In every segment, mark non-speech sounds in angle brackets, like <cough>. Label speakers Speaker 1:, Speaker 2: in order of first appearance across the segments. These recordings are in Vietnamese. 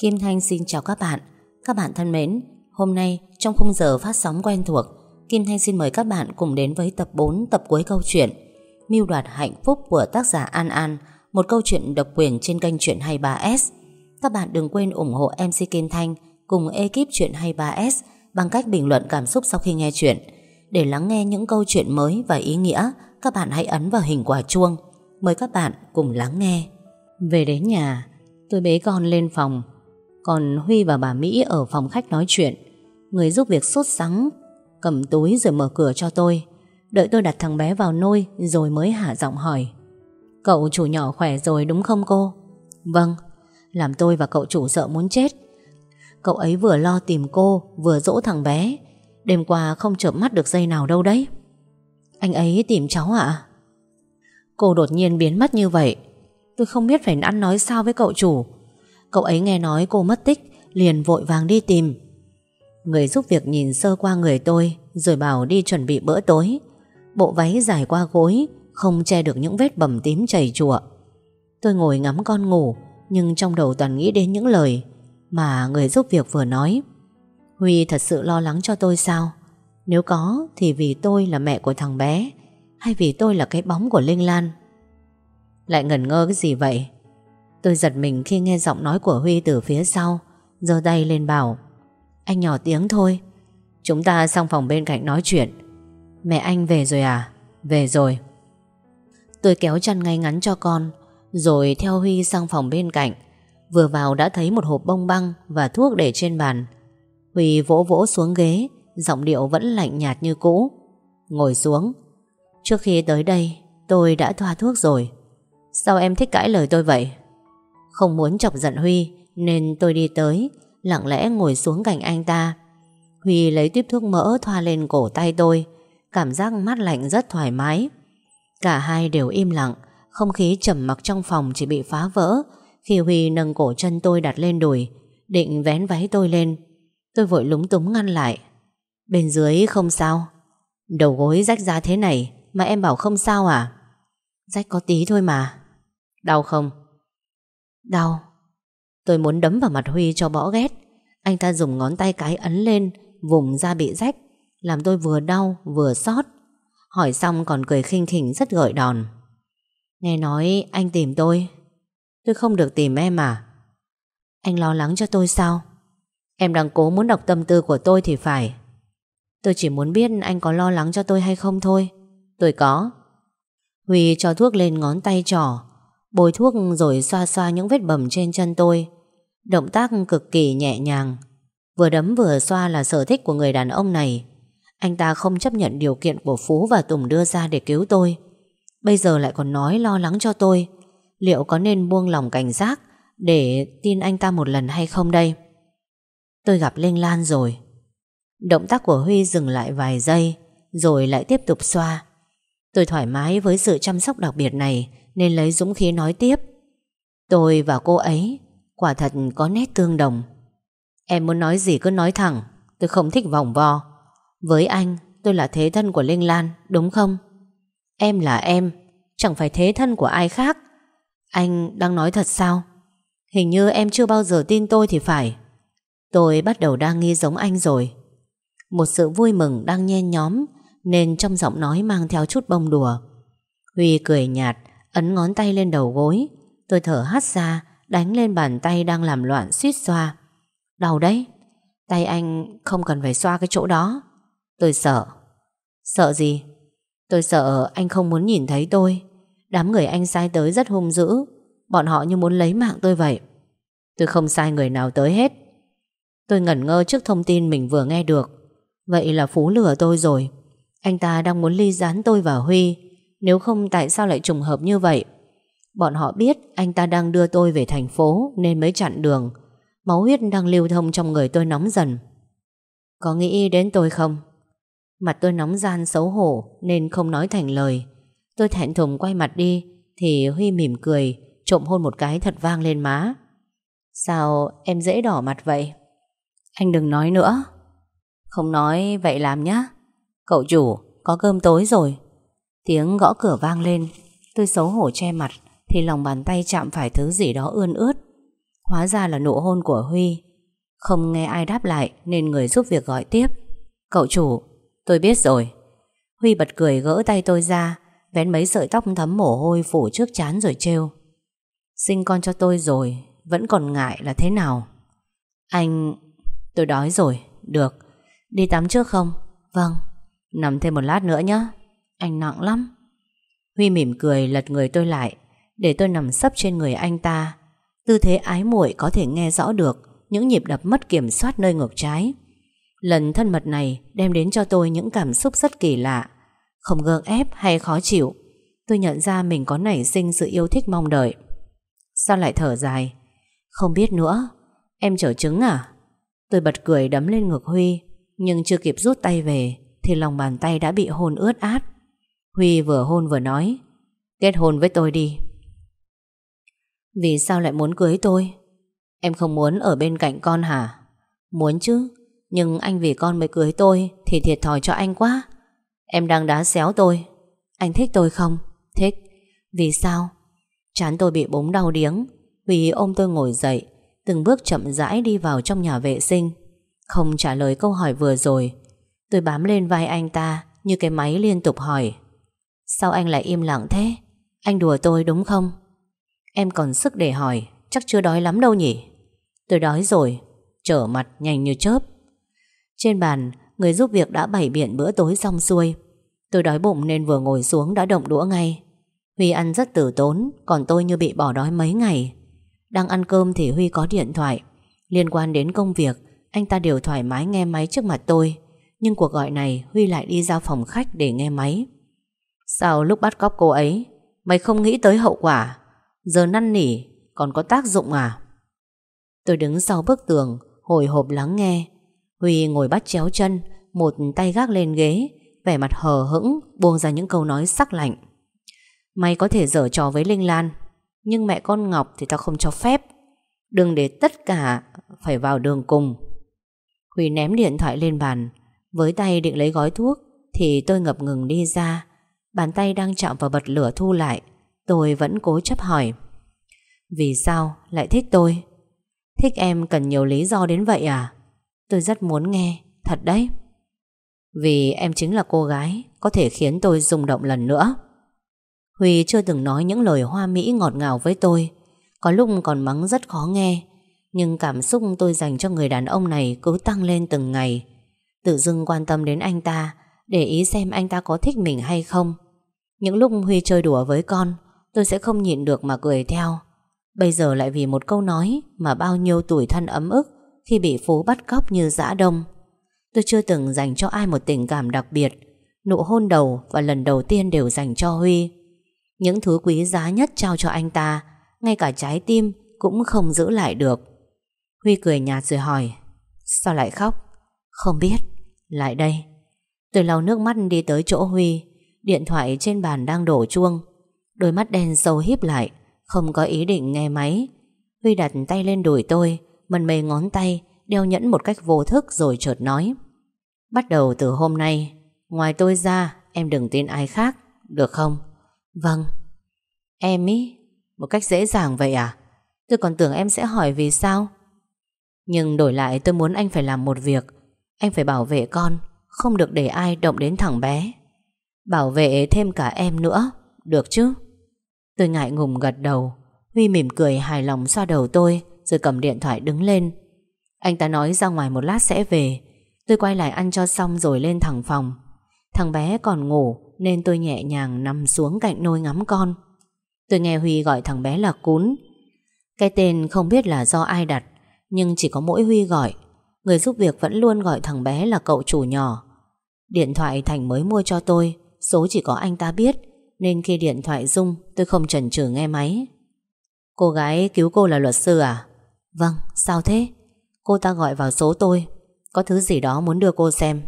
Speaker 1: Kim Thanh xin chào các bạn. Các bạn thân mến, hôm nay trong khung giờ phát sóng quen thuộc, Kim Thanh xin mời các bạn cùng đến với tập 4 tập cuối câu chuyện Mưu đoạt hạnh phúc của tác giả An An, một câu chuyện độc quyền trên kênh Chuyện 23S. Các bạn đừng quên ủng hộ MC Kim Thanh cùng ekip Chuyện 23S bằng cách bình luận cảm xúc sau khi nghe chuyện. Để lắng nghe những câu chuyện mới và ý nghĩa, các bạn hãy ấn vào hình quả chuông. Mời các bạn cùng lắng nghe. Về đến nhà, tôi bế con lên phòng còn Huy và bà Mỹ ở phòng khách nói chuyện. Người giúp việc sốt sắng, Cầm túi rồi mở cửa cho tôi. Đợi tôi đặt thằng bé vào nôi Rồi mới hạ giọng hỏi. Cậu chủ nhỏ khỏe rồi đúng không cô? Vâng Làm tôi và cậu chủ sợ muốn chết. Cậu ấy vừa lo tìm cô, Vừa dỗ thằng bé. Đêm qua không chợp mắt được giây nào đâu đấy. Anh ấy tìm cháu ạ. Cô đột nhiên biến mất như vậy. Tôi không biết phải ăn nói sao với cậu chủ. Cậu ấy nghe nói cô mất tích, Liền vội vàng đi tìm. Người giúp việc nhìn sơ qua người tôi, Rồi bảo đi chuẩn bị bữa tối. Bộ váy dài qua gối, Không che được những vết bầm tím chảy chùa. Tôi ngồi ngắm con ngủ, Nhưng trong đầu toàn nghĩ đến những lời Mà người giúp việc vừa nói. Huy thật sự lo lắng cho tôi sao? Nếu có, thì vì tôi là mẹ của thằng bé, Hay vì tôi là cái bóng của Linh Lan? Lại ngẩn ngơ cái gì vậy? Tôi giật mình khi nghe giọng nói của Huy từ phía sau, giơ tay lên bảo, Anh nhỏ tiếng thôi. Chúng ta sang phòng bên cạnh nói chuyện. Mẹ anh về rồi à? Về rồi. Tôi kéo chăn ngay ngắn cho con, Rồi theo Huy sang phòng bên cạnh. Vừa vào đã thấy một hộp bông băng Và thuốc để trên bàn. Huy vỗ vỗ xuống ghế, Giọng điệu vẫn lạnh nhạt như cũ. Ngồi xuống. Trước khi tới đây, tôi đã thoa thuốc rồi. Sao em thích cãi lời tôi vậy? Không muốn chọc giận Huy, Nên tôi đi tới, Lặng lẽ ngồi xuống cạnh anh ta. Huy lấy tuyếp thuốc mỡ thoa lên cổ tay tôi, Cảm giác mát lạnh rất thoải mái. Cả hai đều im lặng, Không khí trầm mặc trong phòng chỉ bị phá vỡ Khi Huy nâng cổ chân tôi đặt lên đùi, Định vén váy tôi lên. Tôi vội lúng túng ngăn lại. Bên dưới không sao. Đầu gối rách ra thế này, Mà em bảo không sao à? Rách có tí thôi mà. Đau không? Đau. Tôi muốn đấm vào mặt Huy cho bỏ ghét. Anh ta dùng ngón tay cái ấn lên, Vùng da bị rách, Làm tôi vừa đau, vừa xót. Hỏi xong còn cười khinh khỉnh rất gợi đòn. Nghe nói anh tìm tôi. Tôi không được tìm em à? Anh lo lắng cho tôi sao? Em đang cố muốn đọc tâm tư của tôi thì phải. Tôi chỉ muốn biết anh có lo lắng cho tôi hay không thôi. Tôi có. Huy cho thuốc lên ngón tay trỏ. Bôi thuốc rồi xoa xoa những vết bầm trên chân tôi. Động tác cực kỳ nhẹ nhàng. Vừa đấm vừa xoa là sở thích của người đàn ông này. Anh ta không chấp nhận điều kiện của Phú và Tùng đưa ra để cứu tôi. Bây giờ lại còn nói lo lắng cho tôi. Liệu có nên buông lòng cảnh giác Để tin anh ta một lần hay không đây? Tôi gặp Linh Lan rồi. Động tác của Huy dừng lại vài giây, Rồi lại tiếp tục xoa. Tôi thoải mái với sự chăm sóc đặc biệt này nên lấy dũng khí nói tiếp. Tôi và cô ấy, Quả thật có nét tương đồng. Em muốn nói gì cứ nói thẳng, Tôi không thích vòng vo. Với anh, tôi là thế thân của Linh Lan, Đúng không? Em là em, Chẳng phải thế thân của ai khác. Anh đang nói thật sao? Hình như em chưa bao giờ tin tôi thì phải. Tôi bắt đầu đang nghi giống anh rồi. Một sự vui mừng đang nhen nhóm, Nên trong giọng nói mang theo chút bông đùa. Huy cười nhạt Ấn ngón tay lên đầu gối. Tôi thở hắt ra, Đánh lên bàn tay đang làm loạn suýt xoa. Đau đấy, Tay anh không cần phải xoa cái chỗ đó. Tôi sợ. Sợ gì? Tôi sợ anh không muốn nhìn thấy tôi. Đám người anh sai tới rất hung dữ. Bọn họ như muốn lấy mạng tôi vậy. Tôi không sai người nào tới hết. Tôi ngẩn ngơ trước thông tin mình vừa nghe được. Vậy là Phú lừa tôi rồi. Anh ta đang muốn ly gián tôi và Huy nếu không tại sao lại trùng hợp như vậy? Bọn họ biết anh ta đang đưa tôi về thành phố Nên mới chặn đường. Máu huyết đang lưu thông trong người tôi nóng dần. Có nghĩ đến tôi không? Mặt tôi nóng gian xấu hổ Nên không nói thành lời. Tôi thẹn thùng quay mặt đi Thì Huy mỉm cười Trộm hôn một cái thật vang lên má. Sao em dễ đỏ mặt vậy? Anh đừng nói nữa. Không nói vậy làm nhá. Cậu chủ có cơm tối rồi Tiếng gõ cửa vang lên. Tôi xấu hổ che mặt Thì lòng bàn tay chạm phải thứ gì đó ươn ướt. Hóa ra là nụ hôn của Huy. Không nghe ai đáp lại Nên người giúp việc gọi tiếp. Cậu chủ, tôi biết rồi. Huy bật cười gỡ tay tôi ra Vén mấy sợi tóc thấm mồ hôi phủ trước chán rồi trêu. Sinh con cho tôi rồi Vẫn còn ngại là thế nào? Anh... Tôi đói rồi, được. Đi tắm trước không? Vâng. Nằm thêm một lát nữa nhé anh nặng lắm. Huy mỉm cười lật người tôi lại, Để tôi nằm sấp trên người anh ta. Tư thế ái muội có thể nghe rõ được Những nhịp đập mất kiểm soát nơi ngược trái. Lần thân mật này Đem đến cho tôi những cảm xúc rất kỳ lạ, Không gượng ép hay khó chịu. Tôi nhận ra mình có nảy sinh sự yêu thích mong đợi. Sao lại thở dài? Không biết nữa. Em trở trứng à? Tôi bật cười đấm lên ngực Huy, Nhưng chưa kịp rút tay về Thì lòng bàn tay đã bị hôn ướt át. Huy vừa hôn vừa nói, Kết hôn với tôi đi. Vì sao lại muốn cưới tôi? Em không muốn ở bên cạnh con hả? Muốn chứ, Nhưng anh vì con mới cưới tôi Thì thiệt thòi cho anh quá. Em đang đá xéo tôi. Anh thích tôi không? Thích. Vì sao? Chán tôi bị búng đau điếng Huy ôm tôi ngồi dậy, Từng bước chậm rãi đi vào trong nhà vệ sinh. Không trả lời câu hỏi vừa rồi, Tôi bám lên vai anh ta Như cái máy liên tục hỏi. Sao anh lại im lặng thế? Anh đùa tôi đúng không? Em còn sức để hỏi, Chắc chưa đói lắm đâu nhỉ? Tôi đói rồi, Trở mặt nhanh như chớp. Trên bàn, Người giúp việc đã bày biện bữa tối xong xuôi. Tôi đói bụng nên vừa ngồi xuống đã động đũa ngay. Huy ăn rất tử tốn, Còn tôi như bị bỏ đói mấy ngày. Đang ăn cơm thì Huy có điện thoại. Liên quan đến công việc, Anh ta đều thoải mái nghe máy trước mặt tôi. Nhưng cuộc gọi này, Huy lại đi ra phòng khách để nghe máy. Sao lúc bắt cóc cô ấy, Mày không nghĩ tới hậu quả. Giờ năn nỉ còn có tác dụng à? Tôi đứng sau bức tường, Hồi hộp lắng nghe. Huy ngồi bắt chéo chân, Một tay gác lên ghế, Vẻ mặt hờ hững, buông ra những câu nói sắc lạnh. Mày có thể dở trò với Linh Lan, Nhưng mẹ con Ngọc thì tao không cho phép. Đừng để tất cả Phải vào đường cùng. Huy ném điện thoại lên bàn. Với tay định lấy gói thuốc, Thì tôi ngập ngừng đi ra. Bàn tay đang chạm vào bật lửa thu lại, Tôi vẫn cố chấp hỏi. Vì sao lại thích tôi? Thích em cần nhiều lý do đến vậy à? Tôi rất muốn nghe, Thật đấy. Vì em chính là cô gái, Có thể khiến tôi rung động lần nữa. Huy chưa từng nói những lời hoa mỹ ngọt ngào với tôi. Có lúc còn mắng rất khó nghe, Nhưng cảm xúc tôi dành cho người đàn ông này Cứ tăng lên từng ngày. Tự dưng quan tâm đến anh ta để ý xem anh ta có thích mình hay không. Những lúc Huy chơi đùa với con, Tôi sẽ không nhịn được mà cười theo. Bây giờ lại vì một câu nói Mà bao nhiêu tuổi thân ấm ức Khi bị phố bắt cóc như dã đông. Tôi chưa từng dành cho ai một tình cảm đặc biệt. Nụ hôn đầu và lần đầu tiên đều dành cho Huy. Những thứ quý giá nhất trao cho anh ta, Ngay cả trái tim Cũng không giữ lại được. Huy cười nhạt rồi hỏi, Sao lại khóc? Không biết. Lại đây. Tôi lau nước mắt đi tới chỗ Huy, Điện thoại trên bàn đang đổ chuông. Đôi mắt đen sâu híp lại, Không có ý định nghe máy. Huy đặt tay lên đùi tôi, Mần mề ngón tay, Đeo nhẫn một cách vô thức rồi chợt nói. Bắt đầu từ hôm nay, Ngoài tôi ra, em đừng tin ai khác, Được không? Vâng. Em ý, Một cách dễ dàng vậy à? Tôi còn tưởng em sẽ hỏi vì sao. Nhưng đổi lại tôi muốn anh phải làm một việc, Anh phải bảo vệ con. Không được để ai động đến thằng bé. Bảo vệ thêm cả em nữa. Được chứ? Tôi ngại ngùng gật đầu. Huy mỉm cười hài lòng xoa đầu tôi, Rồi cầm điện thoại đứng lên. Anh ta nói ra ngoài một lát sẽ về. Tôi quay lại ăn cho xong rồi lên thẳng phòng. Thằng bé còn ngủ, Nên tôi nhẹ nhàng nằm xuống cạnh nôi ngắm con. Tôi nghe Huy gọi thằng bé là Cún. Cái tên không biết là do ai đặt, Nhưng chỉ có mỗi Huy gọi. Người giúp việc vẫn luôn gọi thằng bé là cậu chủ nhỏ. Điện thoại Thành mới mua cho tôi, Số chỉ có anh ta biết, Nên khi điện thoại rung, Tôi không chần chừ nghe máy. Cô gái cứu cô là luật sư à? Vâng sao thế? Cô ta gọi vào số tôi, Có thứ gì đó muốn đưa cô xem.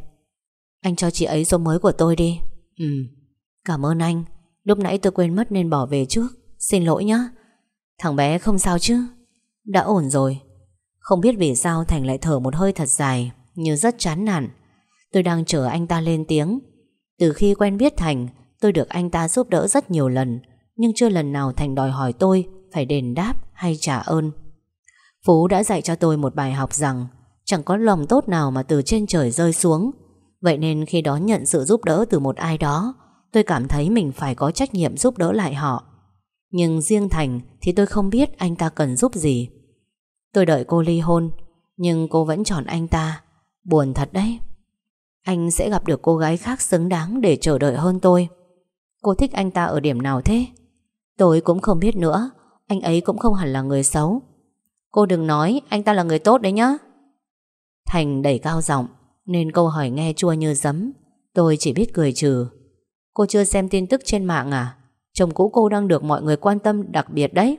Speaker 1: Anh cho chị ấy số mới của tôi đi. Ừ Cảm ơn anh. Lúc nãy tôi quên mất nên bỏ về trước. Xin lỗi nhé Thằng bé không sao chứ? Đã ổn rồi. Không biết vì sao Thành lại thở một hơi thật dài Như rất chán nản Tôi đang chờ anh ta lên tiếng Từ khi quen biết Thành Tôi được anh ta giúp đỡ rất nhiều lần Nhưng chưa lần nào Thành đòi hỏi tôi Phải đền đáp hay trả ơn Phú đã dạy cho tôi một bài học rằng chẳng có lòng tốt nào mà từ trên trời rơi xuống. Vậy nên khi đón nhận sự giúp đỡ từ một ai đó, tôi cảm thấy mình phải có trách nhiệm giúp đỡ lại họ. Nhưng riêng Thành thì tôi không biết anh ta cần giúp gì. Tôi đợi cô ly hôn, nhưng cô vẫn chọn anh ta. Buồn thật đấy. Anh sẽ gặp được cô gái khác xứng đáng để chờ đợi hơn tôi. Cô thích anh ta ở điểm nào thế? Tôi cũng không biết nữa. Anh ấy cũng không hẳn là người xấu. Cô đừng nói anh ta là người tốt đấy nhá. Thành đẩy cao giọng nên câu hỏi nghe chua như giấm. Tôi chỉ biết cười trừ. Cô chưa xem tin tức trên mạng à? Chồng cũ cô đang được mọi người quan tâm đặc biệt đấy.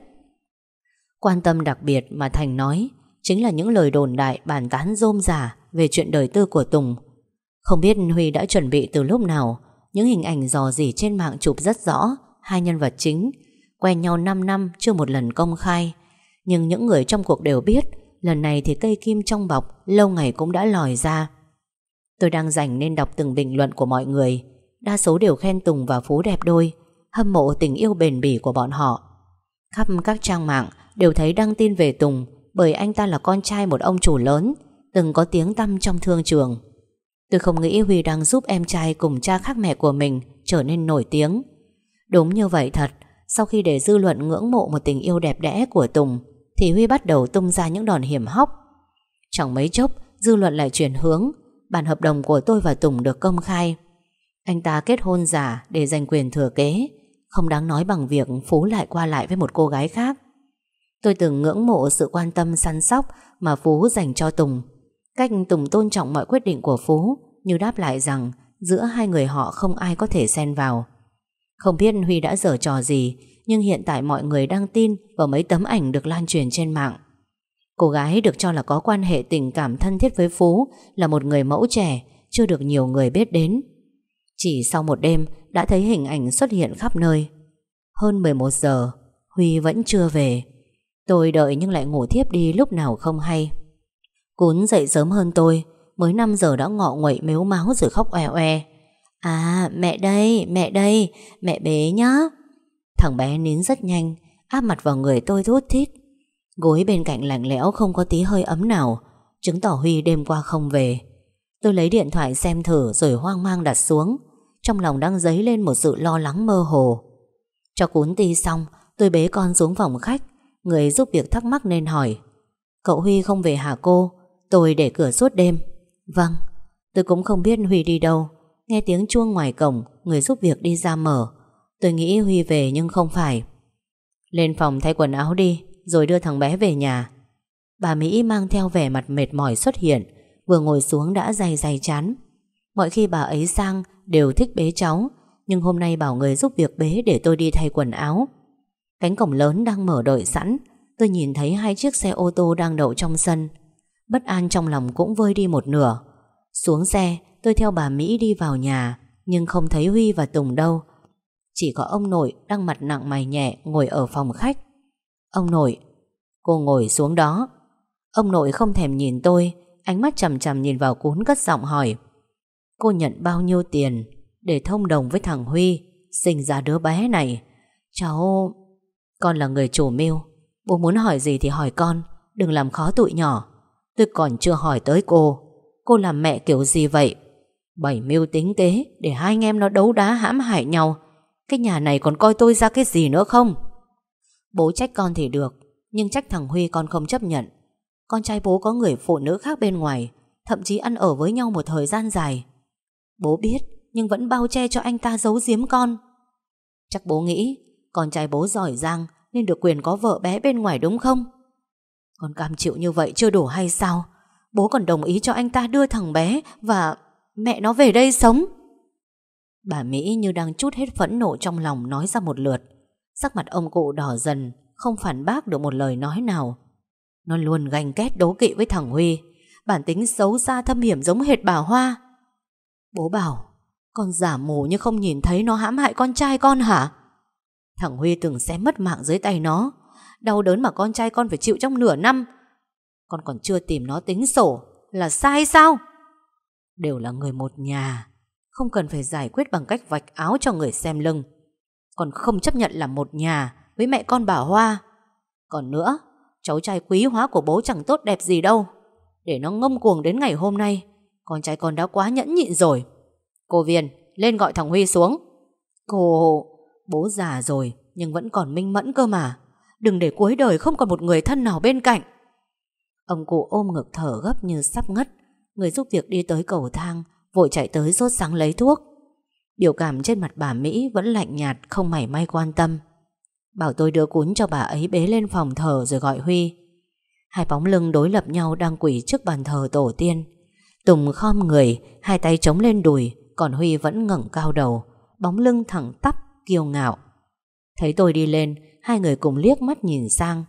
Speaker 1: Quan tâm đặc biệt mà Thành nói chính là những lời đồn đại bàn tán rôm rả về chuyện đời tư của Tùng. Không biết Huy đã chuẩn bị từ lúc nào những hình ảnh dò dỉ trên mạng chụp rất rõ hai nhân vật chính quen nhau 5 năm chưa một lần công khai. Nhưng những người trong cuộc đều biết lần này thì cây kim trong bọc lâu ngày cũng đã lòi ra. Tôi đang dành nên đọc từng bình luận của mọi người. Đa số đều khen Tùng và Phú đẹp đôi, hâm mộ tình yêu bền bỉ của bọn họ. Khắp các trang mạng đều thấy đăng tin về Tùng bởi anh ta là con trai một ông chủ lớn, từng có tiếng tăm trong thương trường. Tôi không nghĩ Huy đang giúp em trai cùng cha khác mẹ của mình trở nên nổi tiếng. Đúng như vậy thật, sau khi để dư luận ngưỡng mộ một tình yêu đẹp đẽ của Tùng, thì Huy bắt đầu tung ra những đòn hiểm hóc. Chẳng mấy chốc, dư luận lại chuyển hướng, bản hợp đồng của tôi và Tùng được công khai. Anh ta kết hôn giả để giành quyền thừa kế, không đáng nói bằng việc Phú lại qua lại với một cô gái khác. Tôi từng ngưỡng mộ sự quan tâm săn sóc mà Phú dành cho Tùng. Cách Tùng tôn trọng mọi quyết định của Phú như đáp lại rằng giữa hai người họ không ai có thể xen vào. Không biết Huy đã dở trò gì nhưng hiện tại mọi người đang tin vào mấy tấm ảnh được lan truyền trên mạng. Cô gái được cho là có quan hệ tình cảm thân thiết với Phú là một người mẫu trẻ chưa được nhiều người biết đến. Chỉ sau một đêm đã thấy hình ảnh xuất hiện khắp nơi. Hơn 11 giờ, Huy vẫn chưa về. Tôi đợi nhưng lại ngủ thiếp đi lúc nào không hay. Cún dậy sớm hơn tôi, mới 5 giờ đã ngọ nguậy mếu máu rồi khóc oe oe. À, mẹ đây, mẹ đây, mẹ bế nhá. Thằng bé nín rất nhanh, áp mặt vào người tôi thút thít. Gối bên cạnh lạnh lẽo không có tí hơi ấm nào, chứng tỏ Huy đêm qua không về. Tôi lấy điện thoại xem thử rồi hoang mang đặt xuống. Trong lòng đang dấy lên một sự lo lắng mơ hồ. Cho cún ti xong, tôi bế con xuống phòng khách. Người giúp việc thắc mắc nên hỏi. Cậu Huy không về hả cô? Tôi để cửa suốt đêm. Vâng, tôi cũng không biết Huy đi đâu. Nghe tiếng chuông ngoài cổng, người giúp việc đi ra mở. Tôi nghĩ Huy về nhưng không phải. Lên phòng thay quần áo đi, rồi đưa thằng bé về nhà. Bà Mỹ mang theo vẻ mặt mệt mỏi xuất hiện, vừa ngồi xuống đã dày dày chán. Mọi khi bà ấy sang đều thích bế cháu, nhưng hôm nay bảo người giúp việc bế để tôi đi thay quần áo. Cánh cổng lớn đang mở đợi sẵn, tôi nhìn thấy hai chiếc xe ô tô đang đậu trong sân. Bất an trong lòng cũng vơi đi một nửa. Xuống xe, tôi theo bà Mỹ đi vào nhà, nhưng không thấy Huy và Tùng đâu. Chỉ có ông nội đang mặt nặng mày nhẹ ngồi ở phòng khách. Ông nội, cô ngồi xuống đó. Ông nội không thèm nhìn tôi, ánh mắt chầm chầm nhìn vào cún cất giọng hỏi. Cô nhận bao nhiêu tiền để thông đồng với thằng Huy sinh ra đứa bé này? Cháu... Con là người chủ mưu. Bố muốn hỏi gì thì hỏi con, đừng làm khó tụi nhỏ. Tôi còn chưa hỏi tới cô. Cô làm mẹ kiểu gì vậy? Bảy mưu tính kế để hai anh em nó đấu đá hãm hại nhau. Cái nhà này còn coi tôi ra cái gì nữa không? Bố trách con thì được, nhưng trách thằng Huy con không chấp nhận. Con trai bố có người phụ nữ khác bên ngoài, thậm chí ăn ở với nhau một thời gian dài. Bố biết, nhưng vẫn bao che cho anh ta giấu giếm con. Chắc bố nghĩ, con trai bố giỏi giang nên được quyền có vợ bé bên ngoài đúng không? Con cam chịu như vậy chưa đủ hay sao? Bố còn đồng ý cho anh ta đưa thằng bé và mẹ nó về đây sống. Bà Mỹ như đang chút hết phẫn nộ trong lòng nói ra một lượt. Sắc mặt ông cụ đỏ dần, không phản bác được một lời nói nào. Nó luôn ganh ghét đố kỵ với thằng Huy. Bản tính xấu xa thâm hiểm giống hệt bà Hoa. Bố bảo, con giả mù như không nhìn thấy nó hãm hại con trai con hả? Thằng Huy từng sẽ mất mạng dưới tay nó. Đau đớn mà con trai con phải chịu trong nửa năm. Con còn chưa tìm nó tính sổ, là sai sao? Đều là người một nhà. Không cần phải giải quyết bằng cách vạch áo cho người xem lưng. Còn không chấp nhận là một nhà Với mẹ con bà Hoa. Còn nữa Cháu trai quý hóa của bố chẳng tốt đẹp gì đâu. Để nó ngông cuồng đến ngày hôm nay Con trai con đã quá nhẫn nhịn rồi. Cô Viên lên gọi thằng Huy xuống. Cô Bố già rồi nhưng vẫn còn minh mẫn cơ mà. Đừng để cuối đời không còn một người thân nào bên cạnh. Ông cụ ôm ngực thở gấp như sắp ngất. Người giúp việc đi tới cầu thang Vội chạy tới sốt sáng lấy thuốc. Biểu cảm trên mặt bà Mỹ Vẫn lạnh nhạt không mảy may quan tâm. Bảo tôi đưa cuốn cho bà ấy bế lên phòng thờ rồi gọi Huy. Hai bóng lưng đối lập nhau đang quỳ trước bàn thờ tổ tiên. Tùng khom người Hai tay chống lên đùi Còn Huy vẫn ngẩng cao đầu Bóng lưng thẳng tắp, kiêu ngạo. Thấy tôi đi lên, Hai người cùng liếc mắt nhìn sang.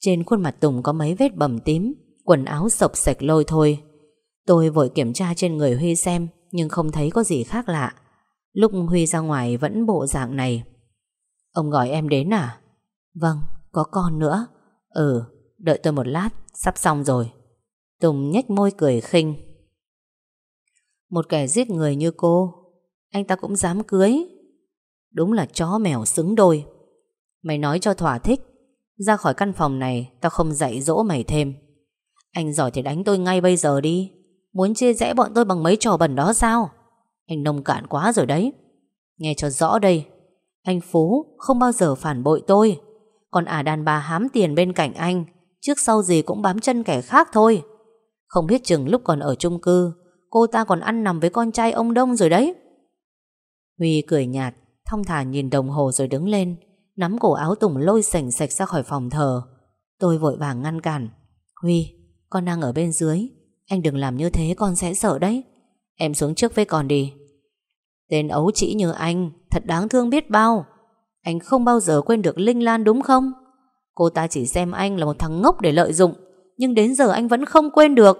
Speaker 1: Trên khuôn mặt Tùng có mấy vết bầm tím, Quần áo sộc sạch lôi thôi. Tôi vội kiểm tra trên người Huy xem, Nhưng không thấy có gì khác lạ. Lúc Huy ra ngoài vẫn bộ dạng này. Ông gọi em đến à? Vâng có con nữa. Ừ đợi tôi một lát, Sắp xong rồi. Tùng nhếch môi cười khinh. Một kẻ giết người như cô, Anh ta cũng dám cưới. Đúng là chó mèo xứng đôi. Mày nói cho thỏa thích. Ra khỏi căn phòng này, Tao không dạy dỗ mày thêm. Anh giỏi thì đánh tôi ngay bây giờ đi. Muốn chia rẽ bọn tôi bằng mấy trò bẩn đó sao? Anh nông cạn quá rồi đấy. Nghe cho rõ đây. Anh Phú không bao giờ phản bội tôi. Còn ả đàn bà hám tiền bên cạnh anh, Trước sau gì cũng bám chân kẻ khác thôi. Không biết chừng lúc còn ở chung cư, Cô ta còn ăn nằm với con trai ông Đông rồi đấy. Huy cười nhạt. Thong thả nhìn đồng hồ rồi đứng lên Nắm cổ áo Tùng lôi sành sạch ra khỏi phòng thờ. Tôi vội vàng ngăn cản. Huy, con đang ở bên dưới. Anh đừng làm như thế con sẽ sợ đấy. Em xuống trước với con đi. Tên ấu chỉ như anh Thật đáng thương biết bao. Anh không bao giờ quên được Linh Lan đúng không? Cô ta chỉ xem anh là một thằng ngốc để lợi dụng Nhưng đến giờ anh vẫn không quên được.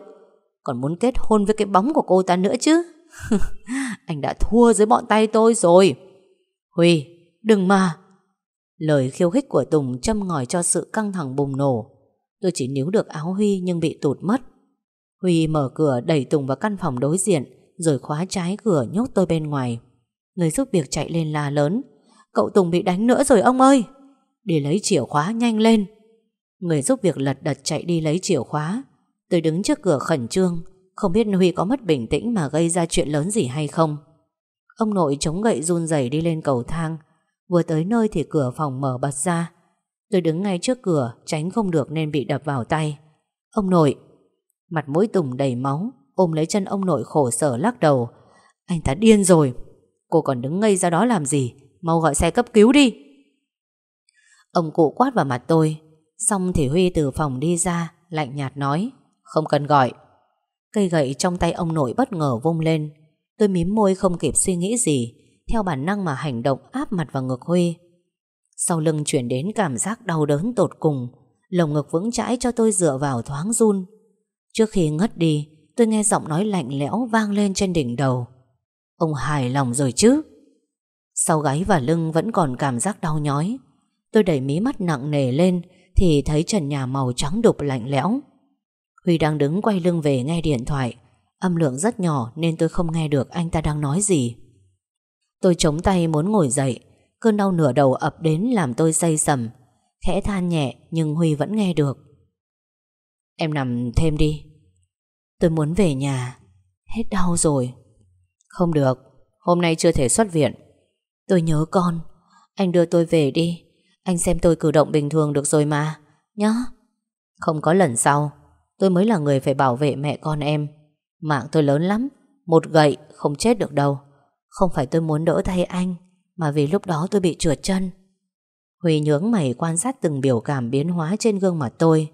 Speaker 1: Còn muốn kết hôn với cái bóng của cô ta nữa chứ? <laughs> Anh đã thua dưới bọn tay tôi rồi. Huy, Đừng mà. Lời khiêu khích của Tùng châm ngòi cho sự căng thẳng bùng nổ. Tôi chỉ níu được áo Huy nhưng bị tụt mất. Huy mở cửa đẩy Tùng vào căn phòng đối diện, Rồi khóa trái cửa nhốt tôi bên ngoài. Người giúp việc chạy lên la lớn, Cậu Tùng bị đánh nữa rồi ông ơi! Đi lấy chìa khóa nhanh lên. Người giúp việc lật đật chạy đi lấy chìa khóa. Tôi đứng trước cửa khẩn trương, Không biết Huy có mất bình tĩnh Mà gây ra chuyện lớn gì hay không. Ông nội chống gậy run rẩy đi lên cầu thang. Vừa tới nơi thì cửa phòng mở bật ra. Tôi đứng ngay trước cửa, Tránh không được nên bị đập vào tay. Ông nội, Mặt mũi Tùng đầy máu, Ôm lấy chân ông nội khổ sở lắc đầu. Anh ta điên rồi. Cô còn đứng ngây ra đó làm gì? Mau gọi xe cấp cứu đi. Ông cụ quát vào mặt tôi. Xong thì Huy từ phòng đi ra, Lạnh nhạt nói. Không cần gọi. Cây gậy trong tay ông nội bất ngờ vung lên. Tôi mím môi không kịp suy nghĩ gì, Theo bản năng mà hành động áp mặt vào ngực Huy. Sau lưng chuyển đến cảm giác đau đớn tột cùng, Lồng ngực vững chãi cho tôi dựa vào thoáng run. Trước khi ngất đi, Tôi nghe giọng nói lạnh lẽo vang lên trên đỉnh đầu. Ông hài lòng rồi chứ? Sau gáy và lưng vẫn còn cảm giác đau nhói. Tôi đẩy mí mắt nặng nề lên Thì thấy trần nhà màu trắng đục lạnh lẽo. Huy đang đứng quay lưng về nghe điện thoại. Âm lượng rất nhỏ nên tôi không nghe được anh ta đang nói gì. Tôi chống tay muốn ngồi dậy, Cơn đau nửa đầu ập đến làm tôi say sầm, Khẽ than nhẹ nhưng Huy vẫn nghe được. Em nằm thêm đi. Tôi muốn về nhà. Hết đau rồi. Không được, Hôm nay chưa thể xuất viện. Tôi nhớ con. Anh đưa tôi về đi. Anh xem tôi cử động bình thường được rồi mà, Nhá. Không có lần sau, Tôi mới là người phải bảo vệ mẹ con em. Mạng tôi lớn lắm, Một gậy không chết được đâu. Không phải tôi muốn đỡ thay anh, Mà vì lúc đó tôi bị trượt chân. Huy nhướng mày quan sát từng biểu cảm biến hóa trên gương mặt tôi.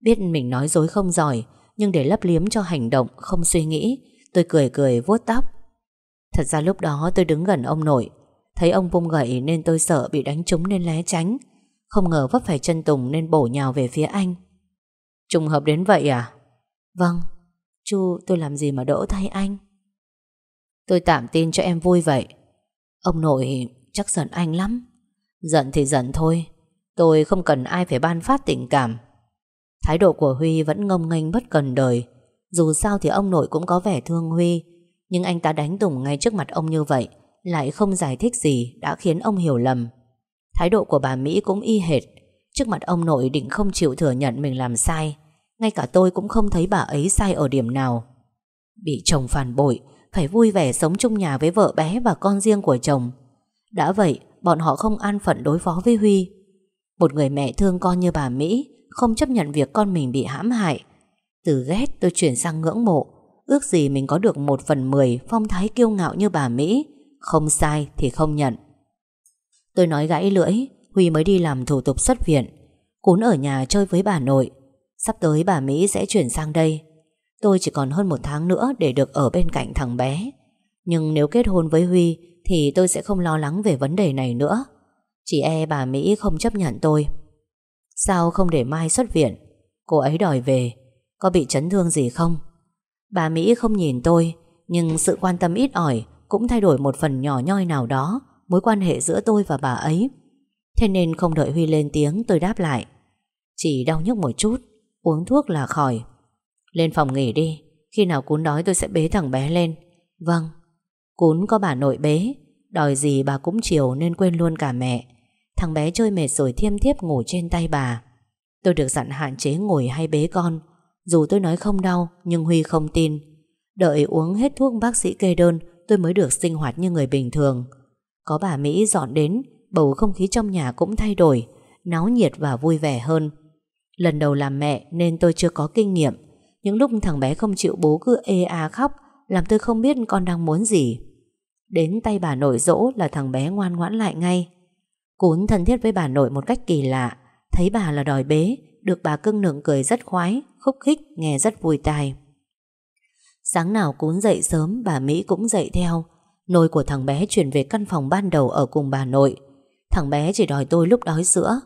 Speaker 1: Biết mình nói dối không giỏi, Nhưng để lấp liếm cho hành động Không suy nghĩ, Tôi cười cười vuốt tóc. Thật ra lúc đó tôi đứng gần ông nội, Thấy ông vung gậy nên tôi sợ bị đánh trúng nên lé tránh. Không ngờ vấp phải chân Tùng nên bổ nhào về phía anh. Trùng hợp đến vậy à? Vâng. Chu, tôi làm gì mà đỡ thay anh? Tôi tạm tin cho em vui vậy. Ông nội chắc giận anh lắm. Giận thì giận thôi. Tôi không cần ai phải ban phát tình cảm. Thái độ của Huy vẫn ngông nghênh bất cần đời. Dù sao thì ông nội cũng có vẻ thương Huy. Nhưng anh ta đánh Tùng ngay trước mặt ông như vậy, Lại không giải thích gì Đã khiến ông hiểu lầm. Thái độ của bà Mỹ cũng y hệt. Trước mặt ông nội định không chịu thừa nhận mình làm sai. Ngay cả tôi cũng không thấy bà ấy sai ở điểm nào. Bị chồng phản bội, Phải vui vẻ sống chung nhà với vợ bé và con riêng của chồng. Đã vậy, Bọn họ không an phận đối phó với Huy. Một người mẹ thương con như bà Mỹ, Không chấp nhận việc con mình bị hãm hại. Từ ghét tôi chuyển sang ngưỡng mộ, Ước gì mình có được một phần mười Phong thái kiêu ngạo như bà Mỹ. Không sai thì không nhận. Tôi nói gãy lưỡi, Huy mới đi làm thủ tục xuất viện. Cún ở nhà chơi với bà nội Sắp tới bà Mỹ sẽ chuyển sang đây. Tôi chỉ còn hơn một tháng nữa Để được ở bên cạnh thằng bé. Nhưng nếu kết hôn với Huy Thì tôi sẽ không lo lắng về vấn đề này nữa. Chỉ e bà Mỹ không chấp nhận tôi. Sao không để Mai xuất viện? Cô ấy đòi về. Có bị chấn thương gì không? Bà Mỹ không nhìn tôi, Nhưng sự quan tâm ít ỏi Cũng thay đổi một phần nhỏ nhoi nào đó, Mối quan hệ giữa tôi và bà ấy. Thế nên không đợi Huy lên tiếng, tôi đáp lại. Chỉ đau nhức một chút. Uống thuốc là khỏi. Lên phòng nghỉ đi, Khi nào cún đói tôi sẽ bế thằng bé lên. Vâng. Cún có bà nội bế, Đòi gì bà cũng chiều nên quên luôn cả mẹ. Thằng bé chơi mệt rồi thiêm thiếp ngủ trên tay bà. Tôi được dặn hạn chế ngồi hay bế con. Dù tôi nói không đau, Nhưng Huy không tin. Đợi uống hết thuốc bác sĩ kê đơn, Tôi mới được sinh hoạt như người bình thường. Có bà Mỹ dọn đến, Bầu không khí trong nhà cũng thay đổi, Náo nhiệt và vui vẻ hơn. Lần đầu làm mẹ nên tôi chưa có kinh nghiệm. Những lúc thằng bé không chịu bố cứ ê a khóc, Làm tôi không biết con đang muốn gì. Đến tay bà nội dỗ là thằng bé ngoan ngoãn lại ngay. Cún thân thiết với bà nội một cách kỳ lạ, Thấy bà là đòi bế, Được bà cưng nượng cười rất khoái, Khúc khích, nghe rất vui tai. Sáng nào cún dậy sớm, Bà Mỹ cũng dậy theo. Nồi của thằng bé chuyển về căn phòng ban đầu Ở cùng bà nội. Thằng bé chỉ đòi tôi lúc đói sữa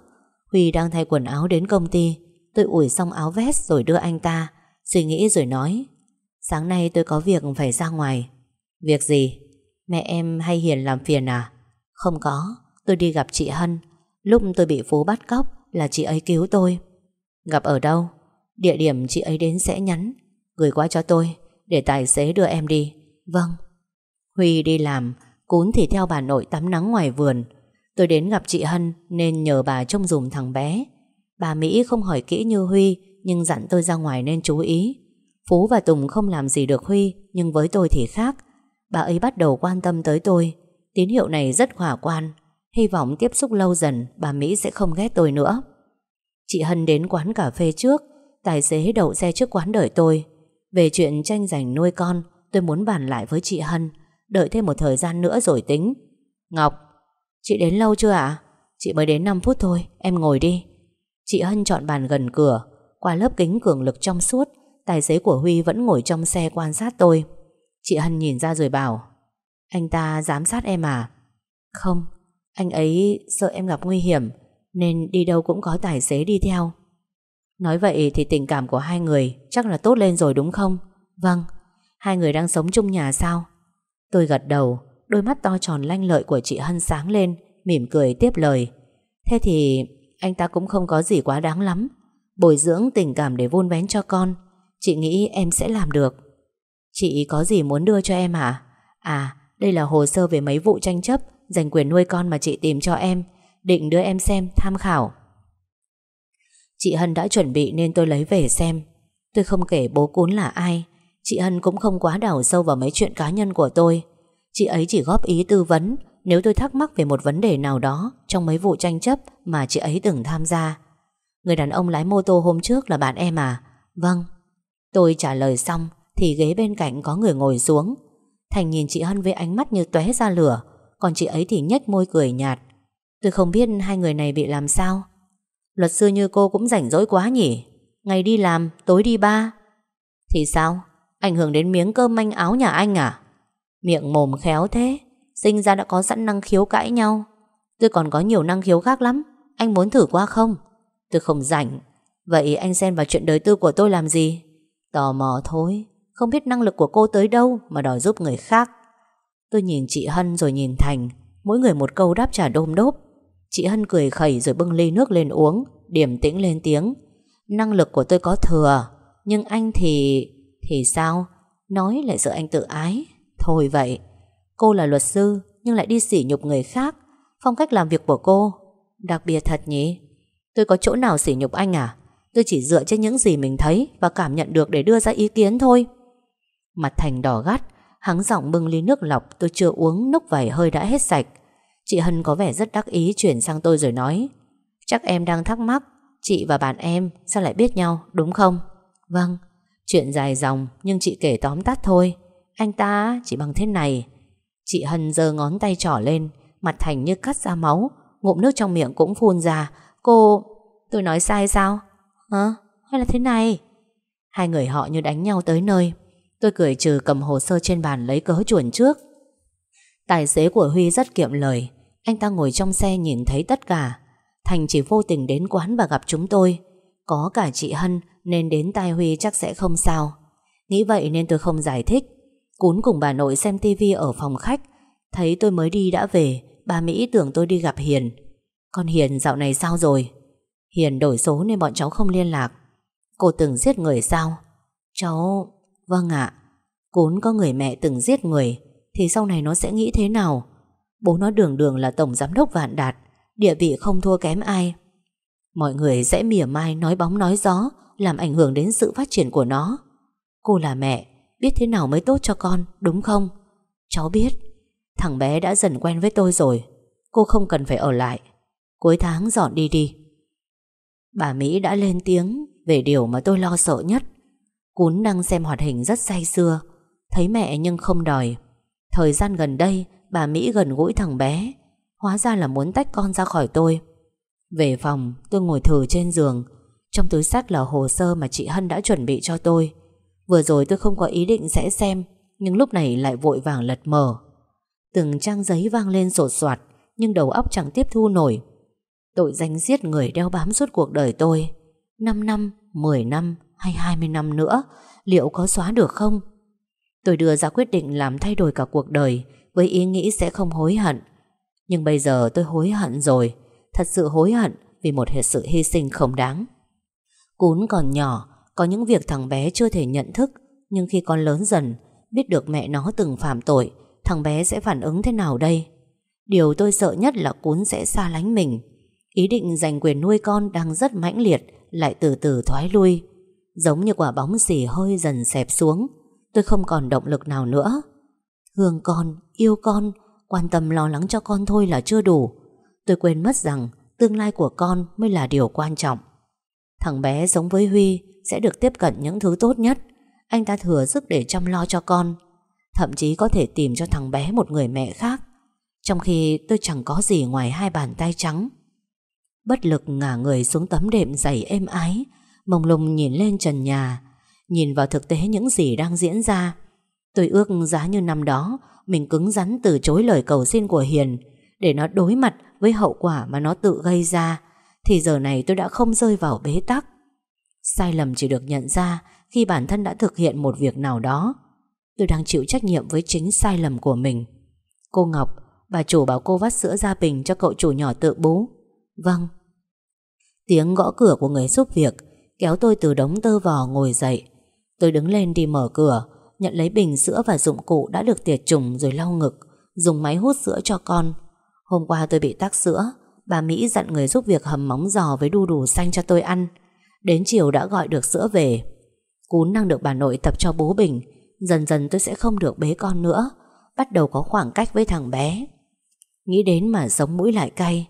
Speaker 1: Huy đang thay quần áo đến công ty, Tôi ủi xong áo vest rồi đưa anh ta, Suy nghĩ rồi nói, Sáng nay tôi có việc phải ra ngoài. Việc gì? Mẹ em hay Hiền làm phiền à? Không có, Tôi đi gặp chị Hân. Lúc tôi bị Phú bắt cóc là chị ấy cứu tôi. Gặp ở đâu? Địa điểm chị ấy đến sẽ nhắn. Gửi qua cho tôi, Để tài xế đưa em đi. Vâng. Huy đi làm, Cún thì theo bà nội tắm nắng ngoài vườn. Tôi đến gặp chị Hân Nên nhờ bà trông dùm thằng bé. Bà Mỹ không hỏi kỹ như Huy, Nhưng dặn tôi ra ngoài nên chú ý. Phú và Tùng không làm gì được Huy, Nhưng với tôi thì khác. Bà ấy bắt đầu quan tâm tới tôi. Tín hiệu này rất khả quan. Hy vọng tiếp xúc lâu dần, Bà Mỹ sẽ không ghét tôi nữa. Chị Hân đến quán cà phê trước. Tài xế đậu xe trước quán đợi tôi. Về chuyện tranh giành nuôi con, Tôi muốn bàn lại với chị Hân. Đợi thêm một thời gian nữa rồi tính. Ngọc Chị đến lâu chưa ạ? Chị mới đến 5 phút thôi, em ngồi đi. Chị Hân chọn bàn gần cửa, qua lớp kính cường lực trong suốt, tài xế của Huy vẫn ngồi trong xe quan sát tôi. Chị Hân nhìn ra rồi bảo, anh ta giám sát em à? Không, anh ấy sợ em gặp nguy hiểm, nên đi đâu cũng có tài xế đi theo. Nói vậy thì tình cảm của hai người chắc là tốt lên rồi đúng không? Vâng, hai người đang sống chung nhà sao? Tôi gật đầu, Đôi mắt to tròn lanh lợi của chị Hân sáng lên, Mỉm cười tiếp lời. Thế thì, anh ta cũng không có gì quá đáng lắm. Bồi dưỡng tình cảm để vun vén cho con, Chị nghĩ em sẽ làm được. Chị có gì muốn đưa cho em hả? À đây là hồ sơ về mấy vụ tranh chấp, Giành quyền nuôi con mà chị tìm cho em. Định đưa em xem, tham khảo. Chị Hân đã chuẩn bị nên tôi lấy về xem. Tôi không kể bố cún là ai. Chị Hân cũng không quá đào sâu vào mấy chuyện cá nhân của tôi. Chị ấy chỉ góp ý tư vấn nếu tôi thắc mắc về một vấn đề nào đó trong mấy vụ tranh chấp mà chị ấy từng tham gia. Người đàn ông lái mô tô hôm trước là bạn em à? Vâng. Tôi trả lời xong thì ghế bên cạnh có người ngồi xuống. Thành nhìn chị Hân với ánh mắt như tóe ra lửa, còn chị ấy thì nhếch môi cười nhạt. Tôi không biết hai người này bị làm sao. Luật sư như cô cũng rảnh rỗi quá nhỉ? Ngày đi làm, tối đi ba. Thì sao? Ảnh hưởng đến miếng cơm manh áo nhà anh à? Miệng mồm khéo thế, Sinh ra đã có sẵn năng khiếu cãi nhau. Tôi còn có nhiều năng khiếu khác lắm, Anh muốn thử qua không? Tôi không rảnh, Vậy anh xen vào chuyện đời tư của tôi làm gì? Tò mò thôi, Không biết năng lực của cô tới đâu Mà đòi giúp người khác. Tôi nhìn chị Hân rồi nhìn Thành, Mỗi người một câu đáp trả đôm đốp. Chị Hân cười khẩy rồi bưng ly nước lên uống Điểm tĩnh lên tiếng. Năng lực của tôi có thừa, Nhưng anh thì... Thì sao? Nói lại sợ anh tự ái. Thôi vậy. Cô là luật sư, Nhưng lại đi sỉ nhục người khác. Phong cách làm việc của cô, Đặc biệt thật nhỉ? Tôi có chỗ nào sỉ nhục anh à? Tôi chỉ dựa trên những gì mình thấy Và cảm nhận được để đưa ra ý kiến thôi. Mặt Thành đỏ gắt, Hắng giọng bưng ly nước lọc, tôi chưa uống Nốc vài hơi đã hết sạch. Chị Hân có vẻ rất đắc ý chuyển sang tôi rồi nói, Chắc em đang thắc mắc, Chị và bạn em sao lại biết nhau, đúng không? Vâng. Chuyện dài dòng, nhưng chị kể tóm tắt thôi. Anh ta, chỉ bằng thế này. Chị Hân giơ ngón tay trỏ lên, Mặt Thành như cắt ra máu, Ngụm nước trong miệng cũng phun ra. Cô... Tôi nói sai sao? Hả? Hay là thế này? Hai người họ như đánh nhau tới nơi. Tôi cười trừ cầm hồ sơ trên bàn lấy cớ chuồn trước. Tài xế của Huy rất kiệm lời. Anh ta ngồi trong xe nhìn thấy tất cả. Thành chỉ vô tình đến quán và gặp chúng tôi. Có cả chị Hân, Nên đến tai Huy chắc sẽ không sao. Nghĩ vậy nên tôi không giải thích. Cún cùng bà nội xem tivi ở phòng khách. Thấy tôi mới đi đã về, Bà Mỹ tưởng tôi đi gặp Hiền. Con Hiền, dạo này sao rồi? Hiền đổi số nên bọn cháu không liên lạc. Cô từng giết người sao? Cháu Vâng ạ. Cún có người mẹ từng giết người, Thì sau này nó sẽ nghĩ thế nào? Bố nó đường đường là tổng giám đốc vạn đạt, Địa vị không thua kém ai. Mọi người sẽ mỉa mai, nói bóng, nói gió, Làm ảnh hưởng đến sự phát triển của nó. Cô là mẹ Biết thế nào mới tốt cho con, Đúng không? Cháu biết. Thằng bé đã dần quen với tôi rồi. Cô không cần phải ở lại. Cuối tháng dọn đi đi. Bà Mỹ đã lên tiếng Về điều mà tôi lo sợ nhất. Cún đang xem hoạt hình rất say sưa. Thấy mẹ nhưng không đòi. Thời gian gần đây, Bà Mỹ gần gũi thằng bé. Hóa ra là muốn tách con ra khỏi tôi. Về phòng, tôi ngồi thử trên giường. Trong túi sách là hồ sơ mà chị Hân đã chuẩn bị cho tôi. Vừa rồi tôi không có ý định sẽ xem Nhưng lúc này lại vội vàng lật mở. Từng trang giấy vang lên sột soạt Nhưng đầu óc chẳng tiếp thu nổi. Tội danh giết người đeo bám suốt cuộc đời tôi. 5 năm, 10 năm hay 20 năm nữa Liệu có xóa được không? Tôi đưa ra quyết định làm thay đổi cả cuộc đời Với ý nghĩ sẽ không hối hận. Nhưng bây giờ tôi hối hận rồi Thật sự hối hận Vì một hệ sự hy sinh không đáng. Cún còn nhỏ có những việc thằng bé chưa thể nhận thức Nhưng khi con lớn dần Biết được mẹ nó từng phạm tội Thằng bé sẽ phản ứng thế nào đây? Điều tôi sợ nhất là Cún sẽ xa lánh mình. Ý định giành quyền nuôi con đang rất mãnh liệt Lại từ từ thoái lui. Giống như quả bóng xì hơi dần xẹp xuống Tôi không còn động lực nào nữa. Thương con, yêu con Quan tâm lo lắng cho con thôi là chưa đủ. Tôi quên mất rằng Tương lai của con mới là điều quan trọng. Thằng bé sống với Huy sẽ được tiếp cận những thứ tốt nhất. Anh ta thừa sức để chăm lo cho con, Thậm chí có thể tìm cho thằng bé Một người mẹ khác. Trong khi tôi chẳng có gì ngoài hai bàn tay trắng. Bất lực ngả người xuống tấm đệm dày êm ái, Mông lung nhìn lên trần nhà, Nhìn vào thực tế những gì đang diễn ra. Tôi ước giá như năm đó, Mình cứng rắn từ chối lời cầu xin của Hiền, Để nó đối mặt với hậu quả mà nó tự gây ra, Thì giờ này tôi đã không rơi vào bế tắc. Sai lầm chỉ được nhận ra Khi bản thân đã thực hiện một việc nào đó. Tôi đang chịu trách nhiệm với chính sai lầm của mình. Cô Ngọc, Bà chủ bảo cô vắt sữa ra bình cho cậu chủ nhỏ tự bú. Vâng. Tiếng gõ cửa của người giúp việc Kéo tôi từ đống tơ vò ngồi dậy. Tôi đứng lên đi mở cửa, Nhận lấy bình sữa và dụng cụ đã được tiệt trùng rồi lau ngực, Dùng máy hút sữa cho con. Hôm qua tôi bị tắc sữa, Bà Mỹ dặn người giúp việc hầm móng giò với đu đủ xanh cho tôi ăn. Đến chiều đã gọi được sữa về. Cún đang được bà nội tập cho bố bình. Dần dần tôi sẽ không được bế con nữa. Bắt đầu có khoảng cách với thằng bé. Nghĩ đến mà sống mũi lại cay.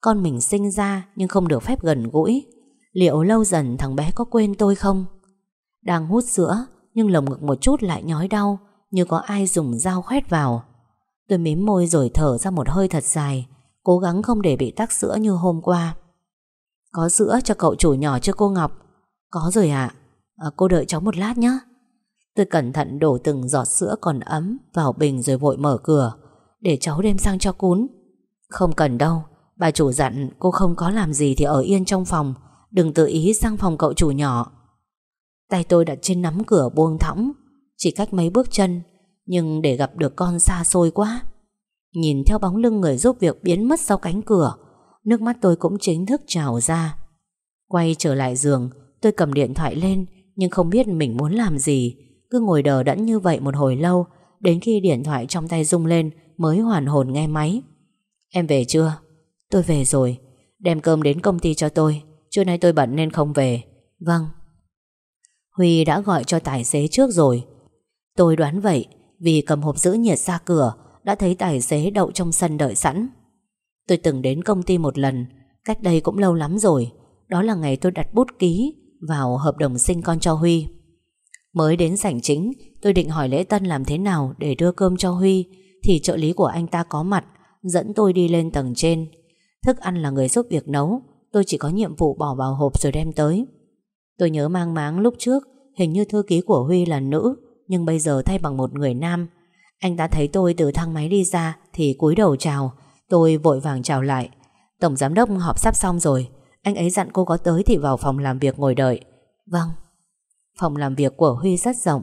Speaker 1: Con mình sinh ra nhưng không được phép gần gũi. Liệu lâu dần thằng bé có quên tôi không? Đang hút sữa, Nhưng lồng ngực một chút lại nhói đau, Như có ai dùng dao khoét vào. Tôi mím môi rồi thở ra một hơi thật dài, Cố gắng không để bị tắc sữa như hôm qua. Có sữa cho cậu chủ nhỏ chưa cô Ngọc. Có rồi ạ. À? Cô đợi cháu một lát nhé Tôi cẩn thận đổ từng giọt sữa còn ấm Vào bình rồi vội mở cửa, Để cháu đem sang cho cún. Không cần đâu, Bà chủ dặn cô không có làm gì thì ở yên trong phòng. Đừng tự ý sang phòng cậu chủ nhỏ. Tay tôi đặt trên nắm cửa buông thõng, Chỉ cách mấy bước chân, Nhưng để gặp được con xa xôi quá. Nhìn theo bóng lưng người giúp việc biến mất sau cánh cửa Nước mắt tôi cũng chính thức trào ra. Quay trở lại giường, Tôi cầm điện thoại lên, Nhưng không biết mình muốn làm gì. Cứ ngồi đờ đẫn như vậy một hồi lâu, Đến khi điện thoại trong tay rung lên Mới hoàn hồn nghe máy. Em về chưa? Tôi về rồi. Đem cơm đến công ty cho tôi. Trưa nay tôi bận nên không về. Vâng. Huy đã gọi cho tài xế trước rồi. Tôi đoán vậy Vì cầm hộp giữ nhiệt ra cửa, Đã thấy tài xế đậu trong sân đợi sẵn. Tôi từng đến công ty một lần, Cách đây cũng lâu lắm rồi. Đó là ngày tôi đặt bút ký Vào hợp đồng sinh con cho Huy. Mới đến sảnh chính, Tôi định hỏi lễ tân làm thế nào Để đưa cơm cho Huy, Thì trợ lý của anh ta có mặt, Dẫn tôi đi lên tầng trên. Thức ăn là người giúp việc nấu, Tôi chỉ có nhiệm vụ bỏ vào hộp rồi đem tới. Tôi nhớ mang máng lúc trước, Hình như thư ký của Huy là nữ, Nhưng bây giờ thay bằng một người nam. Anh ta thấy tôi từ thang máy đi ra Thì cúi đầu chào Tôi vội vàng chào lại. Tổng giám đốc họp sắp xong rồi. Anh ấy dặn cô có tới thì vào phòng làm việc ngồi đợi. Vâng. Phòng làm việc của Huy rất rộng.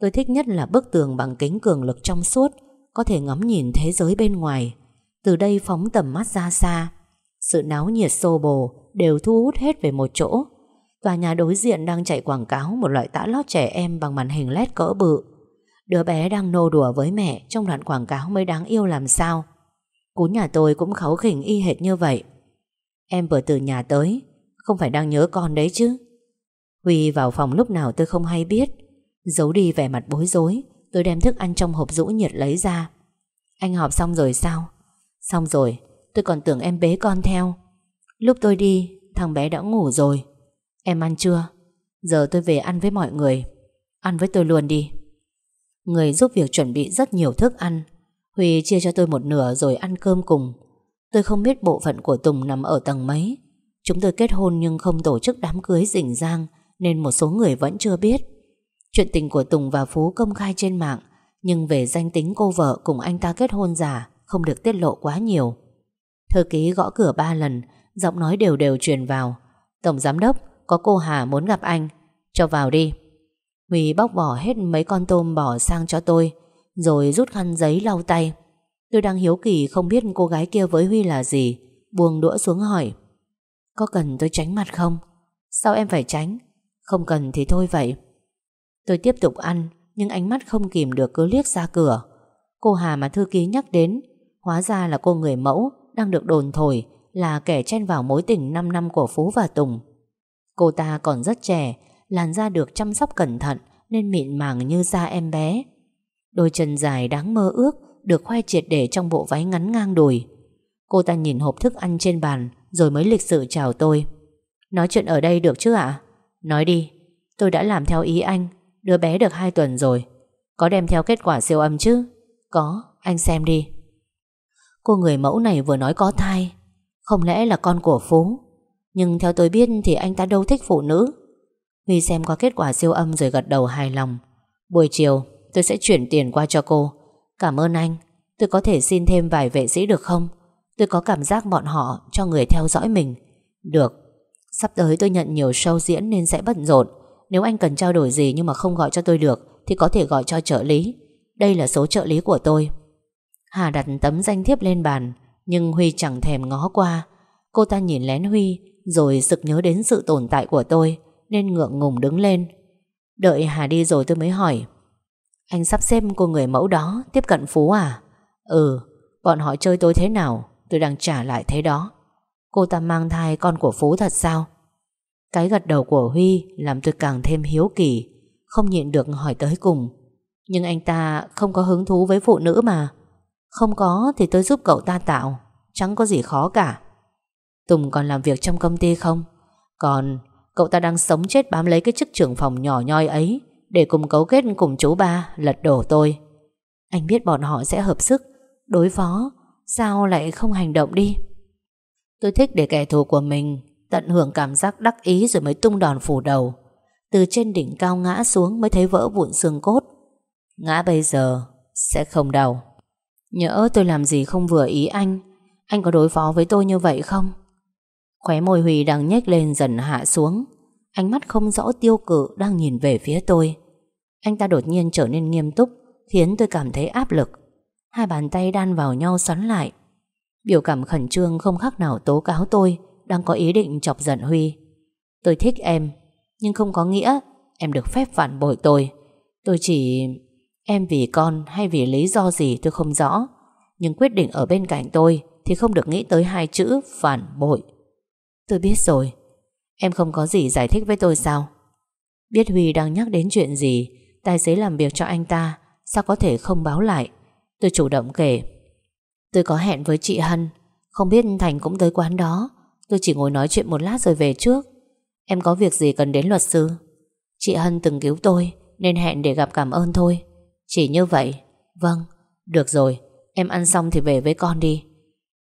Speaker 1: Tôi thích nhất là bức tường bằng kính cường lực trong suốt, Có thể ngắm nhìn thế giới bên ngoài. Từ đây phóng tầm mắt ra xa. Sự náo nhiệt xô bồ Đều thu hút hết về một chỗ. Tòa nhà đối diện đang chạy quảng cáo Một loại tã lót trẻ em bằng màn hình led cỡ bự. Đứa bé đang nô đùa với mẹ Trong đoạn quảng cáo mới đáng yêu làm sao. Cún nhà tôi cũng kháu khỉnh y hệt như vậy. Em vừa từ nhà tới, Không phải đang nhớ con đấy chứ? Huy vào phòng lúc nào tôi không hay biết. Giấu đi vẻ mặt bối rối, Tôi đem thức ăn trong hộp rũ nhiệt lấy ra. Anh họp xong rồi sao? Xong rồi, Tôi còn tưởng em bế con theo. Lúc tôi đi, Thằng bé đã ngủ rồi. Em ăn chưa? Giờ tôi về ăn với mọi người. Ăn với tôi luôn đi. Người giúp việc chuẩn bị rất nhiều thức ăn. Huy chia cho tôi một nửa rồi ăn cơm cùng. Tôi không biết bộ phận của Tùng nằm ở tầng mấy. Chúng tôi kết hôn nhưng không tổ chức đám cưới rình rang, Nên một số người vẫn chưa biết. Chuyện tình của Tùng và Phú công khai trên mạng, Nhưng về danh tính cô vợ cùng anh ta kết hôn giả Không được tiết lộ quá nhiều. Thư ký gõ cửa ba lần, Giọng nói đều đều truyền vào. Tổng giám đốc, có cô Hà muốn gặp anh. Cho vào đi. Huy bóc vỏ hết mấy con tôm bỏ sang cho tôi. Rồi rút khăn giấy lau tay. Tôi đang hiếu kỳ không biết cô gái kia với Huy là gì, Buông đũa xuống hỏi. Có cần tôi tránh mặt không? Sao em phải tránh? Không cần thì thôi vậy. Tôi tiếp tục ăn, Nhưng ánh mắt không kìm được cứ liếc ra cửa. Cô Hà mà thư ký nhắc đến, Hóa ra là cô người mẫu Đang được đồn thổi Là kẻ chen vào mối tình 5 năm của Phú và Tùng. Cô ta còn rất trẻ, Làn da được chăm sóc cẩn thận Nên mịn màng như da em bé. Đôi chân dài đáng mơ ước Được khoe triệt để trong bộ váy ngắn ngang đùi. Cô ta nhìn hộp thức ăn trên bàn Rồi mới lịch sự chào tôi. Nói chuyện ở đây được chứ ạ? Nói đi Tôi đã làm theo ý anh Đứa bé được 2 tuần rồi. Có đem theo kết quả siêu âm chứ? Có, anh xem đi. Cô người mẫu này vừa nói có thai. Không lẽ là con của Phú? Nhưng theo tôi biết thì anh ta đâu thích phụ nữ. Huy xem qua kết quả siêu âm rồi gật đầu hài lòng. Buổi chiều tôi sẽ chuyển tiền qua cho cô. Cảm ơn anh. Tôi có thể xin thêm vài vệ sĩ được không? Tôi có cảm giác bọn họ cho người theo dõi mình. Được. Sắp tới tôi nhận nhiều show diễn nên sẽ bận rộn. Nếu anh cần trao đổi gì nhưng mà không gọi cho tôi được, Thì có thể gọi cho trợ lý. Đây là số trợ lý của tôi. Hà đặt tấm danh thiếp lên bàn, Nhưng Huy chẳng thèm ngó qua. Cô ta nhìn lén Huy, Rồi sực nhớ đến sự tồn tại của tôi, Nên ngượng ngùng đứng lên. Đợi Hà đi rồi tôi mới hỏi anh sắp xếp cô người mẫu đó Tiếp cận Phú à? Ừ Bọn họ chơi tôi thế nào? Tôi đang trả lại thế đó. Cô ta mang thai con của Phú thật sao? Cái gật đầu của Huy Làm tôi càng thêm hiếu kỳ, Không nhịn được hỏi tới cùng. Nhưng anh ta không có hứng thú với phụ nữ mà. Không có thì tôi giúp cậu ta tạo, Chẳng có gì khó cả. Tùng còn làm việc trong công ty không? Còn, cậu ta đang sống chết bám lấy cái chức trưởng phòng nhỏ nhoi ấy để cùng cấu kết cùng chú ba, Lật đổ tôi. Anh biết bọn họ sẽ hợp sức. Đối phó, Sao lại không hành động đi? Tôi thích để kẻ thù của mình Tận hưởng cảm giác đắc ý rồi mới tung đòn phủ đầu. Từ trên đỉnh cao ngã xuống Mới thấy vỡ vụn xương cốt. Ngã bây giờ sẽ không đau. Nhỡ tôi làm gì không vừa ý anh Anh có đối phó với tôi như vậy không? Khóe môi Huy đang nhếch lên dần hạ xuống. Ánh mắt không rõ tiêu cự Đang nhìn về phía tôi. Anh ta đột nhiên trở nên nghiêm túc, Khiến tôi cảm thấy áp lực. Hai bàn tay đan vào nhau xoắn lại. Biểu cảm khẩn trương không khác nào tố cáo tôi Đang có ý định chọc giận Huy. Tôi thích em, Nhưng không có nghĩa Em được phép phản bội tôi. Tôi chỉ... Em vì con hay vì lý do gì tôi không rõ, Nhưng quyết định ở bên cạnh tôi Thì không được nghĩ tới hai chữ phản bội. Tôi biết rồi. Em không có gì giải thích với tôi sao? Biết Huy đang nhắc đến chuyện gì Tài xế làm việc cho anh ta Sao có thể không báo lại? Tôi chủ động kể. Tôi có hẹn với chị Hân Không biết Thành cũng tới quán đó. Tôi chỉ ngồi nói chuyện một lát rồi về trước. Em có việc gì cần đến luật sư? Chị Hân từng cứu tôi Nên hẹn để gặp cảm ơn thôi. Chỉ như vậy. Vâng, được rồi. Em ăn xong thì về với con đi.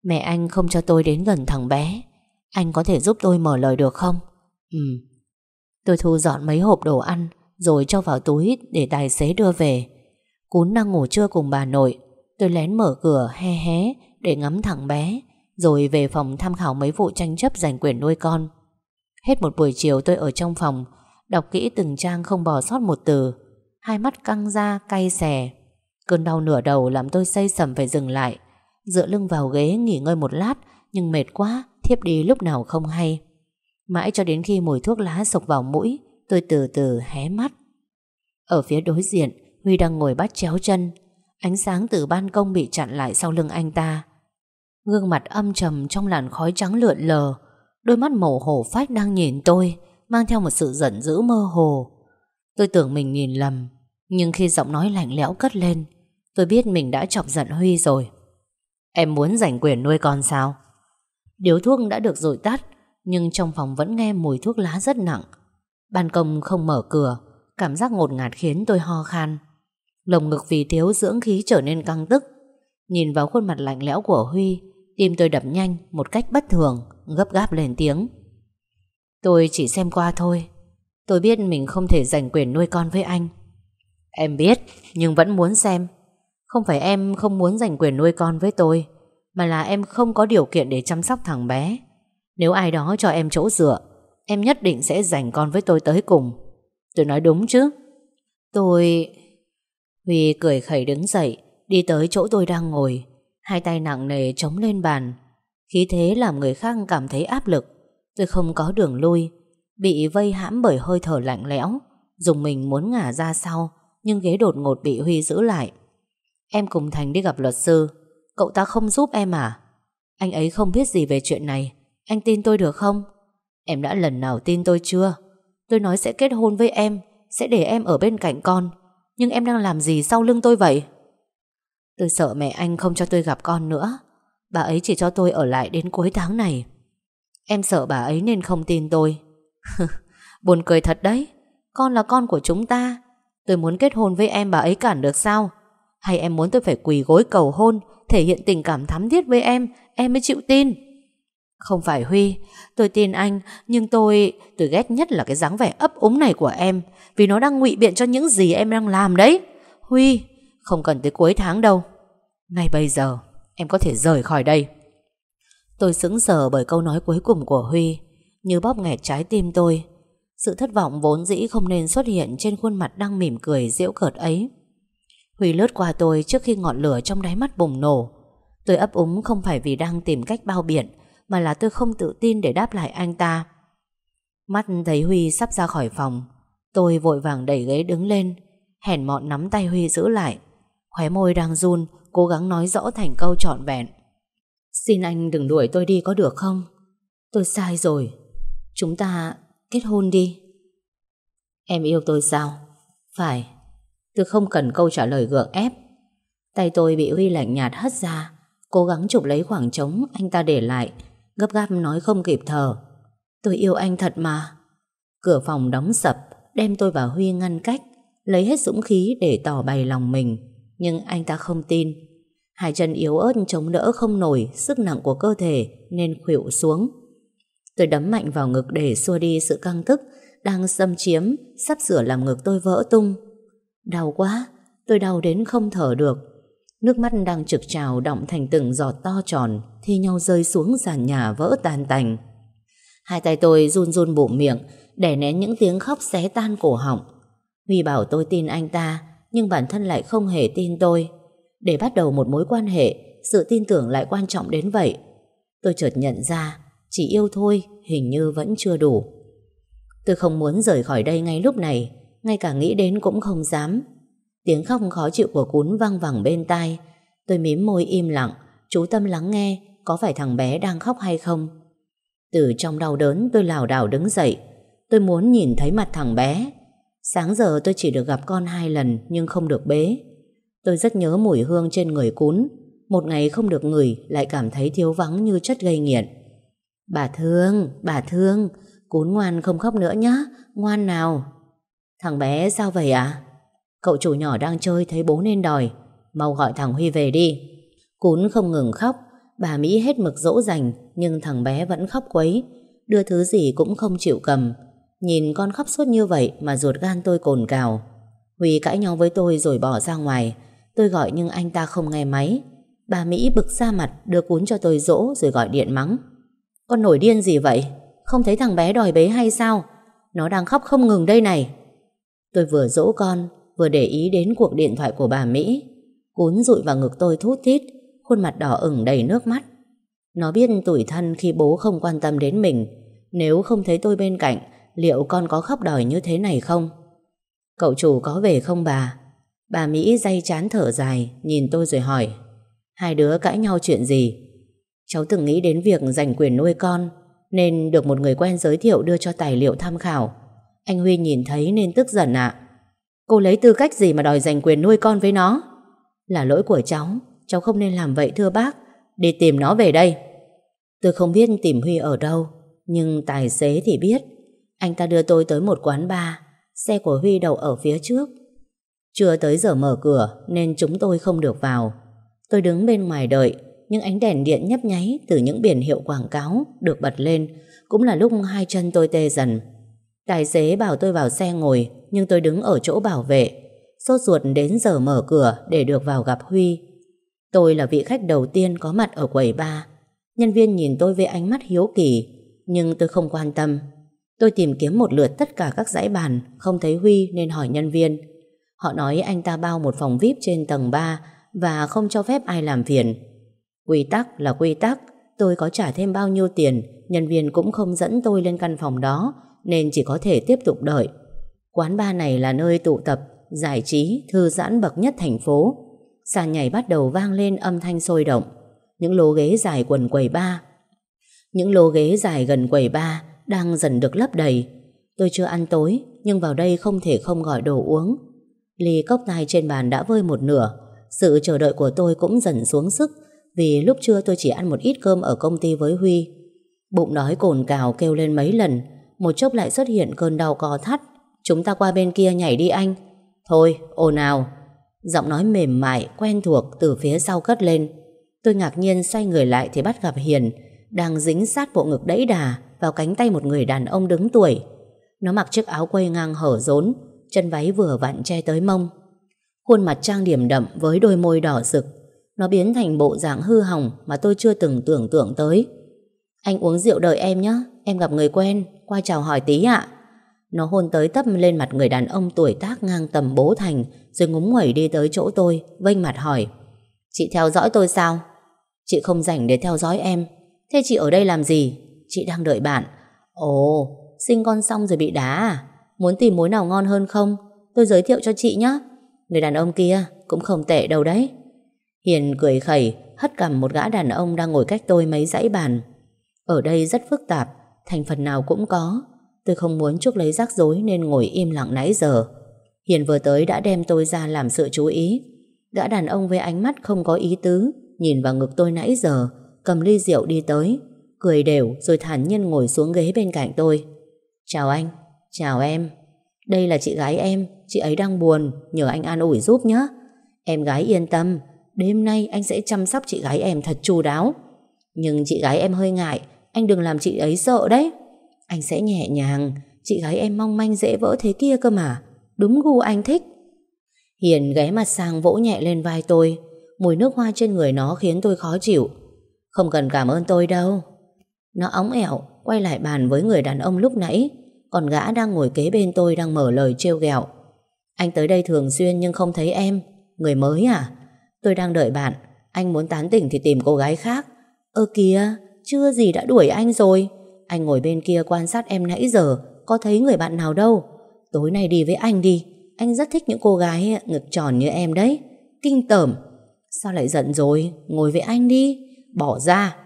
Speaker 1: Mẹ anh không cho tôi đến gần thằng bé. Anh có thể giúp tôi mở lời được không? Ừ Tôi thu dọn mấy hộp đồ ăn rồi cho vào túi để tài xế đưa về. Cún đang ngủ trưa cùng bà nội, Tôi lén mở cửa he hé Để ngắm thằng bé, Rồi về phòng tham khảo mấy vụ tranh chấp giành quyền nuôi con. Hết một buổi chiều tôi ở trong phòng, Đọc kỹ từng trang không bỏ sót một từ, Hai mắt căng ra cay xè. Cơn đau nửa đầu làm tôi say sầm phải dừng lại, Dựa lưng vào ghế nghỉ ngơi một lát, Nhưng mệt quá, Thiếp đi lúc nào không hay. Mãi cho đến khi mùi thuốc lá sộc vào mũi Tôi từ từ hé mắt. Ở phía đối diện, Huy đang ngồi bắt chéo chân. Ánh sáng từ ban công bị chặn lại sau lưng anh ta. Gương mặt âm trầm trong làn khói trắng lượn lờ. Đôi mắt màu hổ phách đang nhìn tôi, Mang theo một sự giận dữ mơ hồ. Tôi tưởng mình nhìn lầm, Nhưng khi giọng nói lạnh lẽo cất lên, Tôi biết mình đã chọc giận Huy rồi. Em muốn giành quyền nuôi con sao? Điếu thuốc đã được dội tắt, Nhưng trong phòng vẫn nghe mùi thuốc lá rất nặng. Ban công không mở cửa, Cảm giác ngột ngạt khiến tôi ho khan. Lồng ngực vì thiếu dưỡng khí trở nên căng tức. Nhìn vào khuôn mặt lạnh lẽo của Huy, Tim tôi đập nhanh Một cách bất thường, Gấp gáp lên tiếng. Tôi chỉ xem qua thôi. Tôi biết mình không thể giành quyền nuôi con với anh. Em biết, Nhưng vẫn muốn xem. Không phải em không muốn giành quyền nuôi con với tôi, Mà là em không có điều kiện để chăm sóc thằng bé. Nếu ai đó cho em chỗ dựa Em nhất định sẽ giành con với tôi tới cùng. Tôi nói đúng chứ? Tôi... Huy cười khẩy đứng dậy, Đi tới chỗ tôi đang ngồi. Hai tay nặng nề chống lên bàn. Khí thế làm người khác cảm thấy áp lực. Tôi không có đường lui. Bị vây hãm bởi hơi thở lạnh lẽo. Dùng mình muốn ngả ra sau, Nhưng ghế đột ngột bị Huy giữ lại. Em cùng Thành đi gặp luật sư. Cậu ta không giúp em à? Anh ấy không biết gì về chuyện này. Anh tin tôi được không? Em đã lần nào tin tôi chưa? Tôi nói sẽ kết hôn với em, Sẽ để em ở bên cạnh con. Nhưng em đang làm gì sau lưng tôi vậy? Tôi sợ mẹ anh không cho tôi gặp con nữa. Bà ấy chỉ cho tôi ở lại đến cuối tháng này. Em sợ bà ấy nên không tin tôi. <laughs> Buồn cười thật đấy. Con là con của chúng ta. Tôi muốn kết hôn với em bà ấy cản được sao? Hay em muốn tôi phải quỳ gối cầu hôn, Thể hiện tình cảm thắm thiết với em Em mới chịu tin? Không phải Huy, Tôi tin anh, Nhưng tôi Tôi ghét nhất là cái dáng vẻ ấp úng này của em, Vì nó đang ngụy biện cho những gì em đang làm đấy. Huy, Không cần tới cuối tháng đâu. Ngay bây giờ, Em có thể rời khỏi đây. Tôi sững sờ bởi câu nói cuối cùng của Huy, Như bóp nghẹt trái tim tôi. Sự thất vọng vốn dĩ không nên xuất hiện Trên khuôn mặt đang mỉm cười giễu cợt ấy. Huy lướt qua tôi Trước khi ngọn lửa trong đáy mắt bùng nổ. Tôi ấp úng không phải vì đang tìm cách bao biện mà là tôi không tự tin để đáp lại anh ta. Mắt thấy Huy sắp ra khỏi phòng Tôi vội vàng đẩy ghế đứng lên Hèn mọn nắm tay Huy giữ lại. Khóe môi đang run Cố gắng nói rõ thành câu trọn vẹn. Xin anh đừng đuổi tôi đi có được không? Tôi sai rồi. Chúng ta kết hôn đi. Em yêu tôi sao? Phải. Tôi không cần câu trả lời gượng ép. Tay tôi bị Huy lạnh nhạt hất ra Cố gắng chụp lấy khoảng trống Anh ta để lại Gấp gáp nói không kịp thở. Tôi yêu anh thật mà. Cửa phòng đóng sập, Đem tôi và Huy ngăn cách, Lấy hết dũng khí để tỏ bày lòng mình. Nhưng anh ta không tin. Hai chân yếu ớt chống đỡ không nổi, Sức nặng của cơ thể Nên khuỵu xuống. Tôi đấm mạnh vào ngực để xua đi sự căng tức Đang xâm chiếm, Sắp sửa làm ngực tôi vỡ tung. Đau quá, Tôi đau đến không thở được. Nước mắt đang trực trào động thành từng giọt to tròn, Thi nhau rơi xuống sàn nhà vỡ tan tành. Hai tay tôi run run bụng miệng Để nén những tiếng khóc xé tan cổ họng. Huy bảo tôi tin anh ta, Nhưng bản thân lại không hề tin tôi. Để bắt đầu một mối quan hệ, Sự tin tưởng lại quan trọng đến vậy. Tôi chợt nhận ra, Chỉ yêu thôi, hình như vẫn chưa đủ. Tôi không muốn rời khỏi đây ngay lúc này, Ngay cả nghĩ đến cũng không dám. Tiếng khóc khó chịu của cún vang vẳng bên tai. Tôi mím môi im lặng Chú tâm lắng nghe Có phải thằng bé đang khóc hay không. Từ trong đau đớn tôi lảo đảo đứng dậy. Tôi muốn nhìn thấy mặt thằng bé. Sáng giờ tôi chỉ được gặp con hai lần Nhưng không được bế. Tôi rất nhớ mùi hương trên người cún. Một ngày không được ngửi Lại cảm thấy thiếu vắng như chất gây nghiện. Bà thương, bà thương Cún ngoan không khóc nữa nhá Ngoan nào. Thằng bé sao vậy ạ? Cậu chủ nhỏ đang chơi thấy bố nên đòi. Mau gọi thằng Huy về đi. Cún không ngừng khóc. Bà Mỹ hết mực dỗ dành, Nhưng thằng bé vẫn khóc quấy. Đưa thứ gì cũng không chịu cầm. Nhìn con khóc suốt như vậy Mà ruột gan tôi cồn cào. Huy cãi nhau với tôi rồi bỏ ra ngoài. Tôi gọi nhưng anh ta không nghe máy. Bà Mỹ bực ra mặt, đưa cún cho tôi dỗ Rồi gọi điện mắng. Con nổi điên gì vậy? Không thấy thằng bé đòi bế hay sao? Nó đang khóc không ngừng đây này. Tôi vừa dỗ con Vừa để ý đến cuộc điện thoại của bà Mỹ. Cún rụi vào ngực tôi thút thít, Khuôn mặt đỏ ửng đầy nước mắt. Nó biết tủi thân khi bố không quan tâm đến mình. Nếu không thấy tôi bên cạnh, Liệu con có khóc đòi như thế này không? Cậu chủ có về không bà? Bà Mỹ day chán thở dài, Nhìn tôi rồi hỏi. Hai đứa cãi nhau chuyện gì? Cháu từng nghĩ đến việc giành quyền nuôi con, Nên được một người quen giới thiệu Đưa cho tài liệu tham khảo. Anh Huy nhìn thấy nên tức giận ạ. Cô lấy tư cách gì mà đòi giành quyền nuôi con với nó? Là lỗi của cháu Cháu không nên làm vậy, thưa bác. Đi tìm nó về đây. Tôi không biết tìm Huy ở đâu, Nhưng tài xế thì biết. Anh ta đưa tôi tới một quán bar, Xe của Huy đậu ở phía trước. Chưa tới giờ mở cửa, Nên chúng tôi không được vào. Tôi đứng bên ngoài đợi, Nhưng ánh đèn điện nhấp nháy Từ những biển hiệu quảng cáo được bật lên. Cũng là lúc hai chân tôi tê dần. Tài xế bảo tôi vào xe ngồi, Nhưng tôi đứng ở chỗ bảo vệ. Sốt ruột đến giờ mở cửa Để được vào gặp Huy. Tôi là vị khách đầu tiên có mặt ở quầy ba. Nhân viên nhìn tôi với ánh mắt hiếu kỳ, Nhưng tôi không quan tâm. Tôi tìm kiếm một lượt tất cả các dãy bàn, Không thấy Huy nên hỏi nhân viên. Họ nói anh ta bao một phòng VIP trên tầng 3 Và không cho phép ai làm phiền. Quy tắc là quy tắc, Tôi có trả thêm bao nhiêu tiền, Nhân viên cũng không dẫn tôi lên căn phòng đó nên chỉ có thể tiếp tục đợi. Quán bar này là nơi tụ tập Giải trí, thư giãn bậc nhất thành phố. Sàn nhảy bắt đầu vang lên âm thanh sôi động. Những lô ghế dài quần quầy ba Những lô ghế dài gần quầy ba Đang dần được lấp đầy. Tôi chưa ăn tối Nhưng vào đây không thể không gọi đồ uống. Ly cốc tai trên bàn đã vơi một nửa. Sự chờ đợi của tôi cũng dần xuống sức Vì lúc trưa tôi chỉ ăn một ít cơm Ở công ty với Huy. Bụng đói cồn cào kêu lên mấy lần một chốc lại xuất hiện cơn đau cò thắt Chúng ta qua bên kia nhảy đi anh Thôi ồn nào Giọng nói mềm mại, quen thuộc từ phía sau cất lên. Tôi ngạc nhiên xoay người lại thì bắt gặp Hiền đang dính sát bộ ngực đẫy đà vào cánh tay một người đàn ông đứng tuổi. Nó mặc chiếc áo quây ngang hở rốn, chân váy vừa vặn che tới mông. Khuôn mặt trang điểm đậm với đôi môi đỏ rực. Nó biến thành bộ dạng hư hỏng mà tôi chưa từng tưởng tượng tới. Anh uống rượu đợi em nhé, em gặp người quen, qua chào hỏi tí ạ. Nó hôn tới tấp lên mặt người đàn ông tuổi tác ngang tầm bố Thành rồi ngúng nguẩy đi tới chỗ tôi vênh mặt hỏi Chị theo dõi tôi sao? Chị không rảnh để theo dõi em Thế chị ở đây làm gì? Chị đang đợi bạn Ồ, sinh con xong rồi bị đá à? Muốn tìm mối nào ngon hơn không? Tôi giới thiệu cho chị nhé Người đàn ông kia cũng không tệ đâu đấy Hiền cười khẩy Hất cầm một gã đàn ông đang ngồi cách tôi mấy dãy bàn Ở đây rất phức tạp Thành phần nào cũng có. Tôi không muốn chuốc lấy rắc rối Nên ngồi im lặng nãy giờ. Hiền vừa tới đã đem tôi ra làm sự chú ý. Gã đàn ông với ánh mắt không có ý tứ, Nhìn vào ngực tôi nãy giờ, Cầm ly rượu đi tới, Cười đều rồi thản nhiên ngồi xuống ghế bên cạnh tôi. Chào anh, Chào em. Đây là chị gái em, Chị ấy đang buồn, Nhờ anh an ủi giúp nhé Em gái yên tâm, Đêm nay anh sẽ chăm sóc chị gái em thật chu đáo. Nhưng chị gái em hơi ngại anh đừng làm chị ấy sợ đấy. Anh sẽ nhẹ nhàng. Chị gái em mong manh dễ vỡ thế kia cơ mà. Đúng gu anh thích. Hiền ghé mặt sang vỗ nhẹ lên vai tôi. Mùi nước hoa trên người nó khiến tôi khó chịu. Không cần cảm ơn tôi đâu. Nó óng ẻo Quay lại bàn với người đàn ông lúc nãy. Còn gã đang ngồi kế bên tôi Đang mở lời trêu ghẹo. Anh tới đây thường xuyên nhưng không thấy em. Người mới à? Tôi đang đợi bạn. Anh muốn tán tỉnh thì tìm cô gái khác. Ơ kìa. Chưa gì đã đuổi anh rồi. Anh ngồi bên kia quan sát em nãy giờ, Có thấy người bạn nào đâu. Tối nay đi với anh đi, Anh rất thích những cô gái ờ, ngực tròn như em đấy. Kinh tởm. Sao lại giận rồi? Ngồi với anh đi. Bỏ ra.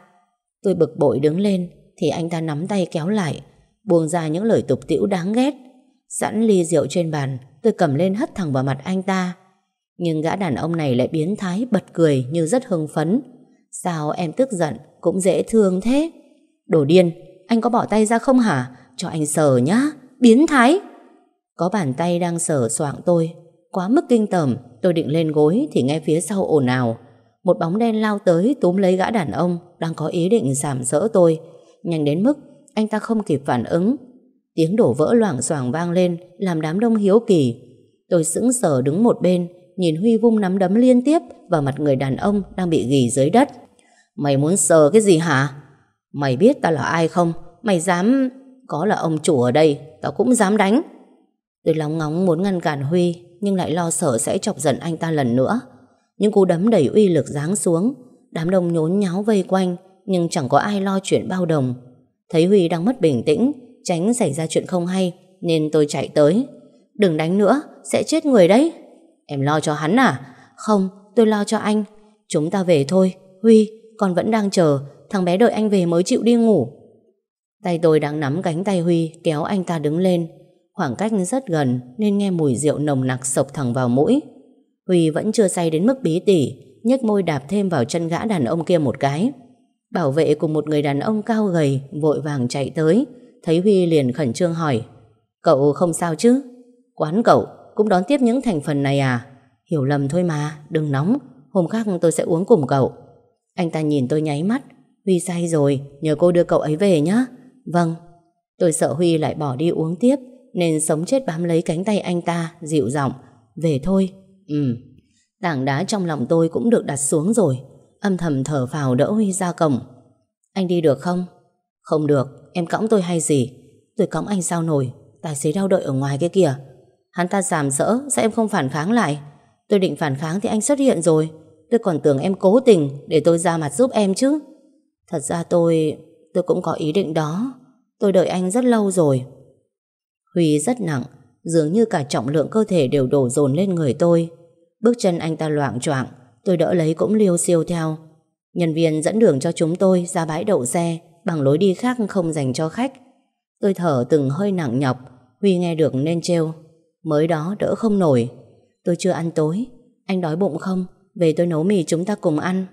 Speaker 1: Tôi bực bội đứng lên, Thì anh ta nắm tay kéo lại, Buông ra những lời tục tĩu đáng ghét. Sẵn ly rượu trên bàn, Tôi cầm lên hất thẳng vào mặt anh ta. Nhưng gã đàn ông này lại biến thái, Bật cười như rất hưng phấn. Sao em tức giận, Cũng dễ thương thế. Đồ điên, Anh có bỏ tay ra không hả? Cho anh sờ nhá, Biến thái. Có bàn tay đang sờ soạng tôi, Quá mức kinh tởm, Tôi định lên gối Thì nghe phía sau ồn ào. Một bóng đen lao tới túm lấy gã đàn ông Đang có ý định giảm sỡ tôi. Nhanh đến mức anh ta không kịp phản ứng. Tiếng đổ vỡ loảng xoảng vang lên, Làm đám đông hiếu kỳ. Tôi sững sờ đứng một bên Nhìn Huy vung nắm đấm liên tiếp Vào mặt người đàn ông đang bị ghì dưới đất. Mày muốn sờ cái gì hả? Mày biết tao là ai không? Mày dám Có là ông chủ ở đây Tao cũng dám đánh. Tôi lóng ngóng muốn ngăn cản Huy Nhưng lại lo sợ sẽ chọc giận anh ta lần nữa. Những cú đấm đầy uy lực giáng xuống Đám đông nhốn nháo vây quanh Nhưng chẳng có ai lo chuyện bao đồng. Thấy Huy đang mất bình tĩnh Tránh xảy ra chuyện không hay Nên tôi chạy tới. Đừng đánh nữa, sẽ chết người đấy. Em lo cho hắn à? Không, tôi lo cho anh. Chúng ta về thôi. Huy, con vẫn đang chờ. Thằng bé đợi anh về mới chịu đi ngủ. Tay tôi đang nắm cánh tay Huy Kéo anh ta đứng lên. Khoảng cách rất gần Nên nghe mùi rượu nồng nặc sộc thẳng vào mũi. Huy vẫn chưa say đến mức bí tỉ nhếch môi đạp thêm vào chân gã đàn ông kia một cái. Bảo vệ cùng một người đàn ông cao gầy Vội vàng chạy tới. Thấy Huy liền khẩn trương hỏi Cậu không sao chứ? Quán cậu cũng đón tiếp những thành phần này à? Hiểu lầm thôi mà, Đừng nóng. Hôm khác tôi sẽ uống cùng cậu. Anh ta nhìn tôi nháy mắt. Huy say rồi, Nhờ cô đưa cậu ấy về nhé Vâng. Tôi sợ Huy lại bỏ đi uống tiếp, Nên sống chết bám lấy cánh tay anh ta, Dịu giọng. Về thôi. Ừ. Tảng đá trong lòng tôi cũng được đặt xuống rồi. Âm thầm thở phào đỡ Huy ra cổng. Anh đi được không? Không được. Em cõng tôi hay gì? Tôi cõng anh sao nổi? Tài xế đau đợi ở ngoài kia kìa. Hắn ta giảm rỡ, Sao em không phản kháng lại? Tôi định phản kháng thì anh xuất hiện rồi. Tôi còn tưởng em cố tình Để tôi ra mặt giúp em chứ. Thật ra tôi Tôi cũng có ý định đó. Tôi đợi anh rất lâu rồi. Huy rất nặng Dường như cả trọng lượng cơ thể đều đổ dồn lên người tôi. Bước chân anh ta loạn choạng Tôi đỡ lấy cũng liêu siêu theo. Nhân viên dẫn đường cho chúng tôi ra bãi đậu xe Bằng lối đi khác không dành cho khách. Tôi thở từng hơi nặng nhọc Huy nghe được nên trêu. Mới đó đỡ không nổi. Tôi chưa ăn tối. Anh đói bụng không? Về tôi nấu mì chúng ta cùng ăn.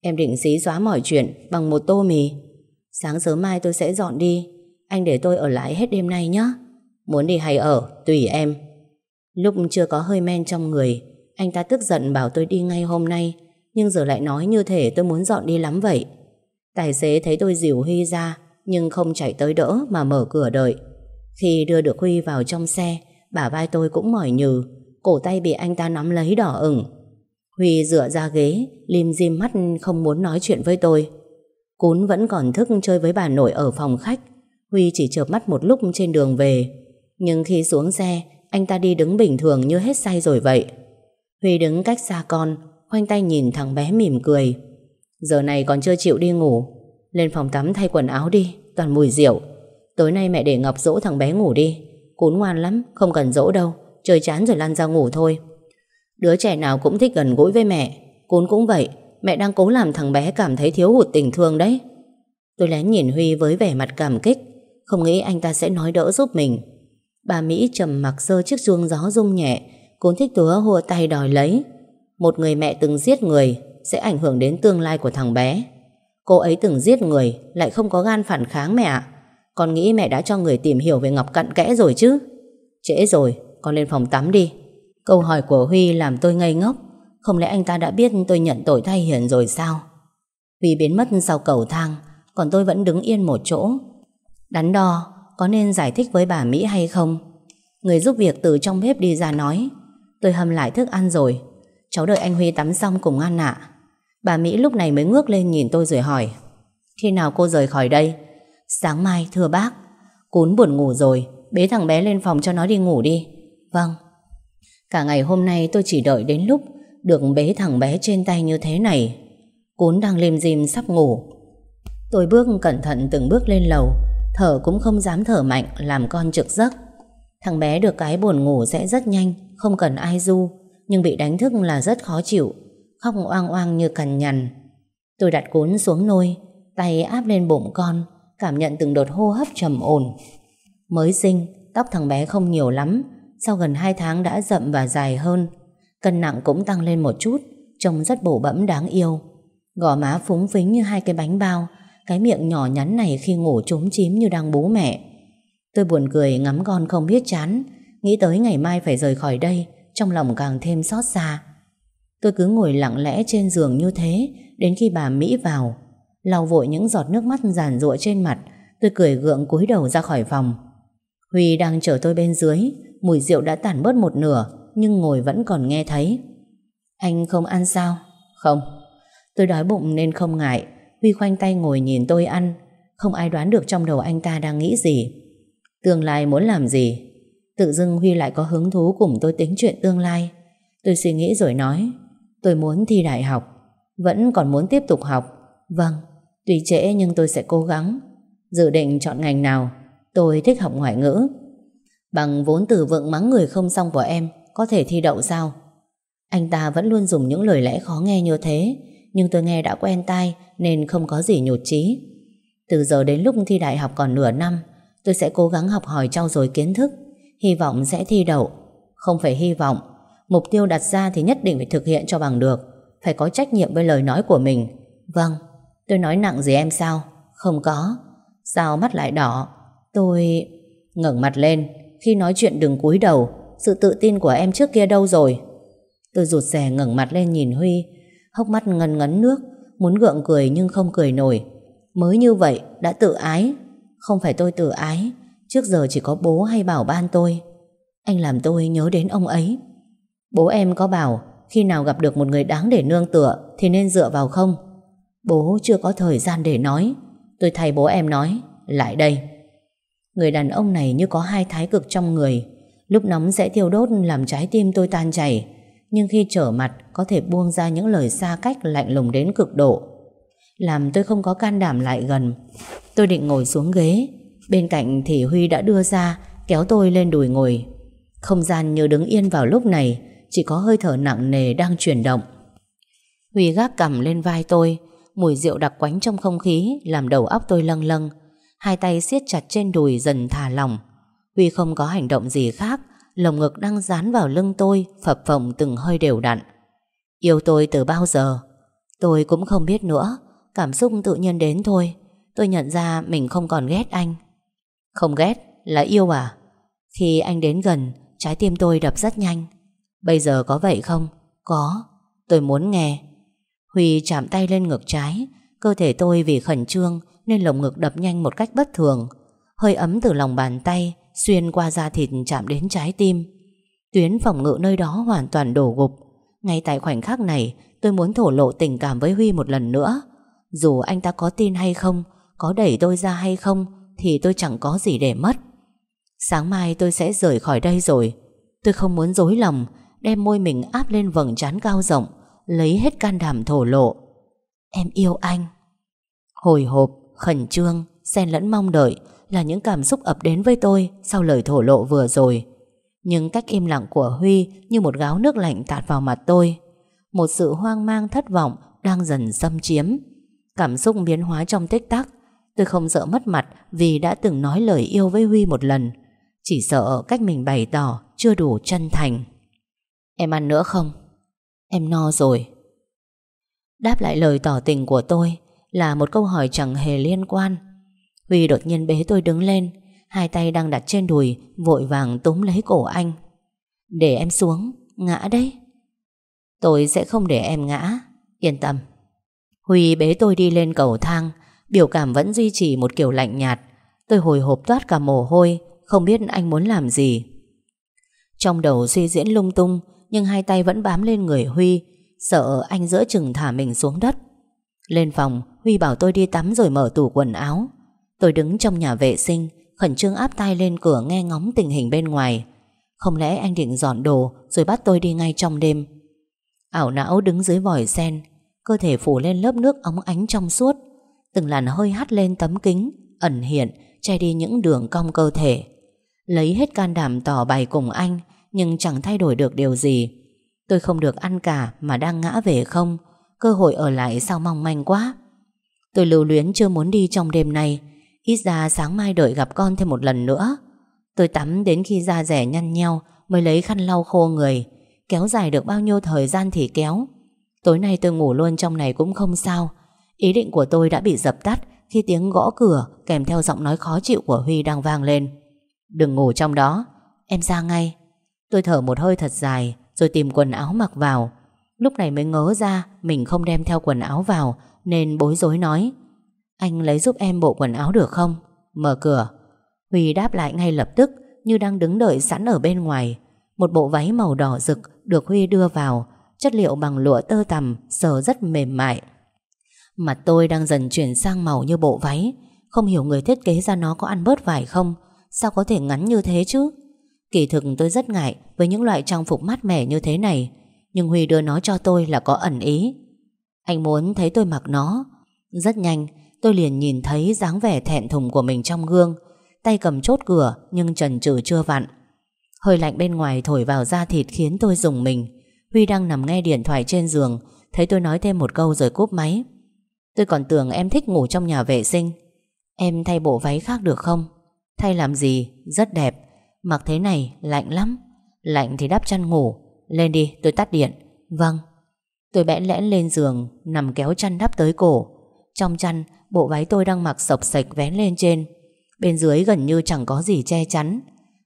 Speaker 1: Em định xí xóa mọi chuyện Bằng một tô mì. Sáng sớm mai tôi sẽ dọn đi. Anh để tôi ở lại hết đêm nay nhé Muốn đi hay ở, tùy em. Lúc chưa có hơi men trong người Anh ta tức giận bảo tôi đi ngay hôm nay Nhưng giờ lại nói như thể tôi muốn dọn đi lắm vậy. Tài xế thấy tôi dìu Huy ra Nhưng không chạy tới đỡ mà mở cửa đợi. Khi đưa được Huy vào trong xe Bả vai tôi cũng mỏi nhừ, Cổ tay bị anh ta nắm lấy đỏ ửng. Huy dựa ra ghế, Lim dim mắt không muốn nói chuyện với tôi. Cún vẫn còn thức chơi với bà nội ở phòng khách. Huy chỉ chợp mắt một lúc trên đường về. Nhưng khi xuống xe, Anh ta đi đứng bình thường như hết say rồi vậy. Huy đứng cách xa con, Khoanh tay nhìn thằng bé mỉm cười. Giờ này còn chưa chịu đi ngủ. Lên phòng tắm thay quần áo đi, Toàn mùi rượu. Tối nay mẹ để Ngọc dỗ thằng bé ngủ đi. Cún ngoan lắm, không cần dỗ đâu. Chơi chán rồi lăn ra ngủ thôi. Đứa trẻ nào cũng thích gần gũi với mẹ. Cún cũng vậy Mẹ đang cố làm thằng bé cảm thấy thiếu hụt tình thương đấy. Tôi lén nhìn Huy với vẻ mặt cảm kích. Không nghĩ anh ta sẽ nói đỡ giúp mình. Bà Mỹ trầm mặc sơ chiếc chuông gió rung nhẹ. Cún thích túa hùa tay đòi lấy. Một người mẹ từng giết người Sẽ ảnh hưởng đến tương lai của thằng bé. Cô ấy từng giết người Lại không có gan phản kháng mẹ ạ. Con nghĩ mẹ đã cho người tìm hiểu về Ngọc cặn kẽ rồi chứ? Trễ rồi, Con lên phòng tắm đi. Câu hỏi của Huy làm tôi ngây ngốc. Không lẽ anh ta đã biết tôi nhận tội thay Hiền rồi sao? Huy biến mất sau cầu thang, Còn tôi vẫn đứng yên một chỗ. Đắn đo, Có nên giải thích với bà Mỹ hay không? Người giúp việc từ trong bếp đi ra nói, Tôi hầm lại thức ăn rồi. Cháu đợi anh Huy tắm xong cùng ăn ạ. Bà Mỹ lúc này mới ngước lên nhìn tôi rồi hỏi, Khi nào cô rời khỏi đây? Sáng mai, thưa bác. Cún buồn ngủ rồi. Bế thằng bé lên phòng cho nó đi ngủ đi. Vâng. Cả ngày hôm nay tôi chỉ đợi đến lúc Được bế thằng bé trên tay như thế này. Cún đang lim dim sắp ngủ. Tôi bước cẩn thận từng bước lên lầu. Thở cũng không dám thở mạnh, Làm con trực giấc. Thằng bé được cái buồn ngủ sẽ rất nhanh, Không cần ai du, Nhưng bị đánh thức là rất khó chịu, Khóc oang oang như cằn nhằn. Tôi đặt cuốn xuống nôi, Tay áp lên bụng con Cảm nhận từng đợt hô hấp trầm ổn. Mới sinh, Tóc thằng bé không nhiều lắm, Sau gần 2 tháng đã rậm và dài hơn. Cân nặng cũng tăng lên một chút, Trông rất bổ bẫm đáng yêu. Gò má phúng phính như hai cái bánh bao, Cái miệng nhỏ nhắn này khi ngủ trúng chím như đang bú mẹ. Tôi buồn cười ngắm con không biết chán, Nghĩ tới ngày mai phải rời khỏi đây, Trong lòng càng thêm xót xa. Tôi cứ ngồi lặng lẽ trên giường như thế, Đến khi bà Mỹ vào lau vội những giọt nước mắt giàn rụa trên mặt. Tôi cười gượng cúi đầu ra khỏi phòng. Huy đang chờ tôi bên dưới. Mùi rượu đã tản bớt một nửa Nhưng ngồi vẫn còn nghe thấy. Anh không ăn sao? Không. Tôi đói bụng nên không ngại. Huy khoanh tay ngồi nhìn tôi ăn. Không ai đoán được trong đầu anh ta đang nghĩ gì. Tương lai muốn làm gì? Tự dưng Huy lại có hứng thú cùng tôi tính chuyện tương lai. Tôi suy nghĩ rồi nói Tôi muốn thi đại học Vẫn còn muốn tiếp tục học. Vâng, tuy trễ nhưng tôi sẽ cố gắng. Dự định chọn ngành nào? Tôi thích học ngoại ngữ. Bằng vốn từ vựng mắng người không xong của em, Có thể thi đậu sao? Anh ta vẫn luôn dùng những lời lẽ khó nghe như thế, Nhưng tôi nghe đã quen tai Nên không có gì nhụt chí. Từ giờ đến lúc thi đại học còn nửa năm, Tôi sẽ cố gắng học hỏi trau dồi kiến thức, Hy vọng sẽ thi đậu. Không phải hy vọng, Mục tiêu đặt ra thì nhất định phải thực hiện cho bằng được, Phải có trách nhiệm với lời nói của mình. Vâng. Tôi nói nặng gì em sao? Không có. Sao mắt lại đỏ? Tôi... ngẩng mặt lên. Khi nói chuyện đừng cúi đầu. Sự tự tin của em trước kia đâu rồi? Tôi rụt rè ngẩng mặt lên nhìn Huy. Hốc mắt ngần ngấn nước. Muốn gượng cười nhưng không cười nổi. Mới như vậy, đã tự ái. Không phải tôi tự ái. Trước giờ chỉ có bố hay bảo ban tôi. Anh làm tôi nhớ đến ông ấy. Bố em có bảo, Khi nào gặp được một người đáng để nương tựa, Thì nên dựa vào không? Bố chưa có thời gian để nói. Tôi thay bố em nói, Lại đây. Người đàn ông này như có hai thái cực trong người. Lúc nóng sẽ thiêu đốt làm trái tim tôi tan chảy. Nhưng khi trở mặt, Có thể buông ra những lời xa cách lạnh lùng đến cực độ. Làm tôi không có can đảm lại gần. Tôi định ngồi xuống ghế. Bên cạnh thì Huy đã đưa ra, Kéo tôi lên đùi ngồi. Không gian như đứng yên vào lúc này, Chỉ có hơi thở nặng nề đang chuyển động. Huy gác cầm lên vai tôi Mùi rượu đặc quánh trong không khí, Làm đầu óc tôi lâng lâng. Hai tay siết chặt trên đùi dần thả lỏng. Huy không có hành động gì khác, Lồng ngực đang dán vào lưng tôi, Phập phồng từng hơi đều đặn. Yêu tôi từ bao giờ? Tôi cũng không biết nữa, Cảm xúc tự nhiên đến thôi. Tôi nhận ra mình không còn ghét anh. Không ghét là yêu à? Khi anh đến gần, Trái tim tôi đập rất nhanh. Bây giờ có vậy không? Có, Tôi muốn nghe. Huy chạm tay lên ngực trái. Cơ thể tôi vì khẩn trương Nên lồng ngực đập nhanh một cách bất thường. Hơi ấm từ lòng bàn tay Xuyên qua da thịt chạm đến trái tim. Tuyến phòng ngự nơi đó hoàn toàn đổ gục. Ngay tại khoảnh khắc này, Tôi muốn thổ lộ tình cảm với Huy một lần nữa. Dù anh ta có tin hay không, Có đẩy tôi ra hay không, Thì tôi chẳng có gì để mất. Sáng mai tôi sẽ rời khỏi đây rồi. Tôi không muốn dối lòng, Đem môi mình áp lên vầng trán cao rộng. Lấy hết can đảm thổ lộ. Em yêu anh. Hồi hộp, khẩn trương Xen lẫn mong đợi Là những cảm xúc ập đến với tôi Sau lời thổ lộ vừa rồi. Nhưng cách im lặng của Huy Như một gáo nước lạnh tạt vào mặt tôi. Một sự hoang mang thất vọng Đang dần xâm chiếm. Cảm xúc biến hóa trong tích tắc. Tôi không sợ mất mặt Vì đã từng nói lời yêu với Huy một lần. Chỉ sợ cách mình bày tỏ Chưa đủ chân thành. Em ăn nữa không? Em no rồi. Đáp lại lời tỏ tình của tôi Là một câu hỏi chẳng hề liên quan. Huy đột nhiên bế tôi đứng lên Hai tay đang đặt trên đùi Vội vàng túm lấy cổ anh. Để em xuống, ngã đấy. Tôi sẽ không để em ngã Yên tâm. Huy bế tôi đi lên cầu thang Biểu cảm vẫn duy trì một kiểu lạnh nhạt. Tôi hồi hộp toát cả mồ hôi Không biết anh muốn làm gì. Trong đầu suy diễn lung tung nhưng hai tay vẫn bám lên người Huy, Sợ anh giữa chừng thả mình xuống đất. Lên phòng, Huy bảo tôi đi tắm rồi mở tủ quần áo. Tôi đứng trong nhà vệ sinh, Khẩn trương áp tay lên cửa nghe ngóng tình hình bên ngoài. Không lẽ anh định dọn đồ Rồi bắt tôi đi ngay trong đêm? Ảo não đứng dưới vòi sen, Cơ thể phủ lên lớp nước óng ánh trong suốt. Từng làn hơi hắt lên tấm kính, Ẩn hiện, Che đi những đường cong cơ thể. Lấy hết can đảm tỏ bày cùng anh nhưng chẳng thay đổi được điều gì. Tôi không được ăn cả mà đang ngã về không, cơ hội ở lại sao mong manh quá. Tôi lưu luyến chưa muốn đi trong đêm nay, Ít ra sáng mai đợi gặp con thêm một lần nữa. Tôi tắm đến khi da rẻ nhăn nheo Mới lấy khăn lau khô người. Kéo dài được bao nhiêu thời gian thì kéo. Tối nay tôi ngủ luôn trong này cũng không sao. Ý định của tôi đã bị dập tắt Khi tiếng gõ cửa Kèm theo giọng nói khó chịu của Huy đang vang lên. Đừng ngủ trong đó. Em ra ngay. Tôi thở một hơi thật dài, Rồi tìm quần áo mặc vào. Lúc này mới ngớ ra, Mình không đem theo quần áo vào, Nên bối rối nói. Anh lấy giúp em bộ quần áo được không? Mở cửa. Huy đáp lại ngay lập tức, Như đang đứng đợi sẵn ở bên ngoài. Một bộ váy màu đỏ rực Được Huy đưa vào. Chất liệu bằng lụa tơ tằm, Sờ rất mềm mại. Mặt tôi đang dần chuyển sang màu như bộ váy. Không hiểu người thiết kế ra nó có ăn bớt vải không? Sao có thể ngắn như thế chứ? Kỳ thực tôi rất ngại Với những loại trang phục mát mẻ như thế này, Nhưng Huy đưa nó cho tôi là có ẩn ý. Anh muốn thấy tôi mặc nó. Rất nhanh, Tôi liền nhìn thấy dáng vẻ thẹn thùng của mình trong gương. Tay cầm chốt cửa, Nhưng trần trừ chưa vặn. Hơi lạnh bên ngoài thổi vào da thịt khiến tôi dùng mình. Huy đang nằm nghe điện thoại trên giường, Thấy tôi nói thêm một câu rồi cúp máy. Tôi còn tưởng em thích ngủ trong nhà vệ sinh. Em thay bộ váy khác được không? Thay làm gì? Rất đẹp. Mặc thế này, lạnh lắm. Lạnh thì đắp chăn ngủ. Lên đi, tôi tắt điện. Vâng. Tôi bẽn lẽn lên giường, Nằm kéo chăn đắp tới cổ. Trong chăn, bộ váy tôi đang mặc sọc sạch vén lên trên. Bên dưới gần như chẳng có gì che chắn.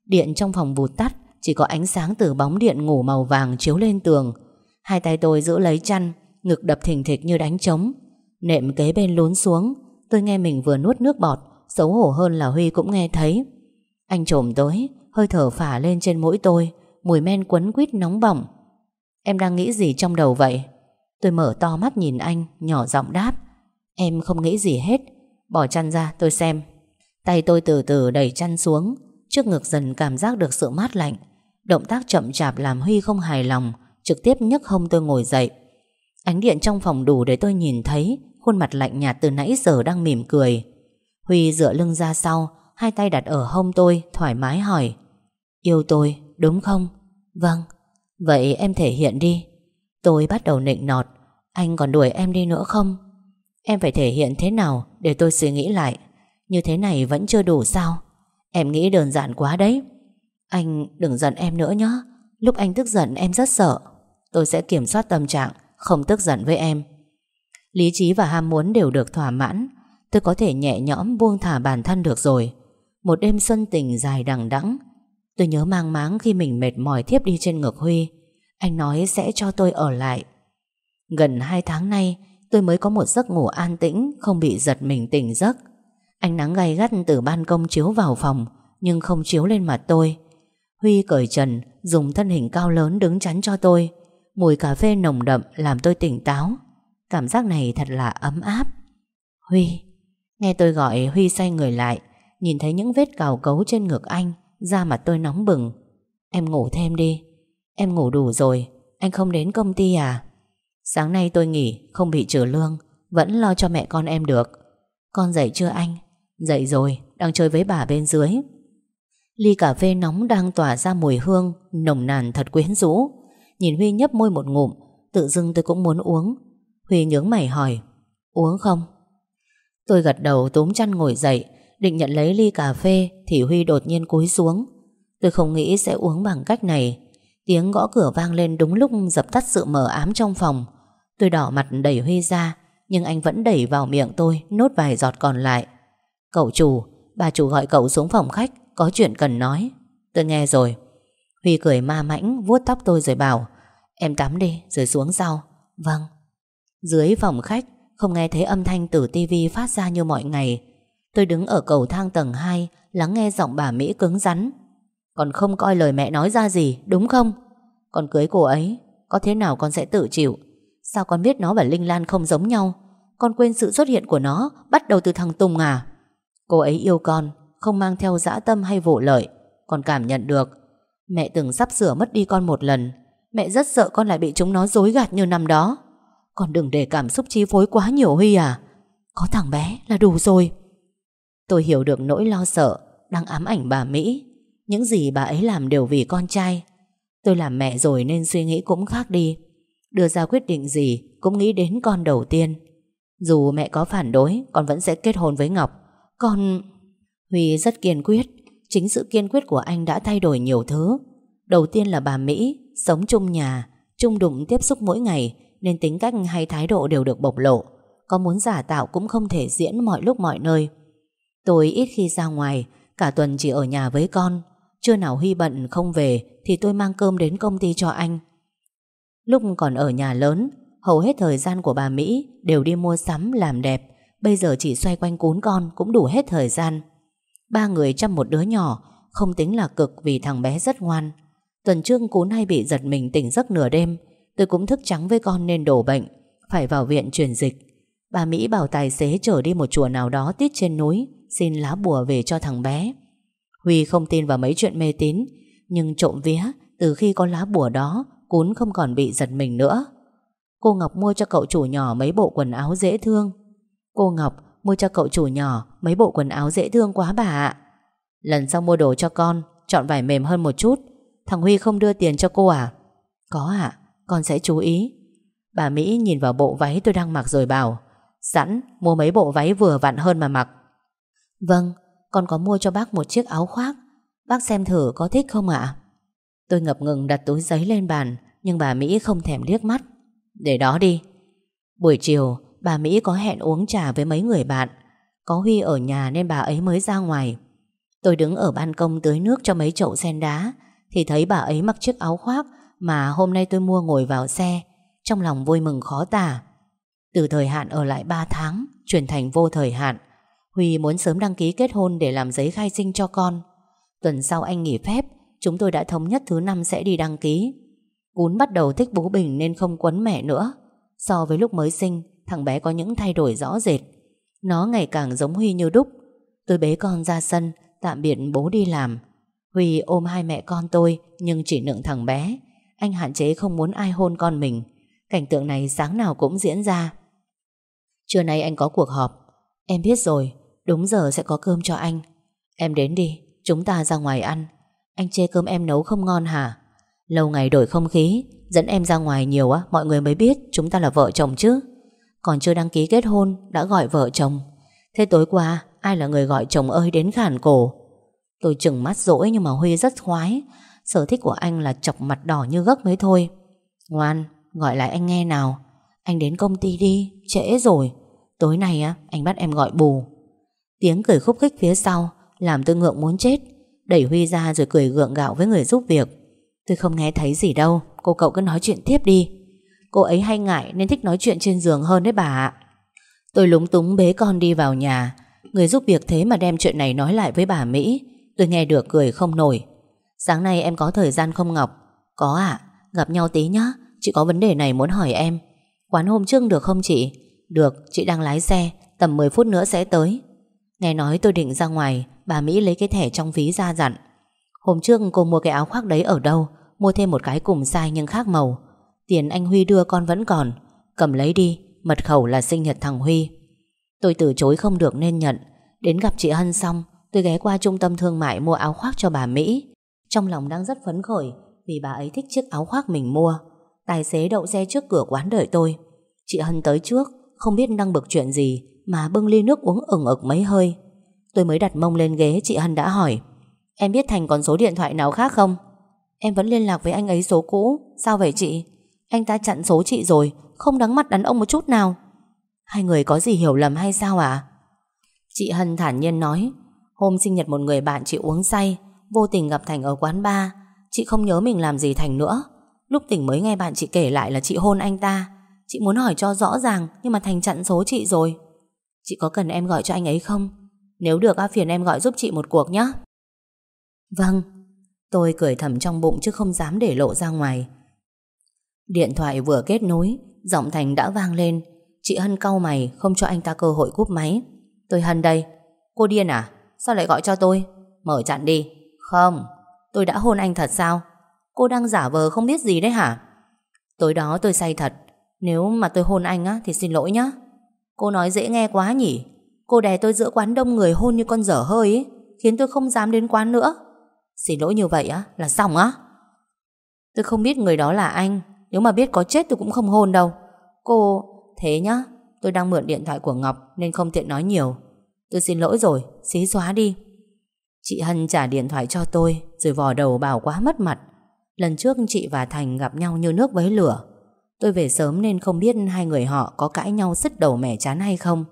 Speaker 1: Điện trong phòng vụt tắt, Chỉ có ánh sáng từ bóng điện ngủ màu vàng chiếu lên tường. Hai tay tôi giữ lấy chăn, Ngực đập thình thịch như đánh trống. Nệm kế bên lún xuống. Tôi nghe mình vừa nuốt nước bọt, Xấu hổ hơn là Huy cũng nghe thấy. Anh trồm tới Hơi thở phả lên trên mũi tôi, Mùi men quấn quýt nóng bỏng. Em đang nghĩ gì trong đầu vậy? Tôi mở to mắt nhìn anh, Nhỏ giọng đáp. Em không nghĩ gì hết. Bỏ chăn ra, tôi xem. Tay tôi từ từ đẩy chăn xuống. Trước ngực dần cảm giác được sự mát lạnh. Động tác chậm chạp làm Huy không hài lòng, Trực tiếp nhấc hông tôi ngồi dậy. Ánh điện trong phòng đủ để tôi nhìn thấy, Khuôn mặt lạnh nhạt từ nãy giờ đang mỉm cười. Huy dựa lưng ra sau, Hai tay đặt ở hông tôi, Thoải mái hỏi Yêu tôi, đúng không? Vâng. Vậy em thể hiện đi. Tôi bắt đầu nịnh nọt. Anh còn đuổi em đi nữa không? Em phải thể hiện thế nào để tôi suy nghĩ lại? Như thế này vẫn chưa đủ sao? Em nghĩ đơn giản quá đấy. Anh đừng giận em nữa nhé. Lúc anh tức giận em rất sợ. Tôi sẽ kiểm soát tâm trạng, Không tức giận với em. Lý trí và ham muốn đều được thỏa mãn. Tôi có thể nhẹ nhõm buông thả bản thân được rồi. Một đêm xuân tình dài đằng đẵng Tôi nhớ mang máng khi mình mệt mỏi thiếp đi trên ngực Huy. Anh nói sẽ cho tôi ở lại. Gần hai tháng nay, Tôi mới có một giấc ngủ an tĩnh, Không bị giật mình tỉnh giấc. Ánh nắng gay gắt từ ban công chiếu vào phòng, Nhưng không chiếu lên mặt tôi. Huy cởi trần, Dùng thân hình cao lớn đứng chắn cho tôi. Mùi cà phê nồng đậm làm tôi tỉnh táo. Cảm giác này thật là ấm áp. Huy, Nghe tôi gọi Huy xoay người lại, Nhìn thấy những vết cào cấu trên ngực anh Da mặt tôi nóng bừng. Em ngủ thêm đi. Em ngủ đủ rồi. Anh không đến công ty à? Sáng nay tôi nghỉ, Không bị trừ lương. Vẫn lo cho mẹ con em được. Con dậy chưa anh? Dậy rồi. Đang chơi với bà bên dưới. Ly cà phê nóng đang tỏa ra mùi hương, Nồng nàn thật quyến rũ. Nhìn Huy nhấp môi một ngụm, Tự dưng tôi cũng muốn uống. Huy nhướng mày hỏi, Uống không? Tôi gật đầu túm chăn ngồi dậy. Định nhận lấy ly cà phê Thì Huy đột nhiên cúi xuống. Tôi không nghĩ sẽ uống bằng cách này. Tiếng gõ cửa vang lên đúng lúc dập tắt sự mờ ám trong phòng. Tôi đỏ mặt đẩy Huy ra Nhưng anh vẫn đẩy vào miệng tôi Nốt vài giọt còn lại. Cậu chủ, bà chủ gọi cậu xuống phòng khách Có chuyện cần nói. Tôi nghe rồi. Huy cười ma mãnh vuốt tóc tôi rồi bảo Em tắm đi rồi xuống sau. Vâng. Dưới phòng khách Không nghe thấy âm thanh từ tivi phát ra như mọi ngày. Tôi đứng ở cầu thang tầng 2 Lắng nghe giọng bà Mỹ cứng rắn. Còn không coi lời mẹ nói ra gì, Đúng không? Con cưới cô ấy, Có thế nào con sẽ tự chịu? Sao con biết nó và Linh Lan không giống nhau? Con quên sự xuất hiện của nó, Bắt đầu từ thằng Tùng à? Cô ấy yêu con, Không mang theo dã tâm hay vụ lợi. Con cảm nhận được. Mẹ từng sắp sửa mất đi con một lần. Mẹ rất sợ con lại bị chúng nó dối gạt như năm đó. Con đừng để cảm xúc chi phối quá nhiều Huy à. Có thằng bé là đủ rồi. Tôi hiểu được nỗi lo sợ, Đang ám ảnh bà Mỹ. Những gì bà ấy làm đều vì con trai. Tôi làm mẹ rồi nên suy nghĩ cũng khác đi. Đưa ra quyết định gì Cũng nghĩ đến con đầu tiên. Dù mẹ có phản đối, Con vẫn sẽ kết hôn với Ngọc. Con... Huy rất kiên quyết. Chính sự kiên quyết của anh đã thay đổi nhiều thứ. Đầu tiên là bà Mỹ, Sống chung nhà, Chung đụng tiếp xúc mỗi ngày, Nên tính cách hay thái độ đều được bộc lộ. Có muốn giả tạo cũng không thể diễn mọi lúc mọi nơi. Tôi ít khi ra ngoài, Cả tuần chỉ ở nhà với con. Trưa nào Huy bận không về Thì tôi mang cơm đến công ty cho anh. Lúc còn ở nhà lớn, Hầu hết thời gian của bà Mỹ Đều đi mua sắm, làm đẹp. Bây giờ chỉ xoay quanh cún con Cũng đủ hết thời gian. Ba người chăm một đứa nhỏ, Không tính là cực vì thằng bé rất ngoan. Tuần trước cún hay bị giật mình tỉnh giấc nửa đêm, Tôi cũng thức trắng với con nên đổ bệnh, Phải vào viện truyền dịch. Bà Mỹ bảo tài xế chở đi một chùa nào đó tít trên núi. Xin lá bùa về cho thằng bé. Huy không tin vào mấy chuyện mê tín, Nhưng trộm vía, Từ khi có lá bùa đó, Cún không còn bị giật mình nữa. Cô Ngọc mua cho cậu chủ nhỏ mấy bộ quần áo dễ thương. Cô Ngọc mua cho cậu chủ nhỏ mấy bộ quần áo dễ thương quá bà ạ. Lần sau mua đồ cho con, Chọn vải mềm hơn một chút. Thằng Huy không đưa tiền cho cô à? Có ạ, Con sẽ chú ý. Bà Mỹ nhìn vào bộ váy tôi đang mặc rồi bảo, Sẵn, mua mấy bộ váy vừa vặn hơn mà mặc. Vâng Con có mua cho bác một chiếc áo khoác. Bác xem thử có thích không ạ? Tôi ngập ngừng đặt túi giấy lên bàn, Nhưng bà Mỹ không thèm liếc mắt. Để đó đi. Buổi chiều, bà Mỹ có hẹn uống trà với mấy người bạn. Có Huy ở nhà nên bà ấy mới ra ngoài. Tôi đứng ở ban công tưới nước cho mấy chậu sen đá, Thì thấy bà ấy mặc chiếc áo khoác Mà hôm nay tôi mua ngồi vào xe. Trong lòng vui mừng khó tả. Từ thời hạn ở lại 3 tháng, Chuyển thành vô thời hạn. Huy muốn sớm đăng ký kết hôn Để làm giấy khai sinh cho con. Tuần sau anh nghỉ phép, Chúng tôi đã thống nhất thứ năm sẽ đi đăng ký. Cún bắt đầu thích bố Bình nên không quấn mẹ nữa. So với lúc mới sinh, Thằng bé có những thay đổi rõ rệt. Nó ngày càng giống Huy như đúc. Tôi bế con ra sân, Tạm biệt bố đi làm. Huy ôm hai mẹ con tôi, Nhưng chỉ nựng thằng bé. Anh hạn chế không muốn ai hôn con mình. Cảnh tượng này sáng nào cũng diễn ra. Trưa nay anh có cuộc họp. Em biết rồi Đúng giờ sẽ có cơm cho anh. Em đến đi, Chúng ta ra ngoài ăn. Anh chê cơm em nấu không ngon hả? Lâu ngày đổi không khí, Dẫn em ra ngoài nhiều á, Mọi người mới biết chúng ta là vợ chồng chứ. Còn chưa đăng ký kết hôn, Đã gọi vợ chồng. Thế tối qua, ai là người gọi chồng ơi đến khản cổ? Tôi chừng mắt dỗi nhưng mà Huy rất khoái. Sở thích của anh là chọc mặt đỏ như gấc mới thôi. Ngoan, Gọi lại anh nghe nào. Anh đến công ty đi, Trễ rồi. Tối nay á, anh bắt em gọi bù. Tiếng cười khúc khích phía sau Làm tôi ngượng muốn chết. Đẩy Huy ra rồi cười gượng gạo với người giúp việc. Tôi không nghe thấy gì đâu Cô cậu cứ nói chuyện tiếp đi. Cô ấy hay ngại nên thích nói chuyện trên giường hơn đấy bà ạ. Tôi lúng túng bế con đi vào nhà. Người giúp việc thế mà đem chuyện này nói lại với bà Mỹ. Tôi nghe được cười không nổi. Sáng nay em có thời gian không Ngọc? Có ạ, gặp nhau tí nhá. Chị có vấn đề này muốn hỏi em. Quán hôm trước được không chị? Được, chị đang lái xe Tầm 10 phút nữa sẽ tới. Nghe nói tôi định ra ngoài, Bà Mỹ lấy cái thẻ trong ví ra dặn. Hôm trước cô mua cái áo khoác đấy ở đâu, Mua thêm một cái cùng size nhưng khác màu. Tiền anh Huy đưa con vẫn còn. Cầm lấy đi, Mật khẩu là sinh nhật thằng Huy. Tôi từ chối không được nên nhận. Đến gặp chị Hân xong, Tôi ghé qua trung tâm thương mại mua áo khoác cho bà Mỹ. Trong lòng đang rất phấn khởi Vì bà ấy thích chiếc áo khoác mình mua. Tài xế đậu xe trước cửa quán đợi tôi. Chị Hân tới trước, Không biết đang bực chuyện gì. Mà bưng ly nước uống ửng ực mấy hơi. Tôi mới đặt mông lên ghế, chị Hân đã hỏi, Em biết Thành còn số điện thoại nào khác không? Em vẫn liên lạc với anh ấy số cũ. Sao vậy chị? Anh ta chặn số chị rồi, Không đắng mặt đàn ông một chút nào. Hai người có gì hiểu lầm hay sao à Chị Hân thản nhiên nói, Hôm sinh nhật một người bạn chị uống say, Vô tình gặp Thành ở quán bar. Chị không nhớ mình làm gì Thành nữa. Lúc tỉnh mới nghe bạn chị kể lại là chị hôn anh ta. Chị muốn hỏi cho rõ ràng, Nhưng mà Thành chặn số chị rồi. Chị có cần em gọi cho anh ấy không? Nếu được á, phiền em gọi giúp chị một cuộc nhé Vâng. Tôi cười thầm trong bụng chứ không dám để lộ ra ngoài. Điện thoại vừa kết nối, Giọng Thành đã vang lên. Chị Hân cau mày, không cho anh ta cơ hội cúp máy. Tôi Hân đây. Cô điên à Sao lại gọi cho tôi? Mở chặn đi. Không, Tôi đã hôn anh thật sao? Cô đang giả vờ không biết gì đấy hả? Tối đó tôi say thật. Nếu mà tôi hôn anh á, thì xin lỗi nhá. Cô nói dễ nghe quá nhỉ? Cô đè tôi giữa quán đông người hôn như con dở hơi ấy, Khiến tôi không dám đến quán nữa. Xin lỗi như vậy á là xong á. Tôi không biết người đó là anh Nếu mà biết có chết tôi cũng không hôn đâu. Cô Thế nhá Tôi đang mượn điện thoại của Ngọc Nên không tiện nói nhiều. Tôi xin lỗi rồi Xí xóa đi. Chị Hân trả điện thoại cho tôi Rồi vò đầu bảo quá mất mặt. Lần trước chị và Thành gặp nhau như nước với lửa. Tôi về sớm nên không biết Hai người họ có cãi nhau sứt đầu mẻ chán hay không.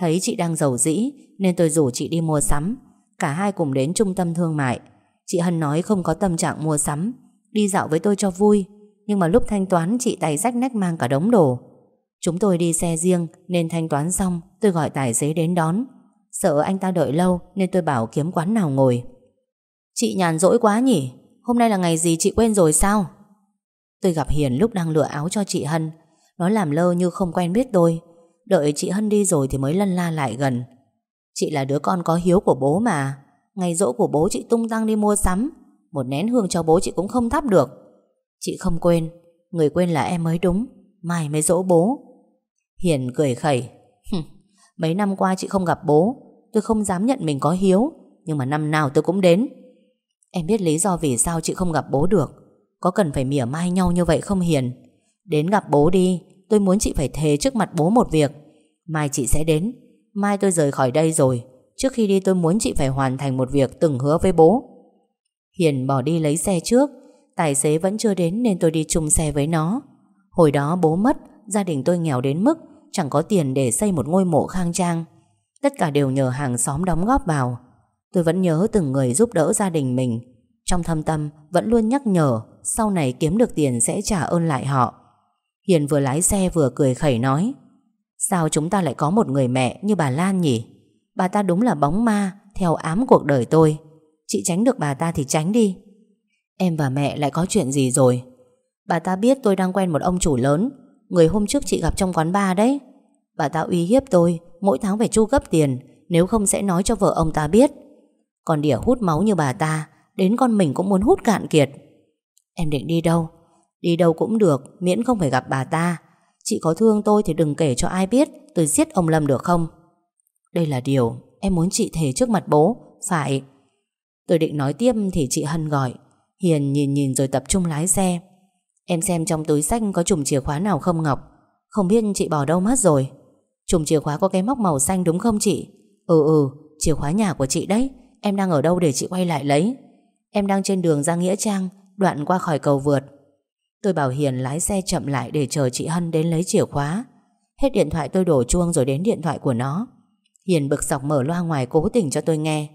Speaker 1: Thấy chị đang giàu dĩ, Nên tôi rủ chị đi mua sắm. Cả hai cùng đến trung tâm thương mại. Chị Hân nói không có tâm trạng mua sắm. Đi dạo với tôi cho vui, Nhưng mà lúc thanh toán chị tay rách nách mang cả đống đồ. Chúng tôi đi xe riêng, Nên thanh toán xong, Tôi gọi tài xế đến đón. Sợ anh ta đợi lâu, Nên tôi bảo kiếm quán nào ngồi. Chị nhàn rỗi quá nhỉ? Hôm nay là ngày gì chị quên rồi sao? Tôi gặp Hiền lúc đang lựa áo cho chị Hân. Nó làm lơ như không quen biết tôi. Đợi chị Hân đi rồi thì mới lân la lại gần. Chị là đứa con có hiếu của bố mà. Ngày dỗ của bố chị tung tăng đi mua sắm. Một nén hương cho bố chị cũng không thắp được. Chị không quên. Người quên là em mới đúng. Mai mới dỗ bố. Hiền cười khẩy. Mấy năm qua chị không gặp bố. Tôi không dám nhận mình có hiếu. Nhưng mà năm nào tôi cũng đến. Em biết lý do vì sao chị không gặp bố được. Có cần phải mỉa mai nhau như vậy không Hiền? Đến gặp bố đi, Tôi muốn chị phải thề trước mặt bố một việc. Mai chị sẽ đến. Mai tôi rời khỏi đây rồi. Trước khi đi tôi muốn chị phải hoàn thành một việc từng hứa với bố. Hiền bỏ đi lấy xe trước. Tài xế vẫn chưa đến nên tôi đi chung xe với nó. Hồi đó bố mất, Gia đình tôi nghèo đến mức Chẳng có tiền để xây một ngôi mộ khang trang. Tất cả đều nhờ hàng xóm đóng góp vào. Tôi vẫn nhớ từng người giúp đỡ gia đình mình. Trong thâm tâm, vẫn luôn nhắc nhở sau này kiếm được tiền sẽ trả ơn lại họ. Hiền vừa lái xe vừa cười khẩy nói, Sao chúng ta lại có một người mẹ như bà Lan nhỉ? Bà ta đúng là bóng ma, Theo ám cuộc đời tôi. Chị tránh được bà ta thì tránh đi. Em và mẹ lại có chuyện gì rồi? Bà ta biết tôi đang quen một ông chủ lớn, Người hôm trước chị gặp trong quán bar đấy. Bà ta uy hiếp tôi, Mỗi tháng phải chu cấp tiền, Nếu không sẽ nói cho vợ ông ta biết. Còn đỉa hút máu như bà ta, Đến con mình cũng muốn hút cạn kiệt. Em định đi đâu? Đi đâu cũng được, Miễn không phải gặp bà ta. Chị có thương tôi thì đừng kể cho ai biết, Tôi giết ông Lâm được không? Đây là điều em muốn chị thề trước mặt bố, Phải. Tôi định nói tiếp thì chị Hân gọi. Hiền nhìn nhìn rồi tập trung lái xe. Em xem trong túi sách có chùm chìa khóa nào không, Ngọc? Không biết chị bỏ đâu mất rồi. Chùm chìa khóa có cái móc màu xanh đúng không chị? Ừ ừ Chìa khóa nhà của chị đấy. Em đang ở đâu để chị quay lại lấy? Em đang trên đường ra Nghĩa Trang. Đoạn qua khỏi cầu vượt. Tôi bảo Hiền lái xe chậm lại để chờ chị Hân đến lấy chìa khóa. Hết điện thoại tôi đổ chuông rồi đến điện thoại của nó. Hiền bực dọc mở loa ngoài cố tình cho tôi nghe.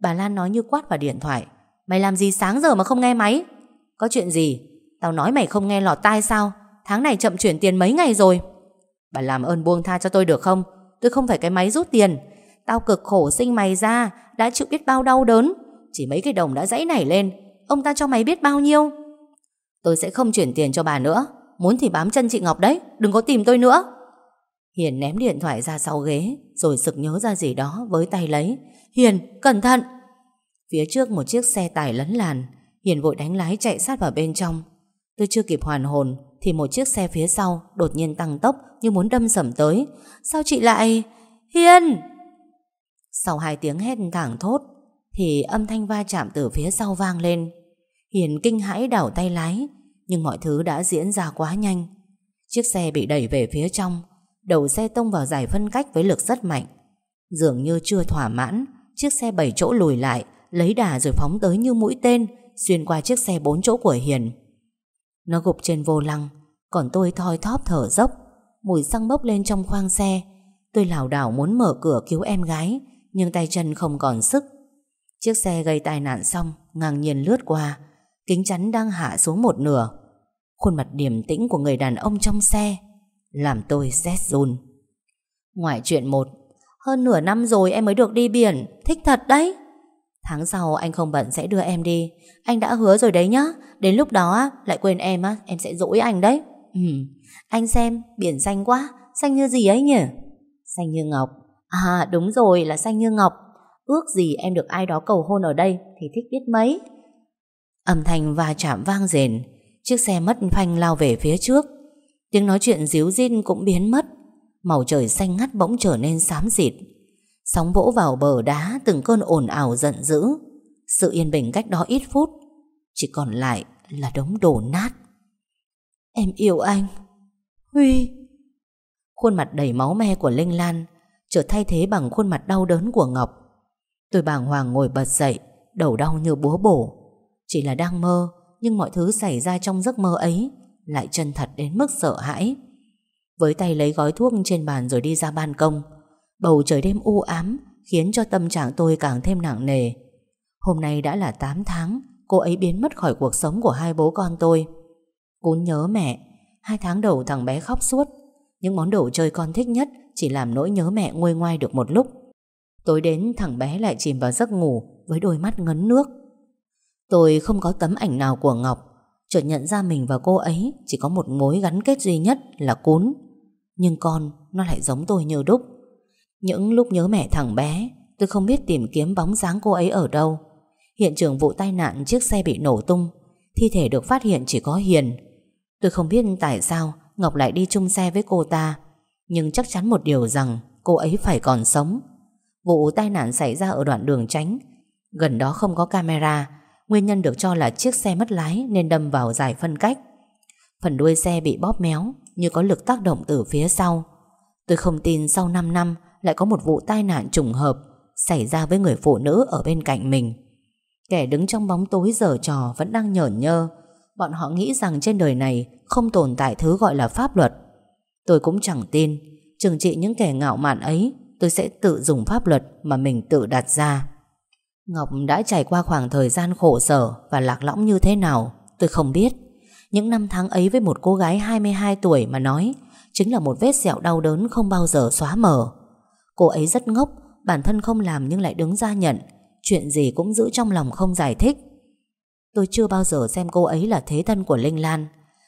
Speaker 1: Bà Lan nói như quát vào điện thoại. Mày làm gì sáng giờ mà không nghe máy? Có chuyện gì? Tao nói mày không nghe lọt tai sao? Tháng này chậm chuyển tiền mấy ngày rồi? Bà làm ơn buông tha cho tôi được không? Tôi không phải cái máy rút tiền. Tao cực khổ sinh mày ra, Đã chịu biết bao đau đớn. Chỉ mấy cái đồng đã dãy nảy lên Ông ta cho mày biết bao nhiêu? Tôi sẽ không chuyển tiền cho bà nữa. Muốn thì bám chân chị Ngọc đấy, Đừng có tìm tôi nữa. Hiền ném điện thoại ra sau ghế, Rồi sực nhớ ra gì đó với tay lấy. Hiền, cẩn thận! Phía trước một chiếc xe tải lấn làn, Hiền vội đánh lái chạy sát vào bên trong. Tôi chưa kịp hoàn hồn, Thì một chiếc xe phía sau đột nhiên tăng tốc Như muốn đâm sầm tới. Sao chị lại... Hiền! Sau hai tiếng hét thẳng thốt, Thì âm thanh va chạm từ phía sau vang lên. Hiền kinh hãi đảo tay lái, Nhưng mọi thứ đã diễn ra quá nhanh. Chiếc xe bị đẩy về phía trong, Đầu xe tông vào giải phân cách với lực rất mạnh. Dường như chưa thỏa mãn, Chiếc xe bảy chỗ lùi lại, Lấy đà rồi phóng tới như mũi tên, Xuyên qua chiếc xe bốn chỗ của Hiền. Nó gục trên vô lăng, Còn tôi thoi thóp thở dốc. Mùi xăng bốc lên trong khoang xe. Tôi lảo đảo muốn mở cửa cứu em gái, Nhưng tay chân không còn sức. Chiếc xe gây tai nạn xong, Ngang nhiên lướt qua. Kính chắn đang hạ xuống một nửa. Khuôn mặt điềm tĩnh của người đàn ông trong xe Làm tôi rét run. Ngoài chuyện một, Hơn nửa năm rồi em mới được đi biển. Thích thật đấy. Tháng sau anh không bận sẽ đưa em đi. Anh đã hứa rồi đấy nhá. Đến lúc đó lại quên em á, Em sẽ dỗi anh đấy. Ừ. Anh xem, biển xanh quá, Xanh như gì ấy nhỉ? Xanh như ngọc. À đúng rồi, là xanh như ngọc. Ước gì em được ai đó cầu hôn ở đây Thì thích biết mấy. Âm thanh va chạm vang rền, Chiếc xe mất phanh lao về phía trước. Tiếng nói chuyện díu dít cũng biến mất, Màu trời xanh ngắt bỗng trở nên xám xịt. Sóng vỗ vào bờ đá, Từng cơn ồn ào giận dữ. Sự yên bình cách đó ít phút, Chỉ còn lại là đống đổ nát. Em yêu anh, Huy. Khuôn mặt đầy máu me của Linh Lan Trở thay thế bằng khuôn mặt đau đớn của Ngọc. Tôi bàng hoàng ngồi bật dậy, Đầu đau như búa bổ. Chỉ là đang mơ, Nhưng mọi thứ xảy ra trong giấc mơ ấy Lại chân thật đến mức sợ hãi. Với tay lấy gói thuốc trên bàn rồi đi ra ban công, Bầu trời đêm u ám Khiến cho tâm trạng tôi càng thêm nặng nề. Hôm nay đã là 8 tháng, Cô ấy biến mất khỏi cuộc sống của hai bố con tôi. Cún nhớ mẹ, Hai tháng đầu thằng bé khóc suốt, Những món đồ chơi con thích nhất Chỉ làm nỗi nhớ mẹ nguôi ngoai được một lúc. Tối đến thằng bé lại chìm vào giấc ngủ Với đôi mắt ngấn nước. Tôi không có tấm ảnh nào của Ngọc. Chợt nhận ra mình và cô ấy Chỉ có một mối gắn kết duy nhất là cún. Nhưng con, Nó lại giống tôi như đúc. Những lúc nhớ mẹ thằng bé, Tôi không biết tìm kiếm bóng dáng cô ấy ở đâu. Hiện trường vụ tai nạn chiếc xe bị nổ tung, Thi thể được phát hiện chỉ có Hiền. Tôi không biết tại sao Ngọc lại đi chung xe với cô ta, Nhưng chắc chắn một điều rằng Cô ấy phải còn sống. Vụ tai nạn xảy ra ở đoạn đường tránh, Gần đó không có camera Nguyên nhân được cho là chiếc xe mất lái Nên đâm vào giải phân cách. Phần đuôi xe bị bóp méo Như có lực tác động từ phía sau. Tôi không tin sau 5 năm Lại có một vụ tai nạn trùng hợp Xảy ra với người phụ nữ ở bên cạnh mình. Kẻ đứng trong bóng tối giờ trò Vẫn đang nhởn nhơ. Bọn họ nghĩ rằng trên đời này Không tồn tại thứ gọi là pháp luật. Tôi cũng chẳng tin. Trừng trị những kẻ ngạo mạn ấy, Tôi sẽ tự dùng pháp luật mà mình tự đặt ra. Ngọc đã trải qua khoảng thời gian khổ sở Và lạc lõng như thế nào, Tôi không biết. Những năm tháng ấy với một cô gái 22 tuổi mà nói, Chính là một vết sẹo đau đớn Không bao giờ xóa mở Cô ấy rất ngốc, Bản thân không làm nhưng lại đứng ra nhận. Chuyện gì cũng giữ trong lòng không giải thích. Tôi chưa bao giờ xem cô ấy là thế thân của Linh Lan.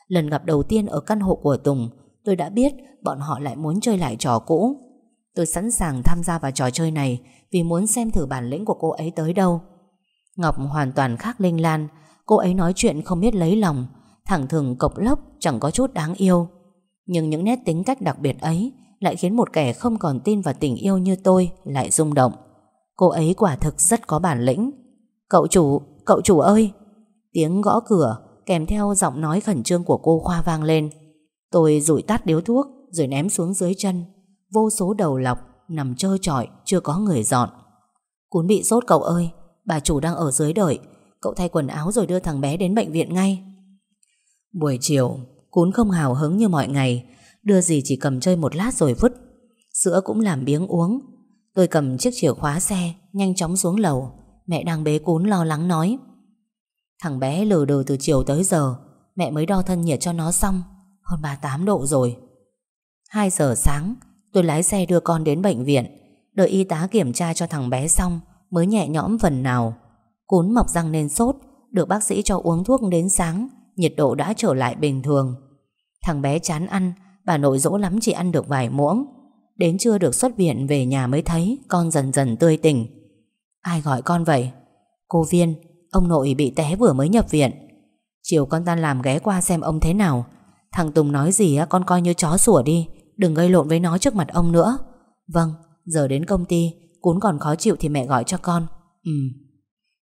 Speaker 1: Lần gặp đầu tiên ở căn hộ của Tùng, Tôi đã biết bọn họ lại muốn chơi lại trò cũ. Tôi sẵn sàng tham gia vào trò chơi này vì muốn xem thử bản lĩnh của cô ấy tới đâu. Ngọc hoàn toàn khác Linh Lan. Cô ấy nói chuyện không biết lấy lòng. Thẳng thừng cộc lốc chẳng có chút đáng yêu. Nhưng những nét tính cách đặc biệt ấy Lại khiến một kẻ không còn tin vào tình yêu như tôi Lại rung động. Cô ấy quả thực rất có bản lĩnh. Cậu chủ, cậu chủ ơi! Tiếng gõ cửa Kèm theo giọng nói khẩn trương của cô Khoa vang lên. Tôi rủi tắt điếu thuốc Rồi ném xuống dưới chân. Vô số đầu lọc Nằm trơ trọi, chưa có người dọn. Cún bị sốt, cậu ơi, Bà chủ đang ở dưới đợi. Cậu thay quần áo rồi đưa thằng bé đến bệnh viện ngay. Buổi chiều Cún không hào hứng như mọi ngày. Đưa gì chỉ cầm chơi một lát rồi vứt. Sữa cũng làm biếng uống. Tôi cầm chiếc chìa khóa xe, Nhanh chóng xuống lầu. Mẹ đang bế cún lo lắng nói. Thằng bé lừ đừ từ chiều tới giờ. Mẹ mới đo thân nhiệt cho nó xong. Hơn 38 độ rồi. 2 giờ sáng Tôi lái xe đưa con đến bệnh viện. Đợi y tá kiểm tra cho thằng bé xong, Mới nhẹ nhõm phần nào. Cún mọc răng nên sốt, Được bác sĩ cho uống thuốc đến sáng, Nhiệt độ đã trở lại bình thường. Thằng bé chán ăn, Bà nội dỗ lắm chỉ ăn được vài muỗng. Đến trưa được xuất viện về nhà mới thấy, Con dần dần tươi tỉnh. Ai gọi con vậy? Cô Viên, Ông nội bị té vừa mới nhập viện. Chiều con tan làm ghé qua xem ông thế nào. Thằng Tùng nói gì con coi như chó sủa đi. Đừng gây lộn với nó trước mặt ông nữa. Vâng, giờ đến công ty Cún còn khó chịu thì mẹ gọi cho con. Ừ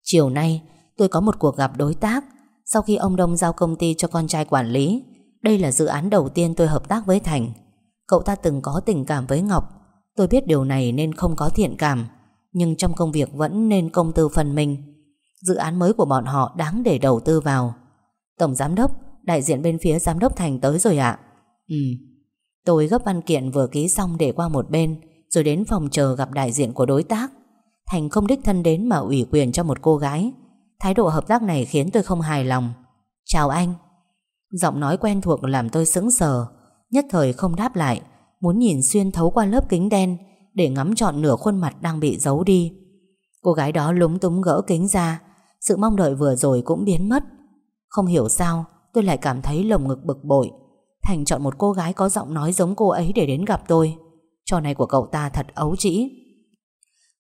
Speaker 1: Chiều nay tôi có một cuộc gặp đối tác. Sau khi ông Đông giao công ty cho con trai quản lý Đây là dự án đầu tiên tôi hợp tác với Thành. Cậu ta từng có tình cảm với Ngọc. Tôi biết điều này nên không có thiện cảm Nhưng trong công việc vẫn nên công tư phần mình. Dự án mới của bọn họ đáng để đầu tư vào. Tổng giám đốc Đại diện bên phía giám đốc Thành tới rồi ạ. Ừ Tôi gấp văn kiện vừa ký xong để qua một bên, Rồi đến phòng chờ gặp đại diện của đối tác. Thành không đích thân đến mà ủy quyền cho một cô gái. Thái độ hợp tác này khiến tôi không hài lòng. Chào anh. Giọng nói quen thuộc làm tôi sững sờ, Nhất thời không đáp lại, Muốn nhìn xuyên thấu qua lớp kính đen Để ngắm trọn nửa khuôn mặt đang bị giấu đi. Cô gái đó lúng túng gỡ kính ra, Sự mong đợi vừa rồi cũng biến mất. Không hiểu sao, Tôi lại cảm thấy lồng ngực bực bội Thành chọn một cô gái có giọng nói giống cô ấy để đến gặp tôi. Trò này của cậu ta thật ấu trĩ.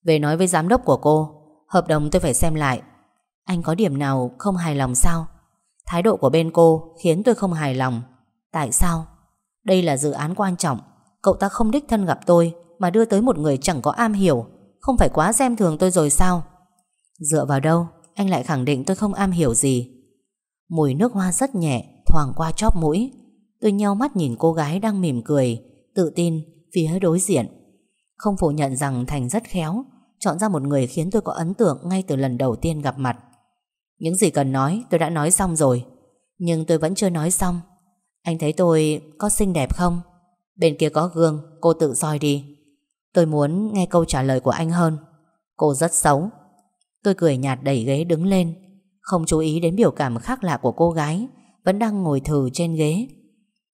Speaker 1: Về nói với giám đốc của cô, Hợp đồng tôi phải xem lại. Anh có điểm nào không hài lòng sao? Thái độ của bên cô khiến tôi không hài lòng. Tại sao? Đây là dự án quan trọng. Cậu ta không đích thân gặp tôi Mà đưa tới một người chẳng có am hiểu. Không phải quá xem thường tôi rồi sao? Dựa vào đâu, Anh lại khẳng định tôi không am hiểu gì? Mùi nước hoa rất nhẹ, Thoảng qua chóp mũi. Tôi nheo mắt nhìn cô gái đang mỉm cười, Tự tin, phía đối diện. Không phủ nhận rằng Thành rất khéo, Chọn ra một người khiến tôi có ấn tượng Ngay từ lần đầu tiên gặp mặt. Những gì cần nói, tôi đã nói xong rồi, Nhưng tôi vẫn chưa nói xong. Anh thấy tôi có xinh đẹp không? Bên kia có gương, Cô tự soi đi. Tôi muốn nghe câu trả lời của anh hơn. Cô rất xấu. Tôi cười nhạt đẩy ghế đứng lên. Không chú ý đến biểu cảm khác lạ của cô gái, Vẫn đang ngồi thừ trên ghế.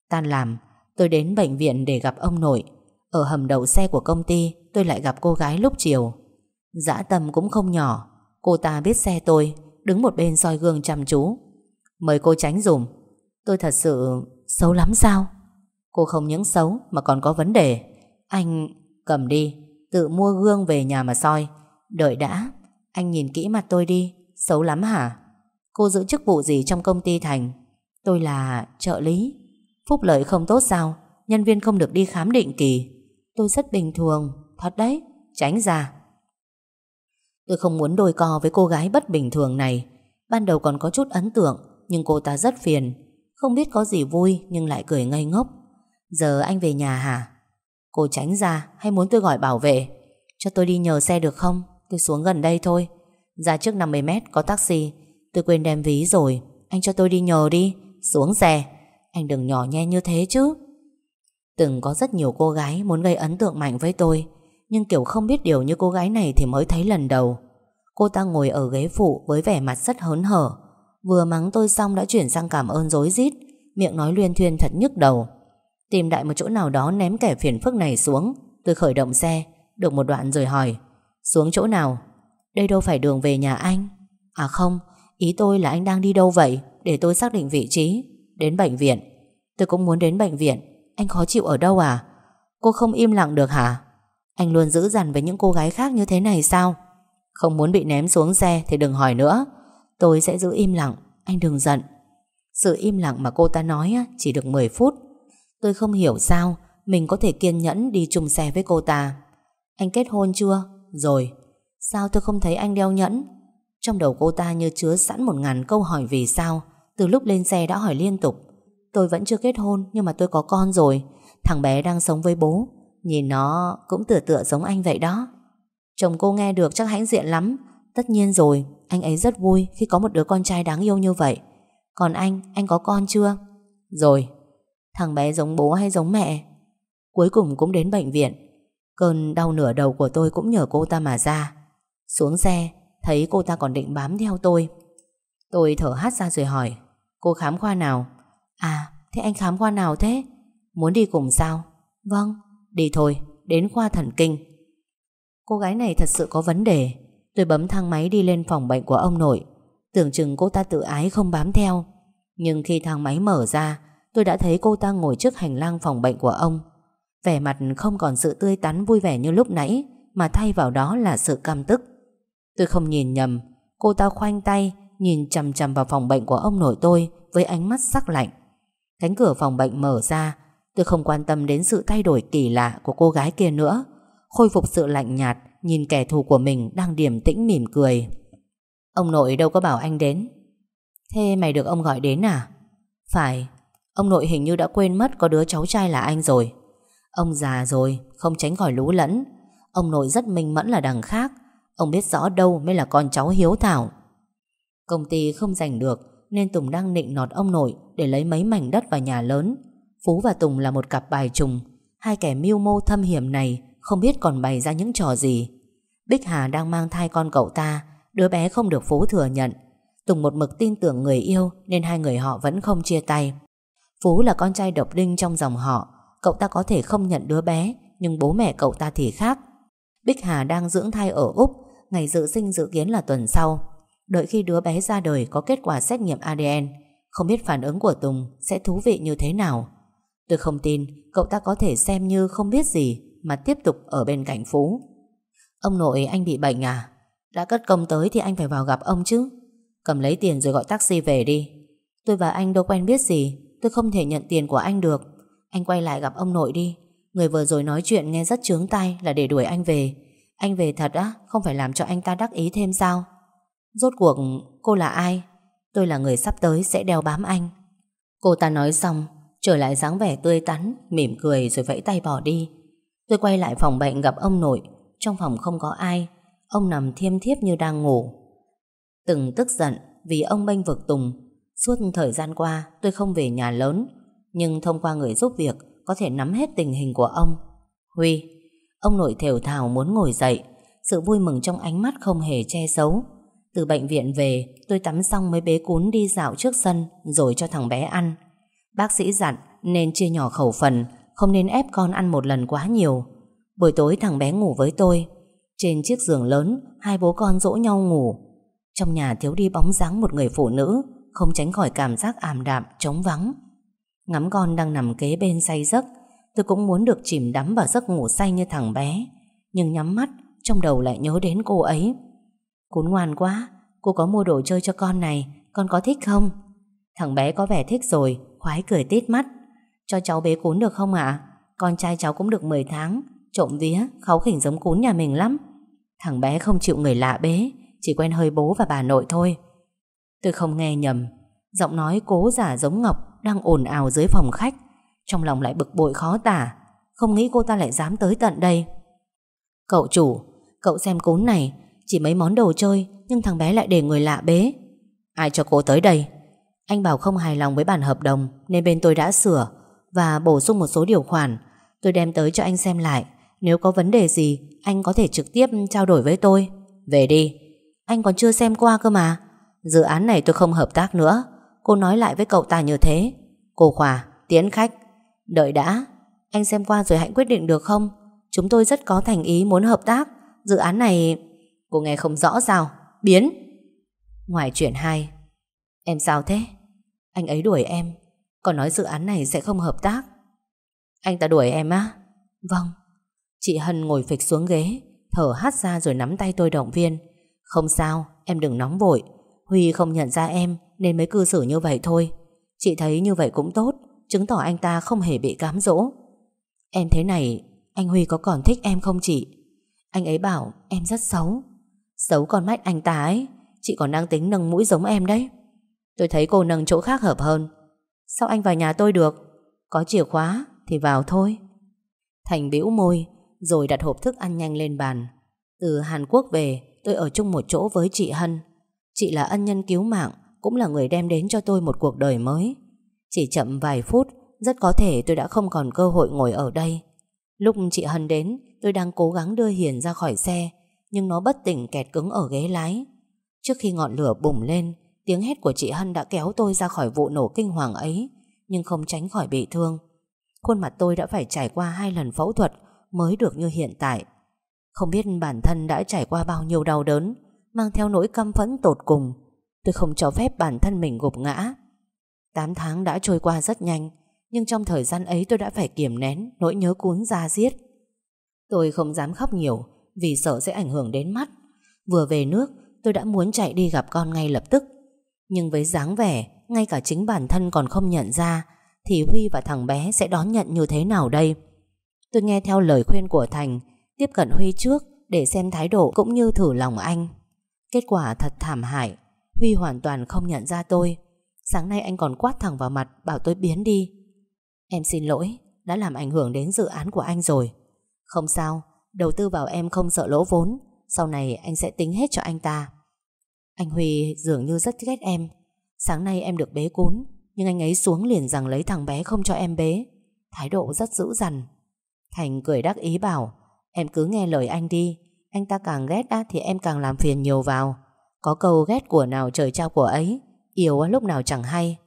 Speaker 1: Tan làm, Tôi đến bệnh viện để gặp ông nội. Ở hầm đậu xe của công ty, Tôi lại gặp cô gái lúc chiều. Dã tâm cũng không nhỏ, Cô ta biết xe tôi, Đứng một bên soi gương chăm chú. Mời cô tránh dùm. Tôi thật sự xấu lắm sao? Cô không những xấu mà còn có vấn đề. Anh, cầm đi, Tự mua gương về nhà mà soi. Đợi đã, Anh nhìn kỹ mặt tôi đi, Xấu lắm hả? Cô giữ chức vụ gì trong công ty Thành? Tôi là trợ lý. Phúc lợi không tốt sao? Nhân viên không được đi khám định kỳ. Tôi rất bình thường. Thật đấy. Tránh ra. Tôi không muốn đôi co với cô gái bất bình thường này. Ban đầu còn có chút ấn tượng, Nhưng cô ta rất phiền. Không biết có gì vui, nhưng lại cười ngây ngốc. Giờ anh về nhà hả? Cô tránh ra, hay muốn tôi gọi bảo vệ? Cho tôi đi nhờ xe được không? Tôi xuống gần đây thôi. Ra trước 50 mét, có taxi. Tôi quên đem ví rồi. Anh cho tôi đi nhờ đi. Xuống xe. Anh đừng nhỏ nhe như thế chứ. Từng có rất nhiều cô gái muốn gây ấn tượng mạnh với tôi, Nhưng kiểu không biết điều như cô gái này thì mới thấy lần đầu. Cô ta ngồi ở ghế phụ với vẻ mặt rất hớn hở. Vừa mắng tôi xong đã chuyển sang cảm ơn dối rít, Miệng nói luyên thuyên thật nhức đầu. Tìm đại một chỗ nào đó ném kẻ phiền phức này xuống. Tôi khởi động xe, Được một đoạn rồi hỏi, Xuống chỗ nào? Đây đâu phải đường về nhà anh. À không, Ý tôi là anh đang đi đâu vậy? Để tôi xác định vị trí. Đến bệnh viện. Tôi cũng muốn đến bệnh viện. Anh khó chịu ở đâu à? Cô không im lặng được hả? Anh luôn giữ dằn với những cô gái khác như thế này sao? Không muốn bị ném xuống xe Thì đừng hỏi nữa. Tôi sẽ giữ im lặng. Anh đừng giận. Sự im lặng mà cô ta nói chỉ được 10 phút. Tôi không hiểu sao Mình có thể kiên nhẫn đi chung xe với cô ta. Anh kết hôn chưa? Rồi. Sao tôi không thấy anh đeo nhẫn? Trong đầu cô ta như chứa sẵn một ngàn câu hỏi vì sao. Từ lúc lên xe đã hỏi liên tục Tôi vẫn chưa kết hôn Nhưng mà tôi có con rồi. Thằng bé đang sống với bố. Nhìn nó cũng tựa tựa giống anh vậy đó. Chồng cô nghe được chắc hãnh diện lắm. Tất nhiên rồi Anh ấy rất vui khi có một đứa con trai đáng yêu như vậy. Còn anh, anh có con chưa? Rồi. Thằng bé giống bố hay giống mẹ? Cuối cùng cũng đến bệnh viện. Cơn đau nửa đầu của tôi cũng nhờ cô ta mà ra. Xuống xe Thấy cô ta còn định bám theo tôi. Tôi thở hắt ra rồi hỏi Cô khám khoa nào? À thế anh khám khoa nào thế? Muốn đi cùng sao? Vâng đi thôi, đến khoa thần kinh. Cô gái này thật sự có vấn đề. Tôi bấm thang máy đi lên phòng bệnh của ông nội. Tưởng chừng cô ta tự ái không bám theo. Nhưng khi thang máy mở ra, Tôi đã thấy cô ta ngồi trước hành lang phòng bệnh của ông. Vẻ mặt không còn sự tươi tắn vui vẻ như lúc nãy, Mà thay vào đó là sự căm tức. Tôi không nhìn nhầm, Cô ta khoanh tay Nhìn chằm chằm vào phòng bệnh của ông nội tôi Với ánh mắt sắc lạnh. Cánh cửa phòng bệnh mở ra, Tôi không quan tâm đến sự thay đổi kỳ lạ của cô gái kia nữa. Khôi phục sự lạnh nhạt, Nhìn kẻ thù của mình đang điềm tĩnh mỉm cười. Ông nội đâu có bảo anh đến. Thế mày được ông gọi đến à? Phải, Ông nội hình như đã quên mất có đứa cháu trai là anh rồi. Ông già rồi, Không tránh khỏi lũ lẫn. Ông nội rất minh mẫn là đằng khác. Ông biết rõ đâu mới là con cháu hiếu thảo. Công ty không giành được, Nên Tùng đang nịnh nọt ông nội Để lấy mấy mảnh đất và nhà lớn. Phú và Tùng là một cặp bài trùng. Hai kẻ mưu mô thâm hiểm này Không biết còn bày ra những trò gì. Bích Hà đang mang thai con cậu ta, Đứa bé không được Phú thừa nhận. Tùng một mực tin tưởng người yêu Nên hai người họ vẫn không chia tay. Phú là con trai độc đinh trong dòng họ. Cậu ta có thể không nhận đứa bé, Nhưng bố mẹ cậu ta thì khác. Bích Hà đang dưỡng thai ở Úc, Ngày dự sinh dự kiến là tuần sau. Đợi khi đứa bé ra đời có kết quả xét nghiệm ADN Không biết phản ứng của Tùng Sẽ thú vị như thế nào. Tôi không tin cậu ta có thể xem như không biết gì Mà tiếp tục ở bên cạnh Phú. Ông nội anh bị bệnh à? Đã cất công tới thì anh phải vào gặp ông chứ. Cầm lấy tiền rồi gọi taxi về đi. Tôi và anh đâu quen biết gì, Tôi không thể nhận tiền của anh được. Anh quay lại gặp ông nội đi. Người vừa rồi nói chuyện nghe rất chướng tai Là để đuổi anh về. Anh về thật á, Không phải làm cho anh ta đắc ý thêm sao? Rốt cuộc, cô là ai? Tôi là người sắp tới sẽ đeo bám anh. Cô ta nói xong, Trở lại dáng vẻ tươi tắn, Mỉm cười rồi vẫy tay bỏ đi. Tôi quay lại phòng bệnh gặp ông nội. Trong phòng không có ai. Ông nằm thiêm thiếp như đang ngủ. Từng tức giận Vì ông bênh vực Tùng. Suốt thời gian qua, tôi không về nhà lớn. Nhưng thông qua người giúp việc, Có thể nắm hết tình hình của ông. Huy, Ông nội thều thào muốn ngồi dậy. Sự vui mừng trong ánh mắt không hề che giấu. Từ bệnh viện về, Tôi tắm xong mới bế cún đi dạo trước sân, Rồi cho thằng bé ăn. Bác sĩ dặn nên chia nhỏ khẩu phần, Không nên ép con ăn một lần quá nhiều. Buổi tối thằng bé ngủ với tôi. Trên chiếc giường lớn, Hai bố con dỗ nhau ngủ. Trong nhà thiếu đi bóng dáng một người phụ nữ, Không tránh khỏi cảm giác ảm đạm, Trống vắng. Ngắm con đang nằm kế bên say giấc, Tôi cũng muốn được chìm đắm vào giấc ngủ say như thằng bé. Nhưng nhắm mắt, Trong đầu lại nhớ đến cô ấy. Cún ngoan quá, Cô có mua đồ chơi cho con này, Con có thích không? Thằng bé có vẻ thích rồi, Khoái cười tít mắt. Cho cháu bế cún được không ạ? Con trai cháu cũng được 10 tháng, Trộm vía, kháu khỉnh giống cún nhà mình lắm. Thằng bé không chịu người lạ bế, Chỉ quen hơi bố và bà nội thôi. Tôi không nghe nhầm, Giọng nói cố giả giống Ngọc Đang ồn ào dưới phòng khách. Trong lòng lại bực bội khó tả, Không nghĩ cô ta lại dám tới tận đây. Cậu chủ, Cậu xem cún này chỉ mấy món đồ chơi Nhưng thằng bé lại để người lạ bế. Ai cho cô tới đây? Anh bảo không hài lòng với bản hợp đồng Nên bên tôi đã sửa Và bổ sung một số điều khoản. Tôi đem tới cho anh xem lại. Nếu có vấn đề gì Anh có thể trực tiếp trao đổi với tôi. Về đi. Anh còn chưa xem qua cơ mà. Dự án này tôi không hợp tác nữa. Cô nói lại với cậu ta như thế. Cô Khỏa, tiến khách. Đợi đã, anh xem qua rồi hãy quyết định được không? Chúng tôi rất có thành ý muốn hợp tác. Dự án này Cô nghe không rõ sao? Biến. Ngoài chuyện hai. Em sao thế? Anh ấy đuổi em. Còn nói dự án này sẽ không hợp tác. Anh ta đuổi em á? Vâng. Chị Hân ngồi phịch xuống ghế, Thở hắt ra rồi nắm tay tôi động viên. Không sao, em đừng nóng vội. Huy không nhận ra em, Nên mới cư xử như vậy thôi. Chị thấy như vậy cũng tốt, Chứng tỏ anh ta không hề bị cám dỗ. Em thế này, Anh Huy có còn thích em không chị? Anh ấy bảo em rất xấu. Xấu con mắt anh ta ấy. Chị còn đang tính nâng mũi giống em đấy. Tôi thấy cô nâng chỗ khác hợp hơn. Sao anh vào nhà tôi được? Có chìa khóa thì vào thôi. Thành bĩu môi, Rồi đặt hộp thức ăn nhanh lên bàn. Từ Hàn Quốc về, Tôi ở chung một chỗ với chị Hân. Chị là ân nhân cứu mạng, Cũng là người đem đến cho tôi một cuộc đời mới. Chỉ chậm vài phút, Rất có thể tôi đã không còn cơ hội ngồi ở đây. Lúc chị Hân đến, Tôi đang cố gắng đưa Hiền ra khỏi xe. Nhưng nó bất tỉnh kẹt cứng ở ghế lái. Trước khi ngọn lửa bùng lên, Tiếng hét của chị Hân đã kéo tôi ra khỏi vụ nổ kinh hoàng ấy, Nhưng không tránh khỏi bị thương. Khuôn mặt tôi đã phải trải qua hai lần phẫu thuật Mới được như hiện tại. Không biết bản thân đã trải qua bao nhiêu đau đớn, Mang theo nỗi căm phẫn tột cùng. Tôi không cho phép bản thân mình gục ngã. Tám tháng đã trôi qua rất nhanh, Nhưng trong thời gian ấy tôi đã phải kiềm nén Nỗi nhớ cuốn ra giết. Tôi không dám khóc nhiều vì sợ sẽ ảnh hưởng đến mắt. Vừa về nước, tôi đã muốn chạy đi gặp con ngay lập tức. Nhưng với dáng vẻ, Ngay cả chính bản thân còn không nhận ra, Thì Huy và thằng bé sẽ đón nhận như thế nào đây? Tôi nghe theo lời khuyên của Thành, Tiếp cận Huy trước Để xem thái độ cũng như thử lòng anh. Kết quả thật thảm hại, Huy hoàn toàn không nhận ra tôi. Sáng nay anh còn quát thẳng vào mặt, Bảo tôi biến đi. Em xin lỗi, Đã làm ảnh hưởng đến dự án của anh rồi. Không sao Đầu tư vào em không sợ lỗ vốn. Sau này anh sẽ tính hết cho anh ta. Anh Huy dường như rất ghét em. Sáng nay em được bế cún Nhưng anh ấy xuống liền rằng lấy thằng bé không cho em bế. Thái độ rất dữ dằn. Thành cười đắc ý bảo Em cứ nghe lời anh đi. Anh ta càng ghét á, thì em càng làm phiền nhiều vào. Có câu ghét của nào trời trao của ấy Yêu lúc nào chẳng hay.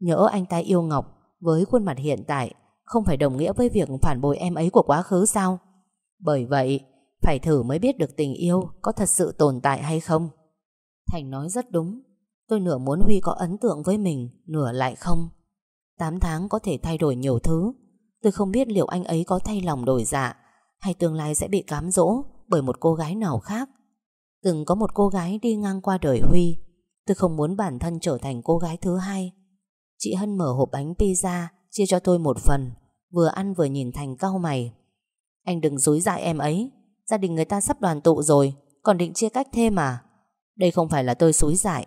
Speaker 1: Nhỡ anh ta yêu Ngọc Với khuôn mặt hiện tại Không phải đồng nghĩa với việc phản bội em ấy của quá khứ sao? Bởi vậy, Phải thử mới biết được tình yêu Có thật sự tồn tại hay không. Thành nói rất đúng, Tôi nửa muốn Huy có ấn tượng với mình, Nửa lại không. Tám tháng có thể thay đổi nhiều thứ, Tôi không biết liệu anh ấy có thay lòng đổi dạ Hay tương lai sẽ bị cám dỗ Bởi một cô gái nào khác. Từng có một cô gái đi ngang qua đời Huy, Tôi không muốn bản thân trở thành cô gái thứ hai. Chị Hân mở hộp bánh pizza, Chia cho tôi một phần, Vừa ăn vừa nhìn Thành cau mày. Anh đừng dối dại em ấy Gia đình người ta sắp đoàn tụ rồi Còn định chia cách thêm à Đây không phải là tôi xúi dại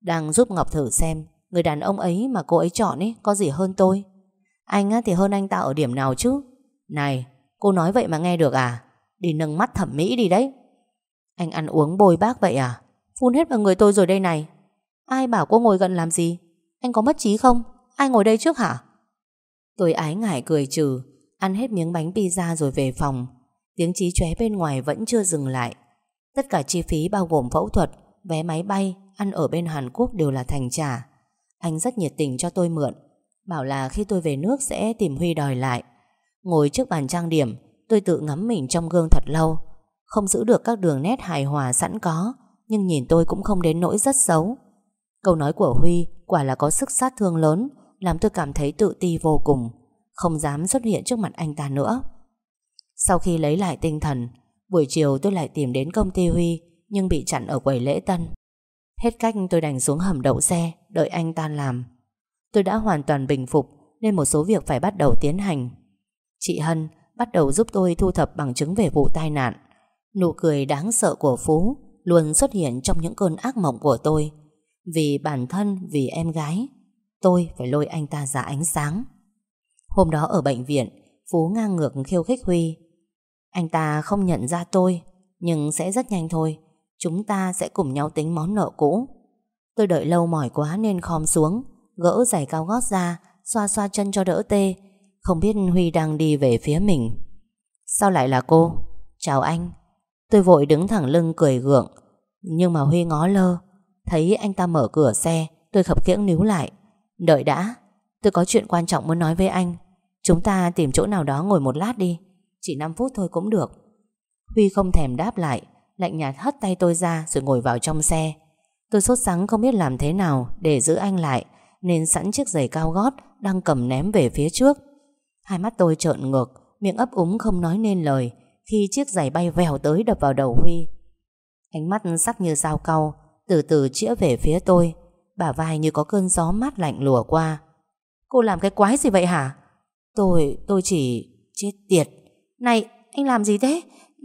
Speaker 1: Đang giúp Ngọc thử xem Người đàn ông ấy mà cô ấy chọn ấy Có gì hơn tôi Anh á thì hơn anh ta ở điểm nào chứ Này cô nói vậy mà nghe được à Đi nâng mắt thẩm mỹ đi đấy Anh ăn uống bôi bác vậy à? Phun hết vào người tôi rồi đây này. Ai bảo cô ngồi gần làm gì? Anh có mất trí không? Ai ngồi đây trước hả? Tôi ái ngại cười trừ, ăn hết miếng bánh pizza rồi về phòng. Tiếng chí chóe bên ngoài vẫn chưa dừng lại. Tất cả chi phí bao gồm phẫu thuật, vé máy bay, ăn ở bên Hàn Quốc đều là thành trả. Anh rất nhiệt tình cho tôi mượn, bảo là khi tôi về nước sẽ tìm Huy đòi lại. Ngồi trước bàn trang điểm, tôi tự ngắm mình trong gương thật lâu. Không giữ được các đường nét hài hòa sẵn có, nhưng nhìn tôi cũng không đến nỗi rất xấu. Câu nói của Huy quả là có sức sát thương lớn, làm tôi cảm thấy tự ti vô cùng, không dám xuất hiện trước mặt anh ta nữa. Sau khi lấy lại tinh thần, buổi chiều tôi lại tìm đến công ty Huy, nhưng bị chặn ở quầy lễ tân. Hết cách tôi đành xuống hầm đậu xe, đợi anh ta làm. Tôi đã hoàn toàn bình phục, nên một số việc phải bắt đầu tiến hành. Chị Hân bắt đầu giúp tôi thu thập bằng chứng về vụ tai nạn. Nụ cười đáng sợ của Phú luôn xuất hiện trong những cơn ác mộng của tôi. Vì bản thân, vì em gái, tôi phải lôi anh ta ra ánh sáng. Hôm đó ở bệnh viện, Phú ngang ngược khiêu khích Huy. Anh ta không nhận ra tôi, nhưng sẽ rất nhanh thôi. Chúng ta sẽ cùng nhau tính món nợ cũ. Tôi đợi lâu mỏi quá nên khom xuống, gỡ giày cao gót ra, xoa xoa chân cho đỡ tê. Không biết Huy đang đi về phía mình. Sao lại là cô? Chào anh. Tôi vội đứng thẳng lưng cười gượng. Nhưng mà Huy ngó lơ. Thấy anh ta mở cửa xe, tôi khập khiễng níu lại. Đợi đã, tôi có chuyện quan trọng muốn nói với anh. Chúng ta tìm chỗ nào đó ngồi một lát đi. Chỉ 5 phút thôi cũng được. Huy không thèm đáp lại, lạnh nhạt hất tay tôi ra rồi ngồi vào trong xe. Tôi sốt sắng không biết làm thế nào để giữ anh lại, nên sẵn chiếc giày cao gót đang cầm ném về phía trước. Hai mắt tôi trợn ngược, miệng ấp úng không nói nên lời khi chiếc giày bay vèo tới đập vào đầu Huy. Ánh mắt sắc như dao cau, từ từ chĩa về phía tôi, bả vai như có cơn gió mát lạnh lùa qua. Cô làm cái quái gì vậy hả? Tôi, tôi chỉ... Chết tiệt. Này, anh làm gì thế?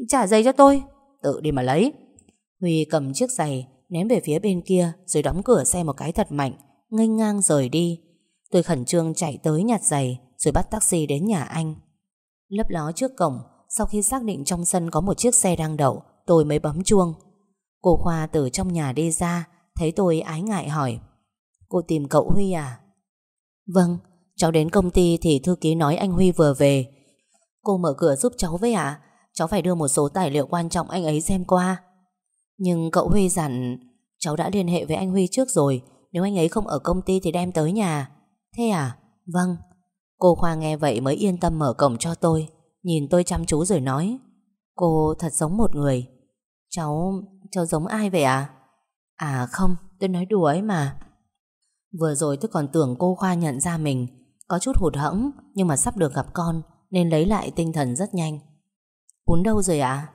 Speaker 1: Trả giày cho tôi. Tự đi mà lấy. Huy cầm chiếc giày, ném về phía bên kia, rồi đóng cửa xe một cái thật mạnh, nghênh ngang rời đi. Tôi khẩn trương chạy tới nhặt giày, rồi bắt taxi đến nhà anh. Lấp ló trước cổng, sau khi xác định trong sân có một chiếc xe đang đậu, tôi mới bấm chuông. Cô Khoa từ trong nhà đi ra, thấy tôi ái ngại hỏi. Cô tìm cậu Huy à? Vâng, cháu đến công ty thì thư ký nói anh Huy vừa về. Cô mở cửa giúp cháu với ạ? À? Cháu phải đưa một số tài liệu quan trọng anh ấy xem qua. Nhưng cậu Huy dặn cháu đã liên hệ với anh Huy trước rồi. Nếu anh ấy không ở công ty thì đem tới nhà. Thế à? Vâng. Cô Khoa nghe vậy mới yên tâm mở cổng cho tôi. Nhìn tôi chăm chú rồi nói. Cô thật giống một người. Cháu, cháu giống ai vậy à? À không, tôi nói đùa ấy mà. Vừa rồi tôi còn tưởng cô Khoa nhận ra mình có chút hụt hẫng Nhưng mà sắp được gặp con Nên lấy lại tinh thần rất nhanh Cún đâu rồi ạ? À?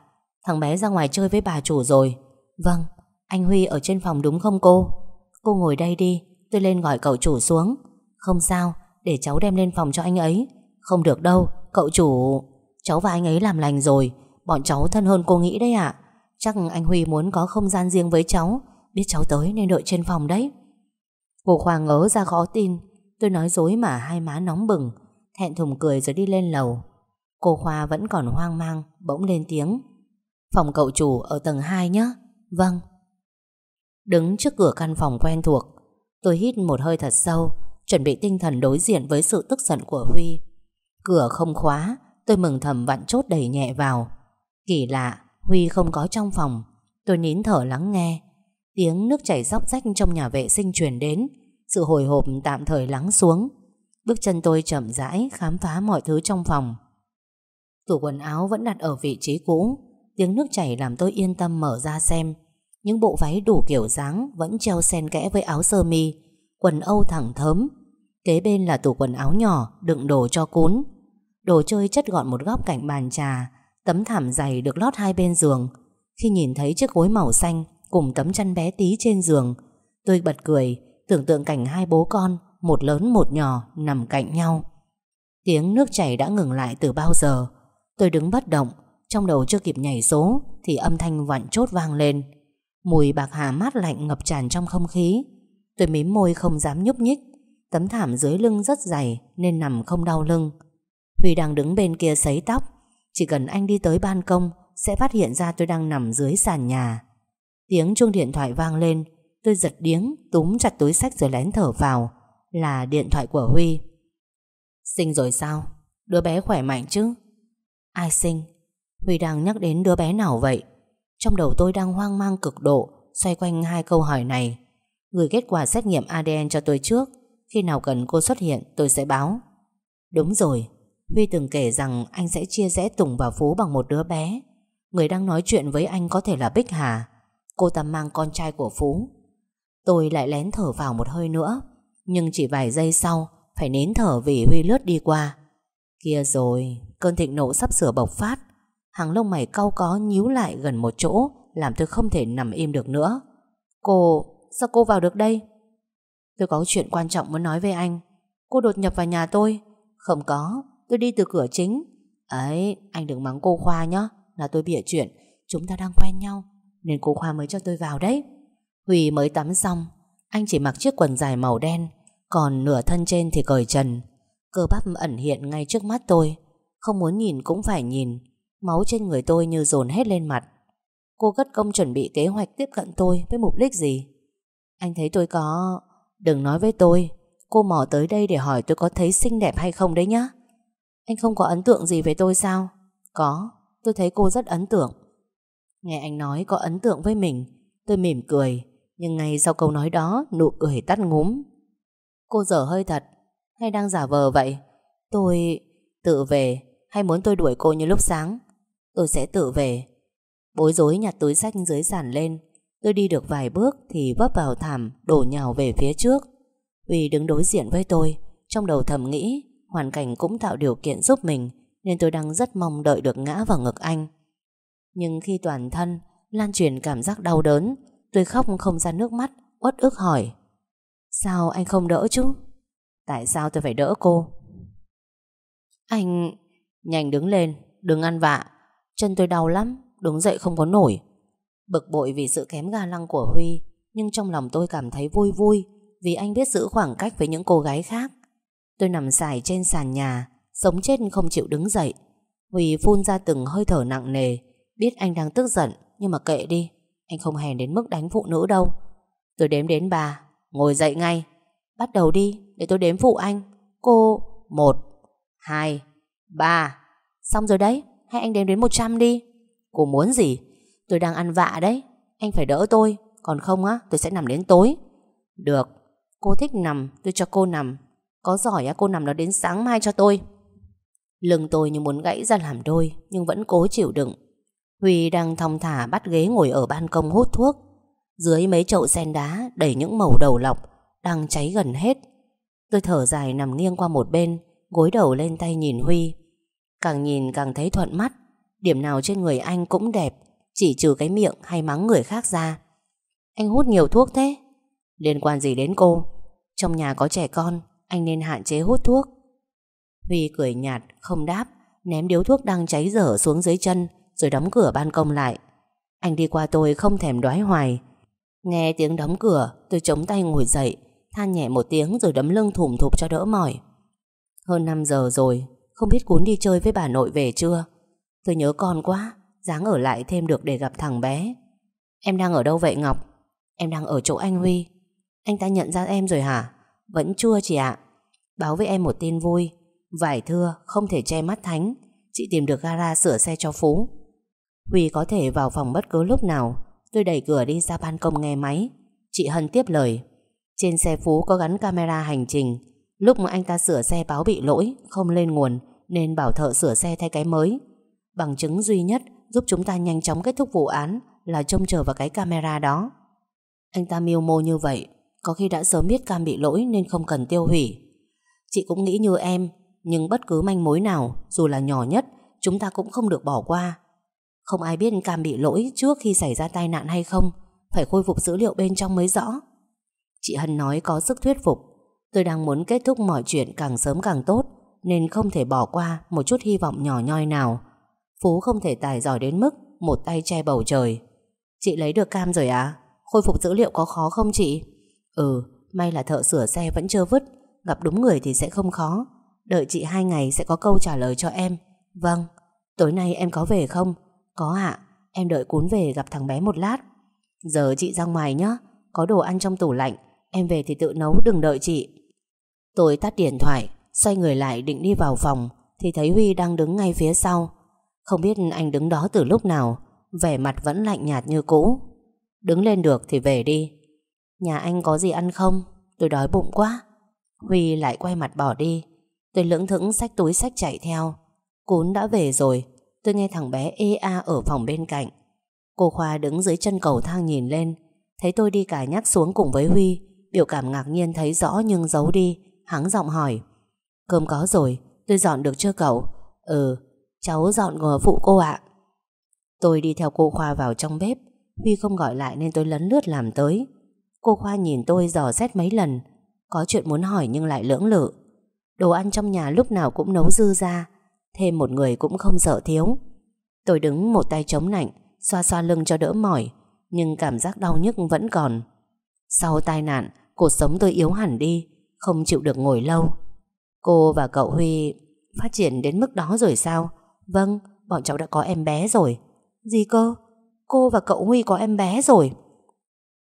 Speaker 1: Thằng bé ra ngoài chơi với bà chủ rồi Vâng, anh Huy ở trên phòng đúng không cô? Cô ngồi đây đi Tôi lên gọi cậu chủ xuống Không sao, để cháu đem lên phòng cho anh ấy Không được đâu, cậu chủ Cháu và anh ấy làm lành rồi Bọn cháu thân hơn cô nghĩ đấy ạ Chắc anh Huy muốn có không gian riêng với cháu Biết cháu tới nên đợi trên phòng đấy Cô Khoa ngớ ra khó tin Tôi nói dối mà hai má nóng bừng, Thẹn thùng cười rồi đi lên lầu. Cô Khoa vẫn còn hoang mang, Bỗng lên tiếng. Phòng cậu chủ ở tầng 2 nhé. Vâng. Đứng trước cửa căn phòng quen thuộc, Tôi hít một hơi thật sâu, Chuẩn bị tinh thần đối diện với sự tức giận của Huy. Cửa không khóa, Tôi mừng thầm vặn chốt đẩy nhẹ vào. Kỳ lạ, Huy không có trong phòng. Tôi nín thở lắng nghe. Tiếng nước chảy róc rách trong nhà vệ sinh truyền đến. Sự hồi hộp tạm thời lắng xuống. Bước chân tôi chậm rãi Khám phá mọi thứ trong phòng. Tủ quần áo vẫn đặt ở vị trí cũ. Tiếng nước chảy làm tôi yên tâm mở ra xem. Những bộ váy đủ kiểu dáng Vẫn treo xen kẽ với áo sơ mi Quần âu thẳng thớm. Kế bên là tủ quần áo nhỏ Đựng đồ cho cún. Đồ chơi chất gọn một góc cạnh bàn trà Tấm thảm dày được lót hai bên giường. Khi nhìn thấy chiếc gối màu xanh cùng tấm chăn bé tí trên giường. Tôi bật cười, tưởng tượng cảnh hai bố con, một lớn một nhỏ, nằm cạnh nhau. Tiếng nước chảy đã ngừng lại từ bao giờ. Tôi đứng bất động, trong đầu chưa kịp nhảy số, thì âm thanh vặn chốt vang lên. Mùi bạc hà mát lạnh ngập tràn trong không khí. Tôi mím môi không dám nhúc nhích. Tấm thảm dưới lưng rất dày nên nằm không đau lưng. Huy đang đứng bên kia sấy tóc. Chỉ cần anh đi tới ban công sẽ phát hiện ra tôi đang nằm dưới sàn nhà. Tiếng chuông điện thoại vang lên, tôi giật điếng, túm chặt túi sách rồi lén thở vào. Là điện thoại của Huy. Sinh rồi sao? Đứa bé khỏe mạnh chứ? Ai sinh? Huy đang nhắc đến đứa bé nào vậy? Trong đầu tôi đang hoang mang cực độ, xoay quanh hai câu hỏi này. Gửi kết quả xét nghiệm ADN cho tôi trước, khi nào cần cô xuất hiện tôi sẽ báo. Đúng rồi, Huy từng kể rằng anh sẽ chia rẽ Tùng và Phú bằng một đứa bé. Người đang nói chuyện với anh có thể là Bích Hà. Cô ta mang con trai của Phú. Tôi lại lén thở vào một hơi nữa. Nhưng chỉ vài giây sau, phải nín thở vì Huy lướt đi qua. Kia rồi, cơn thịnh nộ sắp sửa bộc phát. Hàng lông mày cau có nhíu lại gần một chỗ, làm tôi không thể nằm im được nữa. Cô, sao cô vào được đây? Tôi có chuyện quan trọng muốn nói với anh. Cô đột nhập vào nhà tôi. Không có, tôi đi từ cửa chính. Ấy, anh đừng mắng cô Khoa nhé. Là tôi bịa chuyện, chúng ta đang quen nhau. Nên cô Khoa mới cho tôi vào đấy. Huy mới tắm xong, anh chỉ mặc chiếc quần dài màu đen, còn nửa thân trên thì cởi trần. Cơ bắp ẩn hiện ngay trước mắt tôi. Không muốn nhìn cũng phải nhìn. Máu trên người tôi như dồn hết lên mặt. Cô gất công chuẩn bị kế hoạch tiếp cận tôi với mục đích gì? Anh thấy tôi có... Đừng nói với tôi Cô mò tới đây để hỏi tôi có thấy xinh đẹp hay không đấy nhá Anh không có ấn tượng gì về tôi sao Có Tôi thấy cô rất ấn tượng Nghe anh nói có ấn tượng với mình Tôi mỉm cười nhưng ngay sau câu nói đó, Nụ cười tắt ngúm. Cô dở hơi thật. Hay đang giả vờ vậy? Tôi tự về. Hay muốn tôi đuổi cô như lúc sáng? Tôi sẽ tự về. Bối rối nhặt túi sách dưới sàn lên. Tôi đi được vài bước thì vấp vào thảm, Đổ nhào về phía trước. Huy đứng đối diện với tôi, Trong đầu thầm nghĩ, Hoàn cảnh cũng tạo điều kiện giúp mình, Nên tôi đang rất mong đợi được ngã vào ngực anh. Nhưng khi toàn thân, Lan truyền cảm giác đau đớn Tôi khóc không ra nước mắt, Uất ức hỏi. Sao anh không đỡ chứ? Tại sao tôi phải đỡ cô? Anh Nhanh đứng lên, Đừng ăn vạ. Chân tôi đau lắm, Đứng dậy không có nổi. Bực bội vì sự kém ga lăng của Huy, Nhưng trong lòng tôi cảm thấy vui vui Vì anh biết giữ khoảng cách với những cô gái khác. Tôi nằm dài trên sàn nhà, Sống chết không chịu đứng dậy. Huy phun ra từng hơi thở nặng nề, Biết anh đang tức giận, Nhưng mà kệ đi. Anh không hèn đến mức đánh phụ nữ đâu. Tôi đếm đến bà, Ngồi dậy ngay. Bắt đầu đi để tôi đếm phụ anh. Cô Một Hai Ba. Xong rồi đấy Hay anh đếm đến 100 đi. Cô muốn gì? Tôi đang ăn vạ đấy Anh phải đỡ tôi Còn không á tôi sẽ nằm đến tối. Được Cô thích nằm tôi cho cô nằm. Có giỏi á cô nằm nó đến sáng mai cho tôi. Lưng tôi như muốn gãy ra làm đôi Nhưng vẫn cố chịu đựng. Huy đang thong thả bắt ghế ngồi ở ban công hút thuốc. Dưới mấy chậu sen đá Đầy những màu đầu lọc Đang cháy gần hết. Tôi thở dài nằm nghiêng qua một bên, Gối đầu lên tay nhìn Huy. Càng nhìn càng thấy thuận mắt. Điểm nào trên người anh cũng đẹp, chỉ trừ cái miệng hay mắng người khác ra. Anh hút nhiều thuốc thế? Liên quan gì đến cô? Trong nhà có trẻ con, Anh nên hạn chế hút thuốc. Huy cười nhạt, không đáp, Ném điếu thuốc đang cháy dở xuống dưới chân. Rồi đóng cửa ban công lại. Anh đi qua tôi không thèm đoái hoài. Nghe tiếng đóng cửa, Tôi chống tay ngồi dậy, Than nhẹ một tiếng rồi đấm lưng thủm thụp cho đỡ mỏi. Hơn 5 giờ rồi, Không biết cuốn đi chơi với bà nội về chưa? Tôi nhớ con quá, Dáng ở lại thêm được để gặp thằng bé. Em đang ở đâu vậy Ngọc? Em đang ở chỗ anh Huy. Anh ta nhận ra em rồi hả? Vẫn chưa chị ạ. Báo với em một tin vui. Vải thưa, không thể che mắt thánh. Chị tìm được gara sửa xe cho Phú. Huy có thể vào phòng bất cứ lúc nào Tôi đẩy cửa đi ra ban công nghe máy Chị Hân tiếp lời Trên xe Phú có gắn camera hành trình Lúc mà anh ta sửa xe báo bị lỗi Không lên nguồn Nên bảo thợ sửa xe thay cái mới Bằng chứng duy nhất giúp chúng ta nhanh chóng kết thúc vụ án là trông chờ vào cái camera đó. Anh ta miêu mô như vậy, có khi đã sớm biết cam bị lỗi nên không cần tiêu hủy. Chị cũng nghĩ như em, nhưng bất cứ manh mối nào, dù là nhỏ nhất, chúng ta cũng không được bỏ qua. Không ai biết cam bị lỗi trước khi xảy ra tai nạn hay không, phải khôi phục dữ liệu bên trong mới rõ. Chị Hân nói có sức thuyết phục, tôi đang muốn kết thúc mọi chuyện càng sớm càng tốt, nên không thể bỏ qua một chút hy vọng nhỏ nhoi nào. Phú không thể tài giỏi đến mức một tay che bầu trời. Chị lấy được cam rồi à? Khôi phục dữ liệu có khó không chị? Ừ, may là thợ sửa xe vẫn chưa vứt. Gặp đúng người thì sẽ không khó. Đợi chị hai ngày sẽ có câu trả lời cho em. Vâng, tối nay em có về không? Có ạ, Em đợi cún về gặp thằng bé một lát. Giờ chị ra ngoài nhé Có đồ ăn trong tủ lạnh, Em về thì tự nấu, đừng đợi chị. Tôi tắt điện thoại, Xoay người lại định đi vào phòng, Thì thấy Huy đang đứng ngay phía sau. Không biết anh đứng đó từ lúc nào, Vẻ mặt vẫn lạnh nhạt như cũ. Đứng lên được thì về đi. Nhà anh có gì ăn không? Tôi đói bụng quá. Huy lại quay mặt bỏ đi. Tôi lưỡng thững xách túi sách chạy theo. Cún đã về rồi Tôi nghe thằng bé ê a ở phòng bên cạnh. Cô Khoa đứng dưới chân cầu thang nhìn lên Thấy tôi đi cả nhắc xuống cùng với Huy Biểu cảm ngạc nhiên thấy rõ nhưng giấu đi Hắng giọng hỏi. Cơm có rồi, tôi dọn được chưa cậu? Ừ, cháu dọn ngờ phụ cô ạ. Tôi đi theo cô Khoa vào trong bếp Huy không gọi lại nên tôi lấn lướt làm tới. Cô Khoa nhìn tôi dò xét mấy lần Có chuyện muốn hỏi nhưng lại lưỡng lự. Đồ ăn trong nhà lúc nào cũng nấu dư ra Thêm một người cũng không sợ thiếu. Tôi đứng một tay chống nạnh, Xoa xoa lưng cho đỡ mỏi, Nhưng cảm giác đau nhức vẫn còn. Sau tai nạn, Cuộc sống tôi yếu hẳn đi, Không chịu được ngồi lâu. Cô và cậu Huy phát triển đến mức đó rồi sao? Vâng Bọn cháu đã có em bé rồi. Gì cơ? Cô và cậu Huy có em bé rồi?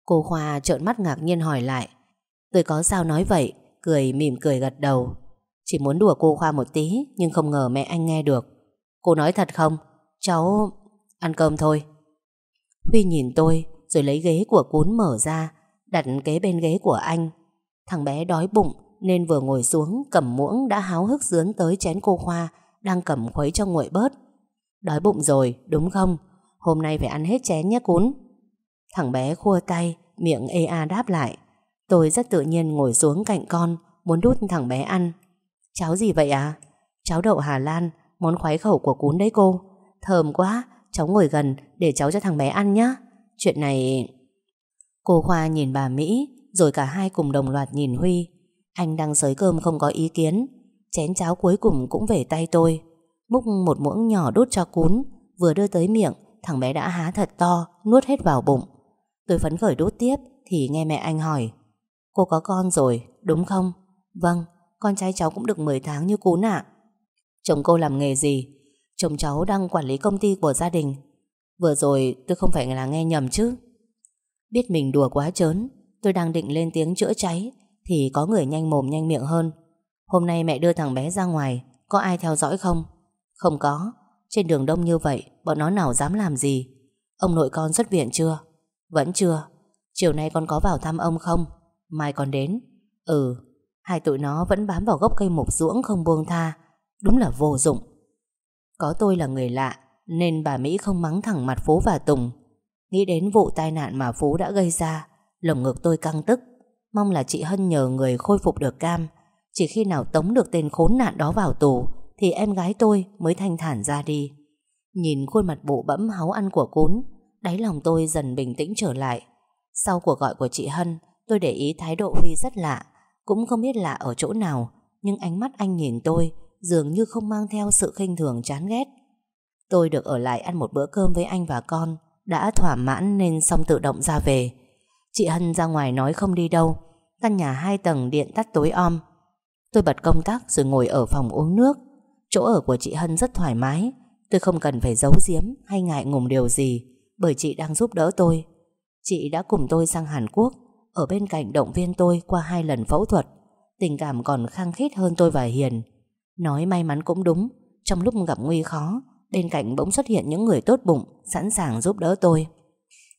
Speaker 1: Cô Khoa trợn mắt ngạc nhiên hỏi lại. Tôi có sao nói vậy? Cười mỉm cười gật đầu. Chỉ muốn đùa cô Khoa một tí, Nhưng không ngờ mẹ anh nghe được. Cô nói thật không? Cháu ăn cơm thôi. Huy nhìn tôi, Rồi lấy ghế của cún mở ra, Đặt kế bên ghế của anh. Thằng bé đói bụng, Nên vừa ngồi xuống, cầm muỗng đã háo hức dướn tới chén cô Khoa, Đang cầm khuấy cho nguội bớt. Đói bụng rồi, đúng không? Hôm nay phải ăn hết chén nhé cún Thằng bé khua tay, Miệng ê a đáp lại. Tôi rất tự nhiên ngồi xuống cạnh con, Muốn đút thằng bé ăn. Cháo gì vậy à Cháo đậu Hà Lan, Món khoái khẩu của cún đấy cô. Thơm quá, Cháu ngồi gần để cháu cho thằng bé ăn nhé Chuyện này Cô Khoa nhìn bà Mỹ, Rồi cả hai cùng đồng loạt nhìn Huy. Anh đang sới cơm không có ý kiến. Chén cháo cuối cùng cũng về tay tôi. Múc một muỗng nhỏ đút cho cún. Vừa đưa tới miệng, Thằng bé đã há thật to, Nuốt hết vào bụng. Tôi phấn khởi đút tiếp, Thì nghe mẹ anh hỏi. Cô có con rồi, đúng không? Vâng con trai cháu cũng được 10 tháng như cún ạ Chồng cô làm nghề gì? Chồng cháu đang quản lý công ty của gia đình. Vừa rồi tôi không phải là nghe nhầm chứ. Biết mình đùa quá trớn, Tôi đang định lên tiếng chữa cháy Thì có người nhanh mồm nhanh miệng hơn. Hôm nay mẹ đưa thằng bé ra ngoài Có ai theo dõi không? Không có. Trên đường đông như vậy Bọn nó nào dám làm gì? Ông nội con xuất viện chưa? Vẫn chưa. Chiều nay con có vào thăm ông không? Mai còn đến. Ừ Hai tụi nó vẫn bám vào gốc cây mục ruỗng không buông tha. Đúng là vô dụng. Có tôi là người lạ, Nên bà Mỹ không mắng thẳng mặt Phú và Tùng. Nghĩ đến vụ tai nạn mà Phú đã gây ra, Lồng ngực tôi căng tức. Mong là chị Hân nhờ người khôi phục được cam. Chỉ khi nào tống được tên khốn nạn đó vào tù, Thì em gái tôi mới thanh thản ra đi. Nhìn khuôn mặt bụ bẫm háu ăn của cún, Đáy lòng tôi dần bình tĩnh trở lại. Sau cuộc gọi của chị Hân, Tôi để ý thái độ Huy rất lạ. Cũng không biết là ở chỗ nào, Nhưng ánh mắt anh nhìn tôi Dường như không mang theo sự khinh thường chán ghét. Tôi được ở lại ăn một bữa cơm với anh và con, Đã thỏa mãn nên xong tự động ra về. Chị Hân ra ngoài nói không đi đâu, Căn nhà hai tầng điện tắt tối om. Tôi bật công tắc rồi ngồi ở phòng uống nước. Chỗ ở của chị Hân rất thoải mái, Tôi không cần phải giấu giếm hay ngại ngùng điều gì Bởi chị đang giúp đỡ tôi. Chị đã cùng tôi sang Hàn Quốc ở bên cạnh động viên tôi qua hai lần phẫu thuật. Tình cảm còn khăng khít hơn tôi và Hiền. Nói may mắn cũng đúng Trong lúc gặp nguy khó Bên cạnh bỗng xuất hiện những người tốt bụng Sẵn sàng giúp đỡ tôi.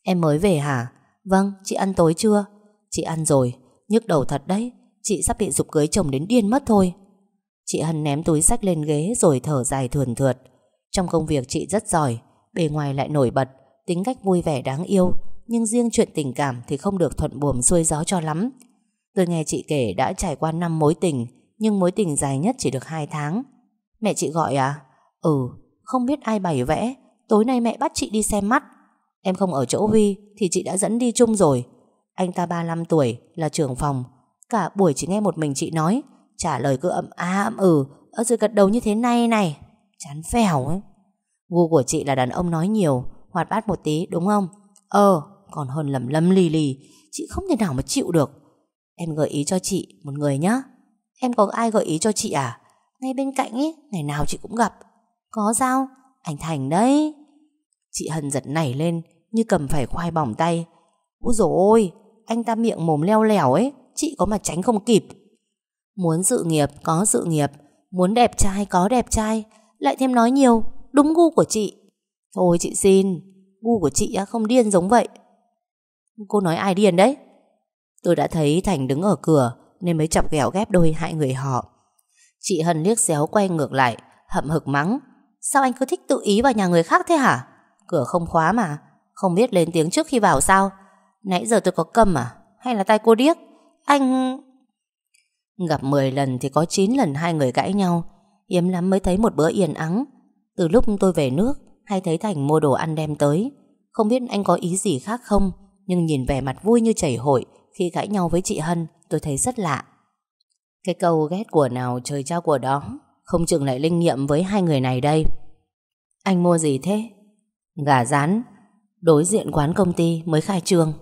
Speaker 1: Em mới về hả? Vâng, chị ăn tối chưa? Chị ăn rồi, nhức đầu thật đấy Chị sắp bị dục cưới chồng đến điên mất thôi. Chị Hân ném túi sách lên ghế Rồi thở dài thườn thượt. Trong công việc chị rất giỏi Bề ngoài lại nổi bật Tính cách vui vẻ đáng yêu nhưng riêng chuyện tình cảm thì không được thuận buồm xuôi gió cho lắm. Tôi nghe chị kể đã trải qua năm mối tình Nhưng mối tình dài nhất chỉ được 2 tháng. Mẹ chị gọi à? Ừ, không biết ai bày vẽ. Tối nay mẹ bắt chị đi xem mắt. Em không ở chỗ Huy Thì chị đã dẫn đi chung rồi. Anh ta 35 tuổi là trưởng phòng. Cả buổi chỉ nghe một mình chị nói. Trả lời cứ ậm a ậm ừ Ở rồi gật đầu như thế này này. Chán phèo ấy. Gu của chị là đàn ông nói nhiều Hoạt bát một tí đúng không? Ờ còn hơn lầm lầm lì lì Chị không thể nào mà chịu được. Em gợi ý cho chị một người nhá. Em có ai gợi ý cho chị à? Ngay bên cạnh ấy, Ngày nào chị cũng gặp. Có sao? Anh Thành đấy. Chị Hân giật nảy lên, Như cầm phải khoai bỏng tay. Úi dồi ôi, Anh ta miệng mồm leo lẻo ấy, Chị có mà tránh không kịp. Muốn sự nghiệp, có sự nghiệp. Muốn đẹp trai, có đẹp trai. Lại thêm nói nhiều, Đúng gu của chị. Thôi chị xin, Gu của chị không điên giống vậy. Cô nói ai điên đấy? Tôi đã thấy Thành đứng ở cửa, Nên mới chọc ghẹo ghép đôi hại người họ. Chị Hân liếc xéo quay ngược lại, Hậm hực mắng, Sao anh cứ thích tự ý vào nhà người khác thế hả? Cửa không khóa mà, Không biết lên tiếng trước khi vào sao? Nãy giờ tôi có cầm à? Hay là tay cô điếc? Anh... Gặp 10 lần thì có 9 lần hai người cãi nhau Hiếm lắm mới thấy một bữa yên ắng. Từ lúc tôi về nước, Hay thấy Thành mua đồ ăn đem tới, Không biết anh có ý gì khác không? Nhưng nhìn vẻ mặt vui như chảy hội, Khi cãi nhau với chị Hân, Tôi thấy rất lạ. Cái câu ghét của nào trời trao của đó, Không chừng lại linh nghiệm với hai người này đây. Anh mua gì thế? Gà rán, Đối diện quán công ty mới khai trương.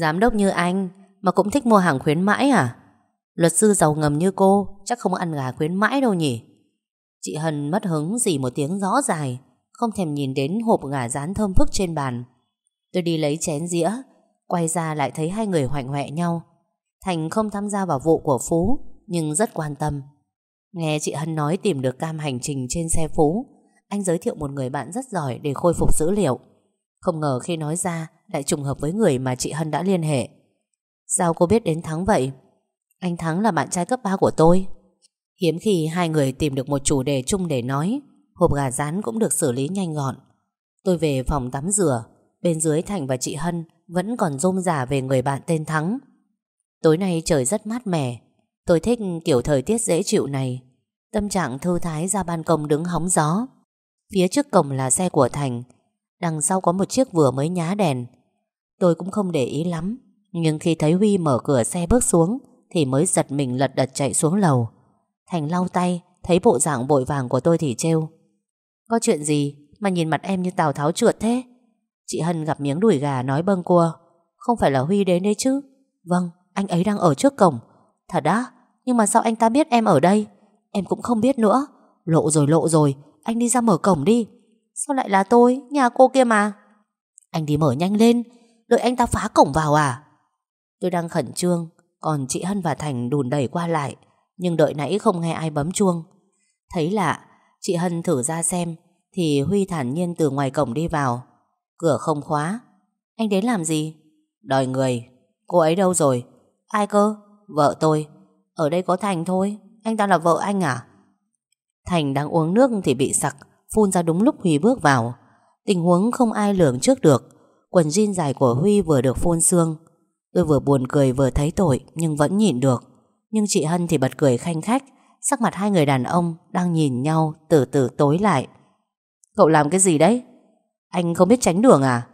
Speaker 1: Giám đốc như anh, Mà cũng thích mua hàng khuyến mãi à? Luật sư giàu ngầm như cô, Chắc không ăn gà khuyến mãi đâu nhỉ? Chị Hân mất hứng dì một tiếng rõ dài, Không thèm nhìn đến hộp gà rán thơm phức trên bàn. Tôi đi lấy chén dĩa, Quay ra lại thấy hai người hoạnh hoẹ nhau. Thành không tham gia vào vụ của Phú, Nhưng rất quan tâm. Nghe chị Hân nói tìm được cam hành trình trên xe Phú, Anh giới thiệu một người bạn rất giỏi Để khôi phục dữ liệu. Không ngờ khi nói ra, Lại trùng hợp với người mà chị Hân đã liên hệ. Sao cô biết đến Thắng vậy? Anh Thắng là bạn trai cấp 3 của tôi. Hiếm khi hai người tìm được một chủ đề chung để nói, Hộp gà rán cũng được xử lý nhanh gọn. Tôi về phòng tắm rửa Bên dưới Thành và chị Hân Vẫn còn rôm rả về người bạn tên Thắng. Tối nay trời rất mát mẻ. Tôi thích kiểu thời tiết dễ chịu này. Tâm trạng thư thái ra ban công đứng hóng gió. Phía trước cổng là xe của Thành. Đằng sau có một chiếc vừa mới nhá đèn. Tôi cũng không để ý lắm, Nhưng khi thấy Huy mở cửa xe bước xuống thì mới giật mình lật đật chạy xuống lầu. Thành lau tay, Thấy bộ dạng vội vàng của tôi thì trêu. Có chuyện gì mà nhìn mặt em như tào tháo trượt thế? Chị Hân gặp miếng đuổi gà nói bâng cua. Không phải là Huy đến đấy chứ? Vâng anh ấy đang ở trước cổng. Thật á? Nhưng mà sao anh ta biết em ở đây? Em cũng không biết nữa. Lộ rồi lộ rồi. Anh đi ra mở cổng đi. Sao lại là tôi? Nhà cô kia mà. Anh đi mở nhanh lên. Đợi anh ta phá cổng vào à? Tôi đang khẩn trương. Còn chị Hân và Thành đùn đẩy qua lại. Nhưng đợi nãy không nghe ai bấm chuông. Thấy lạ, Chị Hân thử ra xem. Thì Huy thản nhiên từ ngoài cổng đi vào. Cửa không khóa. Anh đến làm gì? Đòi người. Cô ấy đâu rồi? Ai cơ? Vợ tôi. Ở đây có Thành thôi. Anh ta là vợ anh à? Thành đang uống nước thì bị sặc, Phun ra đúng lúc Huy bước vào. Tình huống không ai lường trước được. Quần jean dài của Huy vừa được phun xương. Tôi vừa buồn cười vừa thấy tội, Nhưng vẫn nhịn được. Nhưng chị Hân thì bật cười khanh khách. Sắc mặt hai người đàn ông đang nhìn nhau Từ từ tối lại. Cậu làm cái gì đấy? Anh không biết tránh đường à?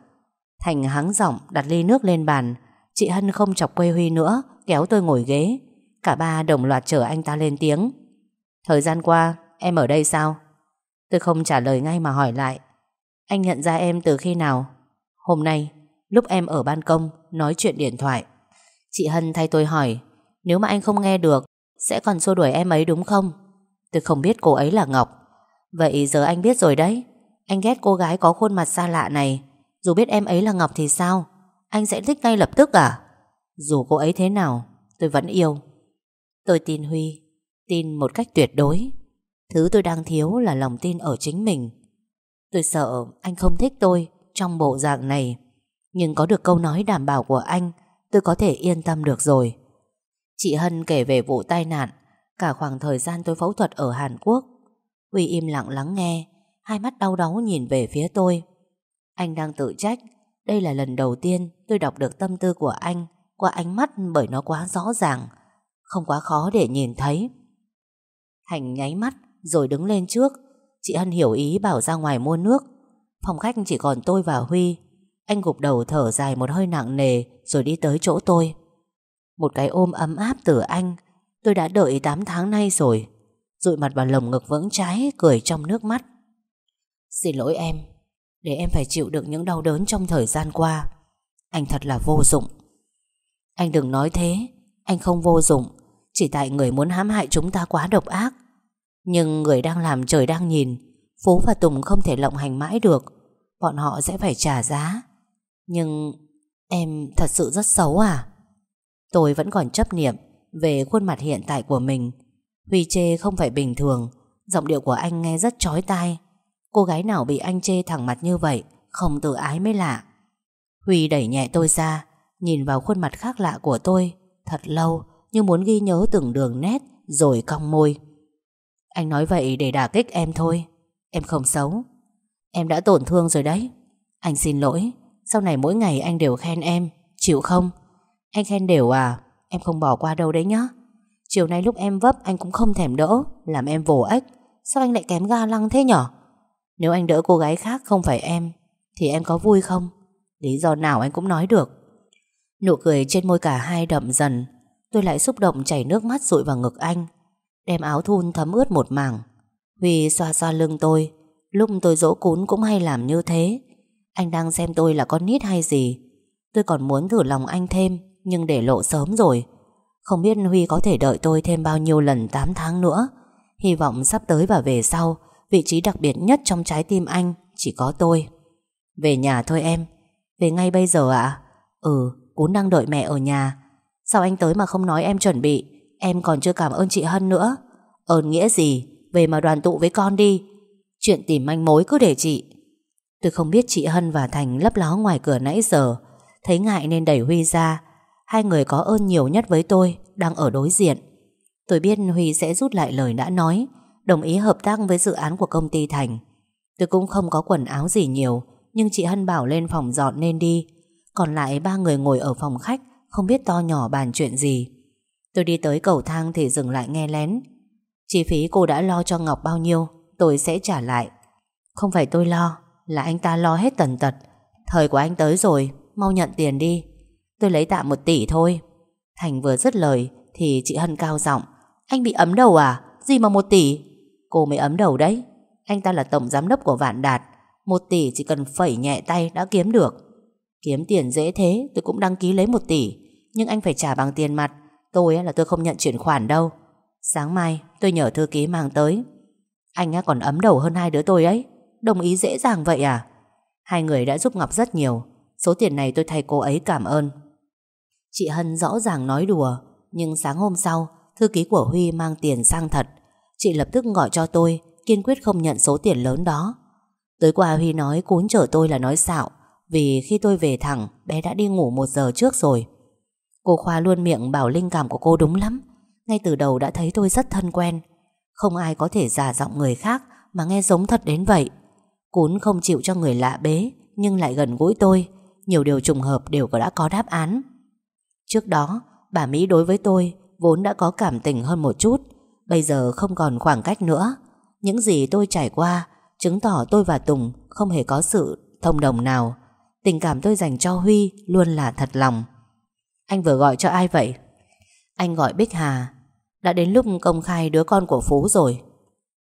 Speaker 1: Thành hắng giọng đặt ly nước lên bàn. Chị Hân không chọc quê Huy nữa, Kéo tôi ngồi ghế. Cả ba đồng loạt chở anh ta lên tiếng. Thời gian qua, em ở đây sao? Tôi không trả lời ngay mà hỏi lại. Anh nhận ra em từ khi nào? Hôm nay, Lúc em ở ban công, Nói chuyện điện thoại. Chị Hân thay tôi hỏi, Nếu mà anh không nghe được, Sẽ còn xua đuổi em ấy đúng không? Tôi không biết cô ấy là Ngọc. Vậy giờ anh biết rồi đấy. Anh ghét cô gái có khuôn mặt xa lạ này. Dù biết em ấy là Ngọc thì sao? Anh sẽ thích ngay lập tức à? Dù cô ấy thế nào, Tôi vẫn yêu. Tôi tin Huy, Tin một cách tuyệt đối. Thứ tôi đang thiếu là lòng tin ở chính mình. Tôi sợ anh không thích tôi Trong bộ dạng này. Nhưng có được câu nói đảm bảo của anh, Tôi có thể yên tâm được rồi. Chị Hân kể về vụ tai nạn. Cả khoảng thời gian tôi phẫu thuật ở Hàn Quốc. Huy im lặng lắng nghe. Hai mắt đau đớn nhìn về phía tôi. Anh đang tự trách. Đây là lần đầu tiên tôi đọc được tâm tư của anh Qua ánh mắt bởi nó quá rõ ràng. Không quá khó để nhìn thấy. Thành nháy mắt Rồi đứng lên trước. Chị Hân hiểu ý bảo ra ngoài mua nước. Phòng khách chỉ còn tôi và Huy. Anh gục đầu thở dài một hơi nặng nề Rồi đi tới chỗ tôi. Một cái ôm ấm áp từ anh. Tôi đã đợi 8 tháng nay rồi. Rụi mặt vào lồng ngực vững trái Cười trong nước mắt. Xin lỗi em, Để em phải chịu được những đau đớn trong thời gian qua. Anh thật là vô dụng. Anh đừng nói thế, Anh không vô dụng. Chỉ tại người muốn hãm hại chúng ta quá độc ác. Nhưng người đang làm trời đang nhìn, Phú và Tùng không thể lộng hành mãi được. Bọn họ sẽ phải trả giá. Nhưng em thật sự rất xấu à? Tôi vẫn còn chấp niệm Về khuôn mặt hiện tại của mình. Huy chê không phải bình thường, Giọng điệu của anh nghe rất chói tai. Cô gái nào bị anh chê thẳng mặt như vậy, Không tự ái mới lạ. Huy đẩy nhẹ tôi ra, Nhìn vào khuôn mặt khác lạ của tôi, Thật lâu, như muốn ghi nhớ từng đường nét, Rồi cong môi. Anh nói vậy để đả kích em thôi, Em không xấu. Em đã tổn thương rồi đấy. Anh xin lỗi, Sau này mỗi ngày anh đều khen em, Chịu không? Anh khen đều à Em không bỏ qua đâu đấy nhá. Chiều nay lúc em vấp anh cũng không thèm đỡ, Làm em vồ ếch, Sao anh lại kém ga lăng thế nhở? Nếu anh đỡ cô gái khác không phải em, Thì em có vui không? Lý do nào anh cũng nói được. Nụ cười trên môi cả hai đậm dần, Tôi lại xúc động chảy nước mắt rụi vào ngực anh, Đem áo thun thấm ướt một mảng. Huy xoa xoa lưng tôi, Lúc tôi dỗ cún cũng hay làm như thế. Anh đang xem tôi là con nít hay gì? Tôi còn muốn thử lòng anh thêm, Nhưng để lộ sớm rồi. Không biết Huy có thể đợi tôi thêm bao nhiêu lần 8 tháng nữa. Hy vọng sắp tới và về sau Vị trí đặc biệt nhất trong trái tim anh Chỉ có tôi. Về nhà thôi em. Về ngay bây giờ ạ? À? Ừ Cún đang đợi mẹ ở nhà. Sao anh tới mà không nói em chuẩn bị? Em còn chưa cảm ơn chị Hân nữa. Ơn nghĩa gì? Về mà đoàn tụ với con đi. Chuyện tìm manh mối cứ để chị. Tôi không biết chị Hân và Thành lấp ló ngoài cửa nãy giờ. Thấy ngại nên đẩy Huy ra. Hai người có ơn nhiều nhất với tôi Đang ở đối diện. Tôi biết Huy sẽ rút lại lời đã nói. Đồng ý hợp tác với dự án của công ty Thành. Tôi cũng không có quần áo gì nhiều, Nhưng chị Hân bảo lên phòng dọn nên đi. Còn lại ba người ngồi ở phòng khách, Không biết to nhỏ bàn chuyện gì. Tôi đi tới cầu thang thì dừng lại nghe lén. Chi phí cô đã lo cho Ngọc bao nhiêu, Tôi sẽ trả lại. Không phải tôi lo, Là anh ta lo hết tần tật. Thời của anh tới rồi, Mau nhận tiền đi. Tôi lấy tạm một tỷ thôi. Thành vừa dứt lời Thì chị Hân cao giọng, Anh bị ấm đầu à? Gì mà một tỷ? Cô mới ấm đầu đấy. Anh ta là tổng giám đốc của Vạn Đạt. Một tỷ chỉ cần phẩy nhẹ tay đã kiếm được. Kiếm tiền dễ thế, Tôi cũng đăng ký lấy một tỷ. Nhưng anh phải trả bằng tiền mặt. Tôi là tôi không nhận chuyển khoản đâu. Sáng mai, tôi nhờ thư ký mang tới. Anh còn ấm đầu hơn hai đứa tôi ấy. Đồng ý dễ dàng vậy à? Hai người đã giúp Ngọc rất nhiều. Số tiền này tôi thay cô ấy cảm ơn. Chị Hân rõ ràng nói đùa. Nhưng sáng hôm sau, Thư ký của Huy mang tiền sang thật. Chị lập tức gọi cho tôi, Kiên quyết không nhận số tiền lớn đó. Tới qua Huy nói cún chở tôi là nói xạo, Vì khi tôi về thẳng, Bé đã đi ngủ một giờ trước rồi. Cô Khoa luôn miệng bảo linh cảm của cô đúng lắm, Ngay từ đầu đã thấy tôi rất thân quen. Không ai có thể giả giọng người khác Mà nghe giống thật đến vậy. Cún không chịu cho người lạ bế, Nhưng lại gần gũi tôi, Nhiều điều trùng hợp đều đã có đáp án. Trước đó, Bà Mỹ đối với tôi Vốn đã có cảm tình hơn một chút Bây giờ không còn khoảng cách nữa. Những gì tôi trải qua, Chứng tỏ tôi và Tùng không hề có sự thông đồng nào. Tình cảm tôi dành cho Huy Luôn là thật lòng. Anh vừa gọi cho ai vậy? Anh gọi Bích Hà. Đã đến lúc công khai đứa con của Phú rồi.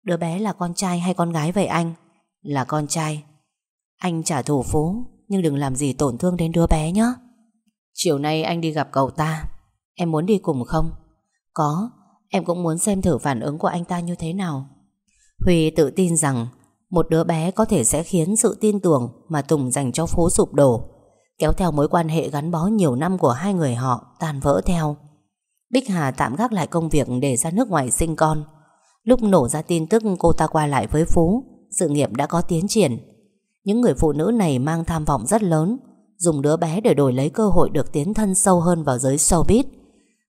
Speaker 1: Đứa bé là con trai hay con gái vậy anh? Là con trai. Anh trả thù Phú, Nhưng đừng làm gì tổn thương đến đứa bé nhé. Chiều nay anh đi gặp cậu ta. Em muốn đi cùng không? Có. Em cũng muốn xem thử phản ứng của anh ta như thế nào. Huy tự tin rằng Một đứa bé có thể sẽ khiến sự tin tưởng Mà Tùng dành cho Phú sụp đổ, Kéo theo mối quan hệ gắn bó nhiều năm Của hai người họ tan vỡ theo. Bích Hà tạm gác lại công việc Để ra nước ngoài sinh con. Lúc nổ ra tin tức cô ta qua lại với Phú, Sự nghiệp đã có tiến triển. Những người phụ nữ này mang tham vọng rất lớn, Dùng đứa bé để đổi lấy cơ hội Được tiến thân sâu hơn vào giới showbiz.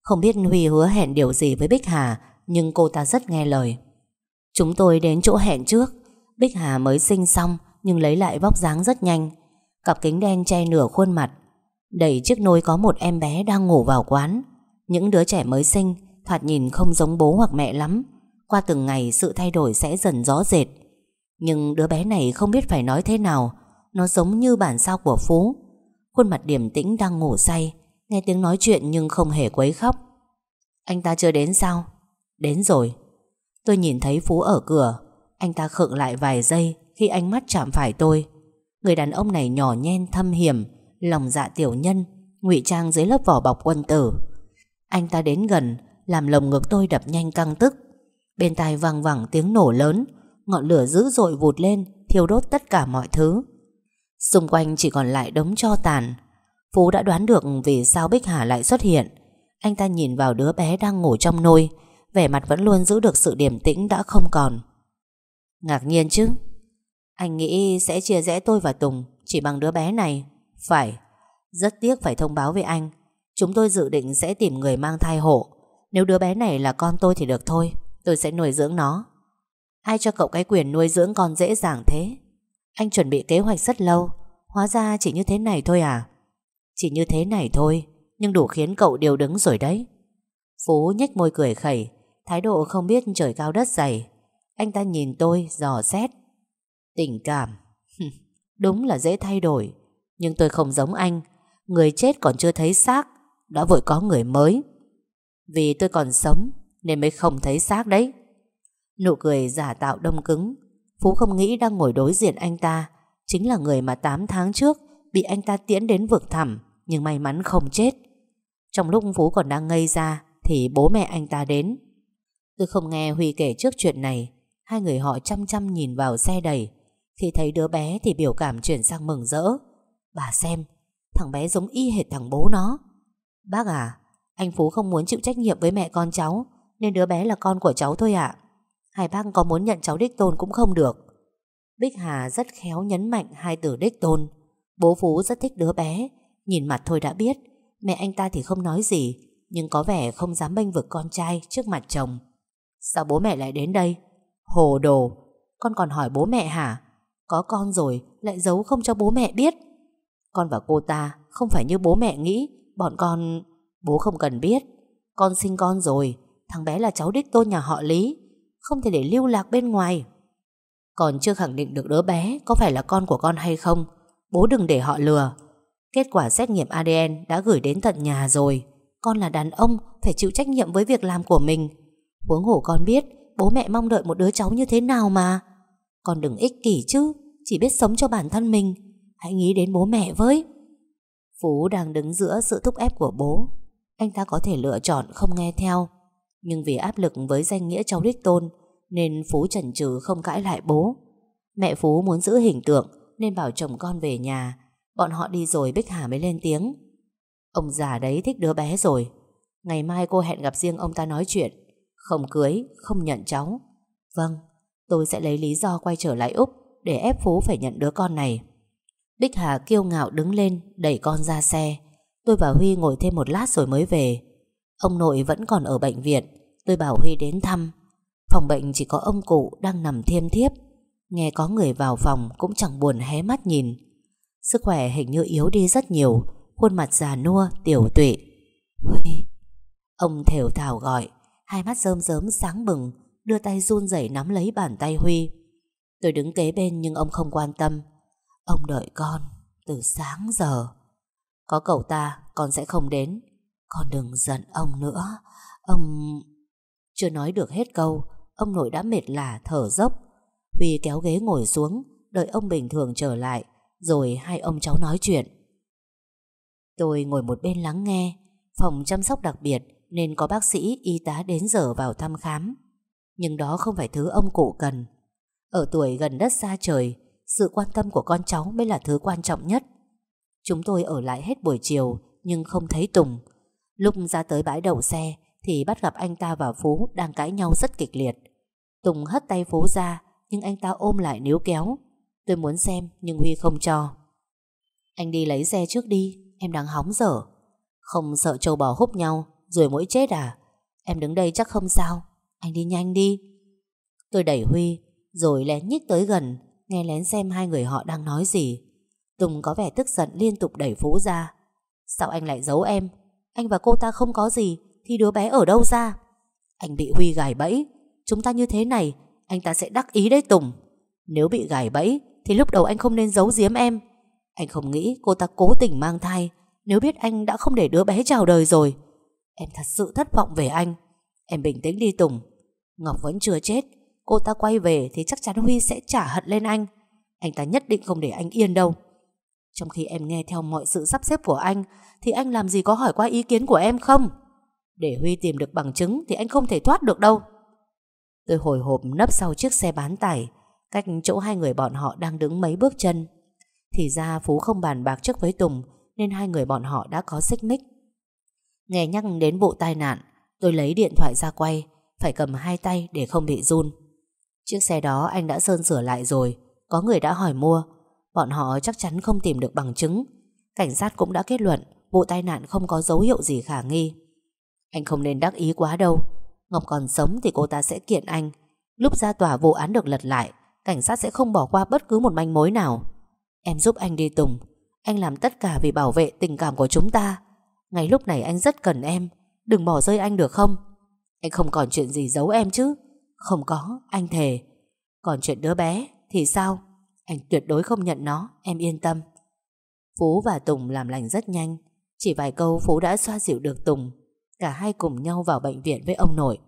Speaker 1: Không biết Huy hứa hẹn điều gì với Bích Hà, Nhưng cô ta rất nghe lời. Chúng tôi đến chỗ hẹn trước. Bích Hà mới sinh xong, Nhưng lấy lại vóc dáng rất nhanh. Cặp kính đen che nửa khuôn mặt. Đẩy chiếc nôi có một em bé đang ngủ vào quán. Những đứa trẻ mới sinh, Thoạt nhìn không giống bố hoặc mẹ lắm. Qua từng ngày, sự thay đổi sẽ dần rõ rệt. Nhưng đứa bé này không biết phải nói thế nào. Nó giống như bản sao của Phú. Khuôn mặt điềm tĩnh đang ngủ say. Nghe tiếng nói chuyện nhưng không hề quấy khóc. Anh ta chưa đến sao? Đến rồi. Tôi nhìn thấy Phú ở cửa. Anh ta khựng lại vài giây Khi ánh mắt chạm phải tôi. Người đàn ông này nhỏ nhen, thâm hiểm, Lòng dạ tiểu nhân, ngụy trang dưới lớp vỏ bọc quân tử. Anh ta đến gần, Làm lồng ngực tôi đập nhanh căng tức. Bên tai vang vẳng tiếng nổ lớn, Ngọn lửa dữ dội vụt lên, Thiêu đốt tất cả mọi thứ. Xung quanh chỉ còn lại đống cho tàn. Phú đã đoán được vì sao Bích Hà lại xuất hiện. Anh ta nhìn vào đứa bé đang ngủ trong nôi, Vẻ mặt vẫn luôn giữ được sự điềm tĩnh đã không còn. Ngạc nhiên chứ? Anh nghĩ sẽ chia rẽ tôi và Tùng, Chỉ bằng đứa bé này. Phải, Rất tiếc phải thông báo với anh. Chúng tôi dự định sẽ tìm người mang thai hộ. Nếu đứa bé này là con tôi thì được thôi, Tôi sẽ nuôi dưỡng nó. Ai cho cậu cái quyền nuôi dưỡng con dễ dàng thế? Anh chuẩn bị kế hoạch rất lâu, Hóa ra chỉ như thế này thôi à? Chỉ như thế này thôi, Nhưng đủ khiến cậu điều đứng rồi đấy. Phú nhếch môi cười khẩy, Thái độ không biết trời cao đất dày. Anh ta nhìn tôi, dò xét. Tình cảm. Đúng là dễ thay đổi. Nhưng tôi không giống anh. Người chết còn chưa thấy xác, Đã vội có người mới. Vì tôi còn sống, Nên mới không thấy xác đấy. Nụ cười giả tạo đông cứng. Phú không nghĩ đang ngồi đối diện anh ta. Chính là người mà 8 tháng trước Bị anh ta tiễn đến vực thẳm. Nhưng may mắn không chết. Trong lúc Phú còn đang ngây ra Thì bố mẹ anh ta đến. Tôi không nghe Huy kể trước chuyện này. Hai người họ chăm chăm nhìn vào xe đầy Khi thấy đứa bé thì biểu cảm chuyển sang mừng rỡ. Bà xem, Thằng bé giống y hệt thằng bố nó. Bác à Anh Phú không muốn chịu trách nhiệm với mẹ con cháu, Nên đứa bé là con của cháu thôi ạ. Hai bác có muốn nhận cháu đích tôn cũng không được. Bích Hà rất khéo nhấn mạnh hai từ đích tôn. Bố Phú rất thích đứa bé Nhìn mặt thôi đã biết, Mẹ anh ta thì không nói gì, Nhưng có vẻ không dám bênh vực con trai trước mặt chồng. Sao bố mẹ lại đến đây? Hồ đồ, Con còn hỏi bố mẹ hả? Có con rồi, lại giấu không cho bố mẹ biết. Con và cô ta không phải như bố mẹ nghĩ, Bọn con, Bố không cần biết. Con sinh con rồi, Thằng bé là cháu đích tôn nhà họ Lý, Không thể để lưu lạc bên ngoài. Còn chưa khẳng định được đứa bé Có phải là con của con hay không, Bố đừng để họ lừa. Kết quả xét nghiệm ADN đã gửi đến tận nhà rồi. Con là đàn ông, Phải chịu trách nhiệm với việc làm của mình. Huống hổ con biết Bố mẹ mong đợi một đứa cháu như thế nào mà. Con đừng ích kỷ chứ, Chỉ biết sống cho bản thân mình. Hãy nghĩ đến bố mẹ với. Phú đang đứng giữa sự thúc ép của bố. Anh ta có thể lựa chọn không nghe theo. Nhưng vì áp lực với danh nghĩa cháu đích tôn, Nên Phú chần chừ không cãi lại bố. Mẹ Phú muốn giữ hình tượng, Nên bảo chồng con về nhà. Bọn họ đi rồi Bích Hà mới lên tiếng. Ông già đấy thích đứa bé rồi. Ngày mai cô hẹn gặp riêng ông ta nói chuyện. Không cưới, không nhận cháu. Vâng, tôi sẽ lấy lý do quay trở lại Úc Để ép Phú phải nhận đứa con này. Bích Hà kiêu ngạo đứng lên Đẩy con ra xe. Tôi và Huy ngồi thêm một lát rồi mới về. Ông nội vẫn còn ở bệnh viện. Tôi bảo Huy đến thăm. Phòng bệnh chỉ có ông cụ đang nằm thiêm thiếp. Nghe có người vào phòng Cũng chẳng buồn hé mắt nhìn. Sức khỏe hình như yếu đi rất nhiều. Khuôn mặt già nua, tiểu tụy. Huy. Ông thều thào gọi. Hai mắt rơm rớm sáng bừng Đưa tay run rẩy nắm lấy bàn tay Huy. Tôi đứng kế bên nhưng ông không quan tâm. Ông đợi con Từ sáng giờ. Có cậu ta con sẽ không đến. Con đừng giận ông nữa. Ông... Chưa nói được hết câu. Ông nội đã mệt lả thở dốc. Huy kéo ghế ngồi xuống Đợi ông bình thường trở lại. Rồi hai ông cháu nói chuyện. Tôi ngồi một bên lắng nghe Phòng chăm sóc đặc biệt Nên có bác sĩ, y tá đến giờ vào thăm khám. Nhưng đó không phải thứ ông cụ cần. Ở tuổi gần đất xa trời Sự quan tâm của con cháu mới là thứ quan trọng nhất. Chúng tôi ở lại hết buổi chiều Nhưng không thấy Tùng. Lúc ra tới bãi đậu xe Thì bắt gặp anh ta và Phú đang cãi nhau rất kịch liệt. Tùng hất tay Phú ra Nhưng anh ta ôm lại níu kéo. Tôi muốn xem, nhưng Huy không cho. Anh đi lấy xe trước đi, Em đang hóng dở. Không sợ trâu bò hút nhau, Rồi mỗi chết à? Em đứng đây chắc không sao. Anh đi nhanh đi. Tôi đẩy Huy, Rồi lén nhích tới gần, Nghe lén xem hai người họ đang nói gì. Tùng có vẻ tức giận liên tục đẩy Phú ra. Sao anh lại giấu em? Anh và cô ta không có gì, Thì đứa bé ở đâu ra? Anh bị Huy gài bẫy. Chúng ta như thế này, Anh ta sẽ đắc ý đấy Tùng. Nếu bị gài bẫy thì lúc đầu anh không nên giấu giếm em. Anh không nghĩ cô ta cố tình mang thai, Nếu biết anh đã không để đứa bé chào đời rồi. Em thật sự thất vọng về anh. Em bình tĩnh đi Tùng. Ngọc vẫn chưa chết, Cô ta quay về thì chắc chắn Huy sẽ trả hận lên anh. Anh ta nhất định không để anh yên đâu. Trong khi em nghe theo mọi sự sắp xếp của anh, Thì anh làm gì có hỏi qua ý kiến của em không? Để Huy tìm được bằng chứng Thì anh không thể thoát được đâu. Tôi hồi hộp nấp sau chiếc xe bán tải. Cách chỗ hai người bọn họ đang đứng mấy bước chân. Thì ra Phú không bàn bạc trước với Tùng, Nên hai người bọn họ đã có xích mích. Nghe nhắc đến vụ tai nạn, Tôi lấy điện thoại ra quay, Phải cầm hai tay để không bị run. Chiếc xe đó anh đã sơn sửa lại rồi, Có người đã hỏi mua. Bọn họ chắc chắn không tìm được bằng chứng. Cảnh sát cũng đã kết luận Vụ tai nạn không có dấu hiệu gì khả nghi. Anh không nên đắc ý quá đâu. Ngọc còn sống thì cô ta sẽ kiện anh. Lúc ra tòa vụ án được lật lại Cảnh sát sẽ không bỏ qua bất cứ một manh mối nào. Em giúp anh đi Tùng. Anh làm tất cả vì bảo vệ tình cảm của chúng ta. Ngay lúc này anh rất cần em. Đừng bỏ rơi anh được không? Anh không còn chuyện gì giấu em chứ. Không có, anh thề. Còn chuyện đứa bé thì sao? Anh tuyệt đối không nhận nó, em yên tâm. Phú và Tùng làm lành rất nhanh. Chỉ vài câu Phú đã xoa dịu được Tùng. Cả hai cùng nhau vào bệnh viện với ông nội.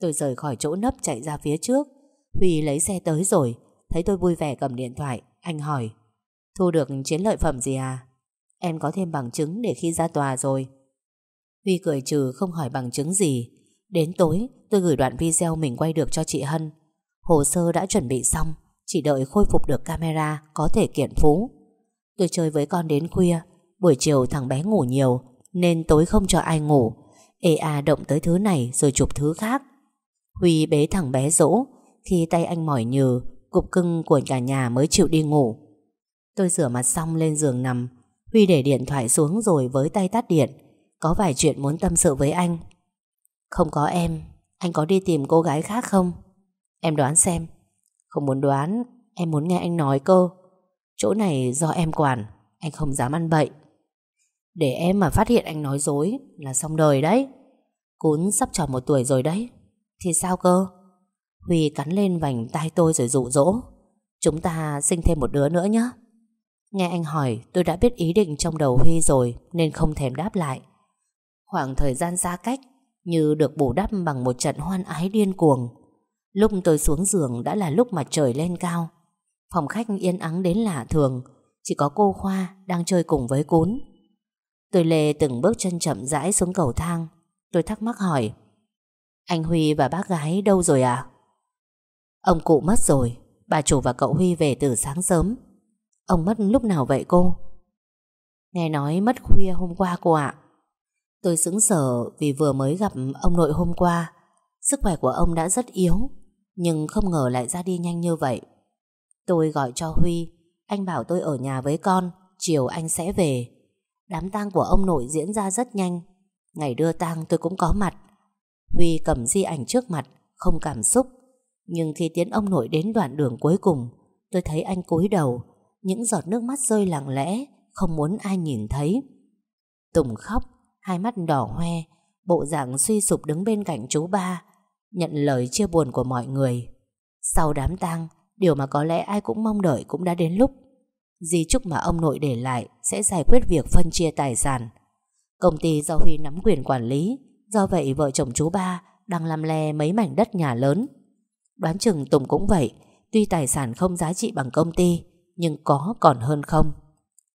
Speaker 1: Tôi rời khỏi chỗ nấp chạy ra phía trước. Huy lấy xe tới rồi, Thấy tôi vui vẻ cầm điện thoại, Anh hỏi, Thu được chiến lợi phẩm gì à? Em có thêm bằng chứng để khi ra tòa rồi. Huy cười trừ không hỏi bằng chứng gì. Đến tối, tôi gửi đoạn video mình quay được cho chị Hân. Hồ sơ đã chuẩn bị xong, Chỉ đợi khôi phục được camera Có thể kiện Phú. Tôi chơi với con đến khuya, Buổi chiều thằng bé ngủ nhiều, Nên tối không cho ai ngủ. Ê à động tới thứ này rồi chụp thứ khác. Huy bế thằng bé dỗ thì tay anh mỏi nhừ Cục cưng của cả nhà mới chịu đi ngủ. Tôi rửa mặt xong lên giường nằm, Huy để điện thoại xuống rồi với tay tắt điện. Có vài chuyện muốn tâm sự với anh. Không có em, Anh có đi tìm cô gái khác không? Em đoán xem. Không muốn đoán, Em muốn nghe anh nói cơ. Chỗ này do em quản, Anh không dám ăn bậy. Để em mà phát hiện anh nói dối Là xong đời đấy. Cún sắp tròn một tuổi rồi đấy. Thì sao cơ? Huy cắn lên vành tay tôi rồi dụ dỗ. Chúng ta sinh thêm một đứa nữa nhé. Nghe anh hỏi, tôi đã biết ý định trong đầu Huy rồi, Nên không thèm đáp lại. Khoảng thời gian xa cách, Như được bù đắp bằng một trận hoan ái điên cuồng. Lúc tôi xuống giường đã là lúc mặt trời lên cao. Phòng khách yên ắng đến lạ thường, Chỉ có cô Khoa đang chơi cùng với cún. Tôi lê từng bước chân chậm rãi xuống cầu thang. Tôi thắc mắc hỏi, Anh Huy và bác gái đâu rồi à? Ông cụ mất rồi, Bà chủ và cậu Huy về từ sáng sớm. Ông mất lúc nào vậy cô? Nghe nói mất khuya hôm qua cô ạ. Tôi sững sờ vì vừa mới gặp ông nội hôm qua. Sức khỏe của ông đã rất yếu, Nhưng không ngờ lại ra đi nhanh như vậy. Tôi gọi cho Huy, Anh bảo tôi ở nhà với con, Chiều anh sẽ về. Đám tang của ông nội diễn ra rất nhanh. Ngày đưa tang tôi cũng có mặt. Huy cầm di ảnh trước mặt, Không cảm xúc. Nhưng khi tiến ông nội đến đoạn đường cuối cùng, Tôi thấy anh cúi đầu, Những giọt nước mắt rơi lặng lẽ, Không muốn ai nhìn thấy. Tùng khóc, Hai mắt đỏ hoe, Bộ dạng suy sụp đứng bên cạnh chú ba, Nhận lời chia buồn của mọi người. Sau đám tang, Điều mà có lẽ ai cũng mong đợi cũng đã đến lúc. Di chúc mà ông nội để lại Sẽ giải quyết việc phân chia tài sản. Công ty do Huy nắm quyền quản lý, Do vậy vợ chồng chú ba Đang làm le mấy mảnh đất nhà lớn. Đoán chừng Tùng cũng vậy. Tuy tài sản không giá trị bằng công ty Nhưng có còn hơn không?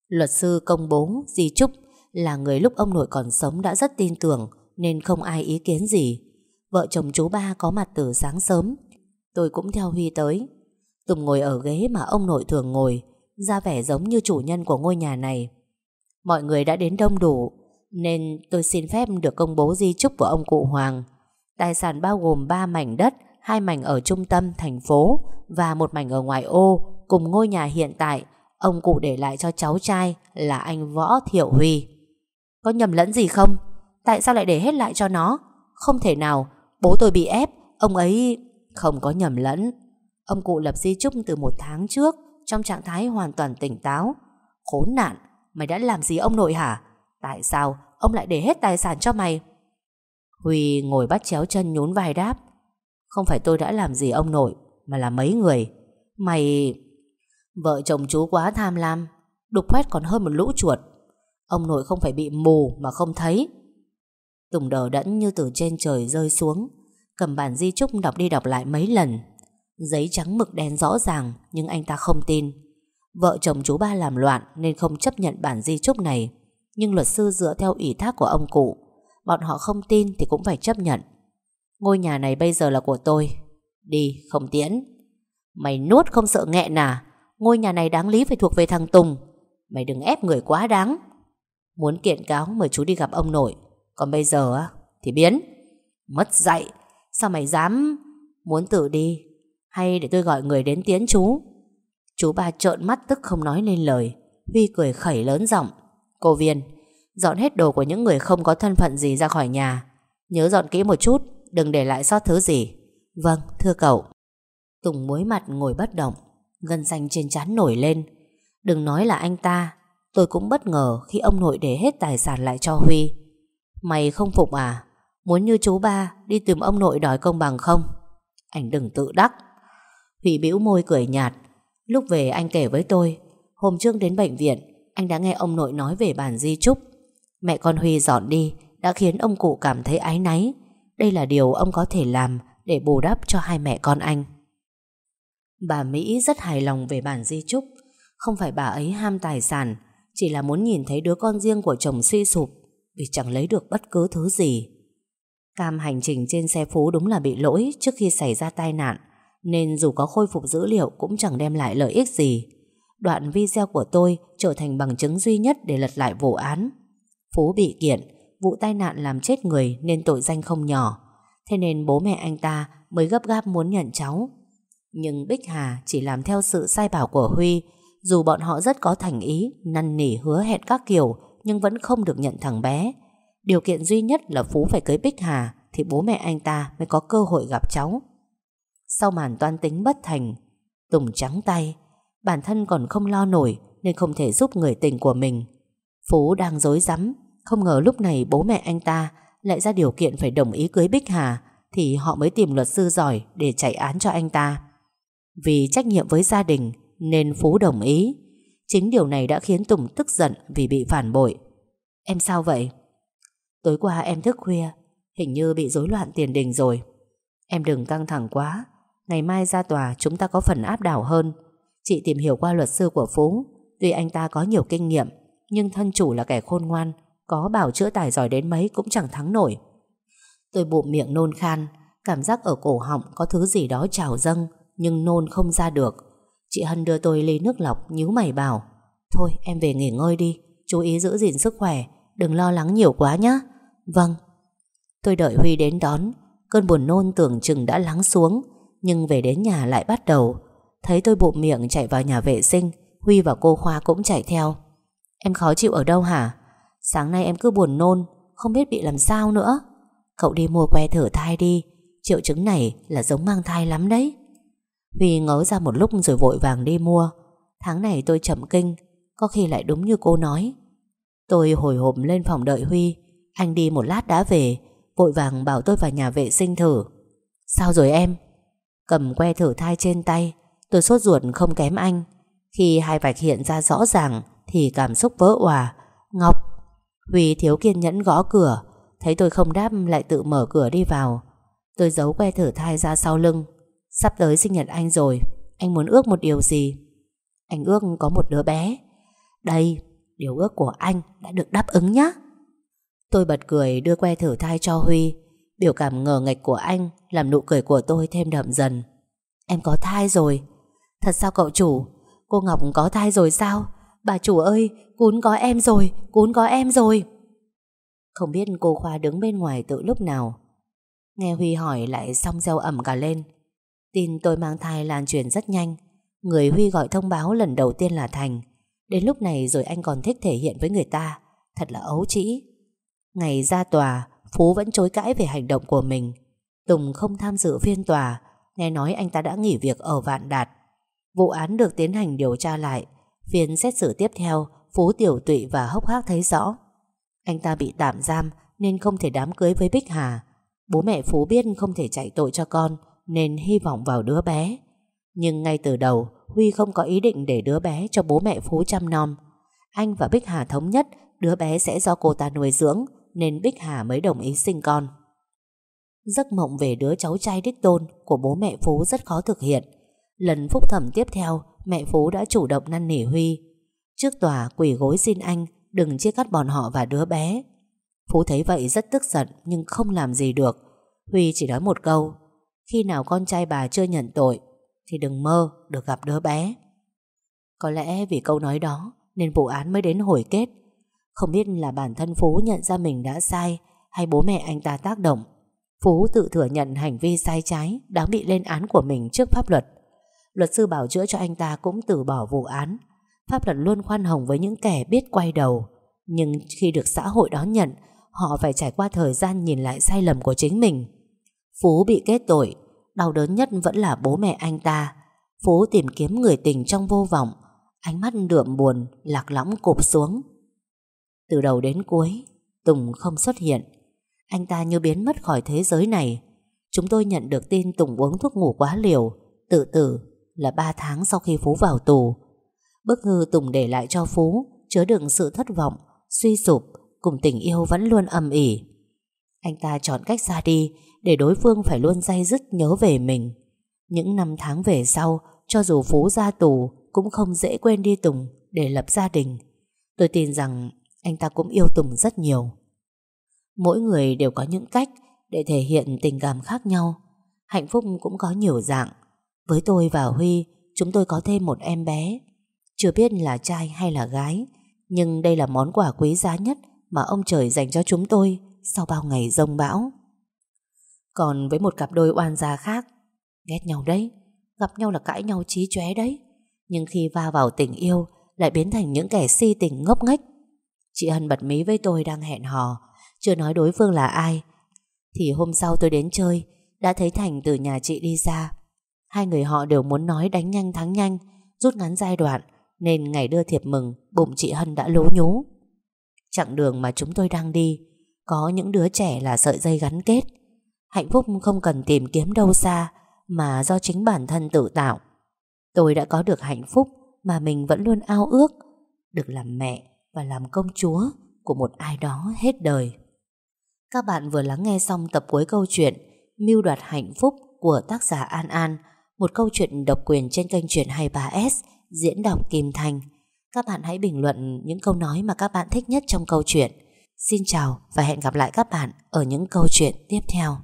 Speaker 1: Luật sư công bố Di Trúc là người lúc ông nội còn sống đã rất tin tưởng Nên không ai ý kiến gì. Vợ chồng chú ba có mặt từ sáng sớm. Tôi cũng theo Huy tới. Tùng ngồi ở ghế mà ông nội thường ngồi ra vẻ giống như chủ nhân của ngôi nhà này. Mọi người đã đến đông đủ, nên tôi xin phép được công bố di chúc của ông cụ Hoàng. Tài sản bao gồm 3 mảnh đất, hai mảnh ở trung tâm thành phố và một mảnh ở ngoài ô, cùng ngôi nhà hiện tại ông cụ để lại cho cháu trai là anh Võ Thiệu Huy. Có nhầm lẫn gì không? Tại sao lại để hết lại cho nó? Không thể nào, bố tôi bị ép, ông ấy... Không có nhầm lẫn. Ông cụ lập di chúc từ một tháng trước trong trạng thái hoàn toàn tỉnh táo. Khốn nạn, mày đã làm gì ông nội hả? Tại sao ông lại để hết tài sản cho mày? Huy ngồi bắt chéo chân nhún vai đáp. Không phải tôi đã làm gì ông nội, mà là mấy người. Mày... Vợ chồng chú quá tham lam, đục khoét còn hơn một lũ chuột. Ông nội không phải bị mù mà không thấy. Tùng đờ đẫn như từ trên trời rơi xuống, cầm bản di chúc đọc đi đọc lại mấy lần. Giấy trắng mực đen rõ ràng Nhưng anh ta không tin Vợ chồng chú ba làm loạn Nên không chấp nhận bản di chúc này Nhưng luật sư dựa theo ủy thác của ông cụ Bọn họ không tin thì cũng phải chấp nhận Ngôi nhà này bây giờ là của tôi. Đi, không tiễn. Mày nuốt không sợ nghẹn à? Ngôi nhà này đáng lý phải thuộc về thằng Tùng. Mày đừng ép người quá đáng. Muốn kiện cáo, mời chú đi gặp ông nội. Còn bây giờ á, Thì biến. Mất dạy. Sao mày dám Muốn tự đi? Hay để tôi gọi người đến tiến chú? Chú ba trợn mắt tức không nói nên lời. Huy cười khẩy lớn giọng. Cô Viên, Dọn hết đồ của những người không có thân phận gì ra khỏi nhà. Nhớ dọn kỹ một chút. Đừng để lại sót thứ gì. Vâng thưa cậu. Tùng muối mặt ngồi bất động, Gân xanh trên trán nổi lên. Đừng nói là anh ta, Tôi cũng bất ngờ khi ông nội để hết tài sản lại cho Huy. Mày không phục à? Muốn như chú ba Đi tìm ông nội đòi công bằng không? Anh đừng tự đắc. Huy bĩu môi cười nhạt. Lúc về anh kể với tôi, Hôm trước đến bệnh viện, Anh đã nghe ông nội nói về bản di trúc. Mẹ con Huy dọn đi, Đã khiến ông cụ cảm thấy áy náy. Đây là điều ông có thể làm Để bù đắp cho hai mẹ con anh. Bà Mỹ rất hài lòng về bản di trúc. Không phải bà ấy ham tài sản, Chỉ là muốn nhìn thấy đứa con riêng của chồng suy sụp Vì chẳng lấy được bất cứ thứ gì. Cam hành trình trên xe Phú đúng là bị lỗi Trước khi xảy ra tai nạn, Nên dù có khôi phục dữ liệu Cũng chẳng đem lại lợi ích gì. Đoạn video của tôi trở thành bằng chứng duy nhất Để lật lại vụ án. Phú bị kiện Vụ tai nạn làm chết người nên tội danh không nhỏ. Thế nên bố mẹ anh ta mới gấp gáp muốn nhận cháu. Nhưng Bích Hà chỉ làm theo sự sai bảo của Huy. Dù bọn họ rất có thành ý, Năn nỉ hứa hẹn các kiểu, Nhưng vẫn không được nhận thằng bé. Điều kiện duy nhất là Phú phải cưới Bích Hà Thì bố mẹ anh ta mới có cơ hội gặp cháu. Sau màn toan tính bất thành, Tùng trắng tay. Bản thân còn không lo nổi Nên không thể giúp người tình của mình. Phú đang dối rắm không ngờ lúc này bố mẹ anh ta Lại ra điều kiện phải đồng ý cưới Bích Hà, Thì họ mới tìm luật sư giỏi Để chạy án cho anh ta. Vì trách nhiệm với gia đình Nên Phú đồng ý. Chính điều này đã khiến Tùng tức giận Vì bị phản bội. Em sao vậy? Tối qua em thức khuya, Hình như bị rối loạn tiền đình rồi. Em đừng căng thẳng quá, Ngày mai ra tòa chúng ta có phần áp đảo hơn. Chị tìm hiểu qua luật sư của Phú, Tuy anh ta có nhiều kinh nghiệm, Nhưng thân chủ là kẻ khôn ngoan có bảo chữa tài giỏi đến mấy cũng chẳng thắng nổi. Tôi bụng miệng nôn khan, Cảm giác ở cổ họng có thứ gì đó trào dâng, nhưng nôn không ra được. Chị Hân đưa tôi ly nước lọc nhíu mày bảo, Thôi, em về nghỉ ngơi đi, Chú ý giữ gìn sức khỏe, Đừng lo lắng nhiều quá nhé Vâng. Tôi đợi Huy đến đón, Cơn buồn nôn tưởng chừng đã lắng xuống, Nhưng về đến nhà lại bắt đầu. Thấy tôi bụng miệng chạy vào nhà vệ sinh, Huy và cô Khoa cũng chạy theo. Em khó chịu ở đâu hả? Sáng nay em cứ buồn nôn, Không biết bị làm sao nữa. Cậu đi mua que thử thai đi, Triệu chứng này là giống mang thai lắm đấy. Huy ngớ ra một lúc rồi vội vàng đi mua. Tháng này tôi chậm kinh, Có khi lại đúng như cô nói. Tôi hồi hộp lên phòng đợi Huy, Anh đi một lát đã về, Vội vàng bảo tôi vào nhà vệ sinh thử. Sao rồi em? Cầm que thử thai trên tay, Tôi sốt ruột không kém anh. Khi hai vạch hiện ra rõ ràng Thì cảm xúc vỡ òa. Ngọc Huy thiếu kiên nhẫn gõ cửa Thấy tôi không đáp lại tự mở cửa đi vào. Tôi giấu que thử thai ra sau lưng. Sắp tới sinh nhật anh rồi Anh muốn ước một điều gì? Anh ước có một đứa bé. Đây, điều ước của anh đã được đáp ứng nhé Tôi bật cười đưa que thử thai cho Huy Biểu cảm ngờ nghịch của anh Làm nụ cười của tôi thêm đậm dần. Em có thai rồi. Thật sao cậu chủ? Cô Ngọc có thai rồi sao? Bà chủ ơi, cún có em rồi Cún có em rồi. Không biết cô Khoa đứng bên ngoài từ lúc nào. Nghe Huy hỏi lại xong reo ẩm cả lên. Tin tôi mang thai lan truyền rất nhanh. Người Huy gọi thông báo lần đầu tiên là Thành. Đến lúc này rồi anh còn thích thể hiện với người ta. Thật là ấu trĩ. Ngày ra tòa Phú vẫn chối cãi về hành động của mình. Tùng không tham dự phiên tòa. Nghe nói anh ta đã nghỉ việc ở Vạn Đạt. Vụ án được tiến hành điều tra lại. Phiên xét xử tiếp theo Phú tiểu tụy và hốc hác thấy rõ Anh ta bị tạm giam Nên không thể đám cưới với Bích Hà Bố mẹ Phú biết không thể chạy tội cho con nên hy vọng vào đứa bé. Nhưng ngay từ đầu, Huy không có ý định để đứa bé cho bố mẹ Phú chăm nom. Anh và Bích Hà thống nhất đứa bé sẽ do cô ta nuôi dưỡng, nên Bích Hà mới đồng ý sinh con. Giấc mộng về đứa cháu trai đích tôn của bố mẹ Phú rất khó thực hiện. Lần phúc thẩm tiếp theo, mẹ Phú đã chủ động năn nỉ Huy. Trước tòa quỷ gối xin anh đừng chia cắt bọn họ và đứa bé. Phú thấy vậy rất tức giận nhưng không làm gì được. Huy chỉ nói một câu, khi nào con trai bà chưa nhận tội Thì đừng mơ được gặp đứa bé Có lẽ vì câu nói đó Nên vụ án mới đến hồi kết Không biết là bản thân Phú nhận ra mình đã sai Hay bố mẹ anh ta tác động, Phú tự thừa nhận hành vi sai trái Đáng bị lên án của mình trước pháp luật Luật sư bảo chữa cho anh ta cũng từ bỏ vụ án. Pháp luật luôn khoan hồng với những kẻ biết quay đầu. Nhưng khi được xã hội đón nhận, Họ phải trải qua thời gian nhìn lại sai lầm của chính mình. Phú bị kết tội, Đau đớn nhất vẫn là bố mẹ anh ta. Phú tìm kiếm người tình trong vô vọng, Ánh mắt đượm buồn, Lạc lõng cụp xuống. Từ đầu đến cuối, Tùng không xuất hiện. Anh ta như biến mất khỏi thế giới này. Chúng tôi nhận được tin Tùng uống thuốc ngủ quá liều, Tự tử là 3 tháng sau khi Phú vào tù. Bức thư Tùng để lại cho Phú Chứa đựng sự thất vọng, Suy sụp, Cùng tình yêu vẫn luôn âm ỉ. Anh ta chọn cách ra đi Để đối phương phải luôn day dứt nhớ về mình. Những năm tháng về sau, Cho dù Phú ra tù, Cũng không dễ quên đi Tùng Để lập gia đình. Tôi tin rằng anh ta cũng yêu Tùng rất nhiều. Mỗi người đều có những cách Để thể hiện tình cảm khác nhau. Hạnh phúc cũng có nhiều dạng. Với tôi và Huy, Chúng tôi có thêm một em bé. Chưa biết là trai hay là gái, Nhưng đây là món quà quý giá nhất Mà ông trời dành cho chúng tôi Sau bao ngày rông bão. Còn với một cặp đôi oan gia khác, Ghét nhau đấy, Gặp nhau là cãi nhau trí chóe đấy, Nhưng khi va vào tình yêu Lại biến thành những kẻ si tình ngốc nghếch. Chị Hân bật mí với tôi đang hẹn hò, Chưa nói đối phương là ai. Thì hôm sau tôi đến chơi, Đã thấy Thành từ nhà chị đi ra. Hai người họ đều muốn nói đánh nhanh thắng nhanh, Rút ngắn giai đoạn, Nên ngày đưa thiệp mừng, Bụng chị Hân đã lố nhú. Chặng đường mà chúng tôi đang đi, Có những đứa trẻ là sợi dây gắn kết. Hạnh phúc không cần tìm kiếm đâu xa, Mà do chính bản thân tự tạo. Tôi đã có được hạnh phúc Mà mình vẫn luôn ao ước, Được làm mẹ và làm công chúa Của một ai đó hết đời. Các bạn vừa lắng nghe xong tập cuối câu chuyện Mưu đoạt hạnh phúc của tác giả An An một câu chuyện độc quyền trên kênh truyện 23S diễn đọc Kim Thành. Các bạn hãy bình luận những câu nói mà các bạn thích nhất trong câu chuyện. Xin chào và hẹn gặp lại các bạn ở những câu chuyện tiếp theo.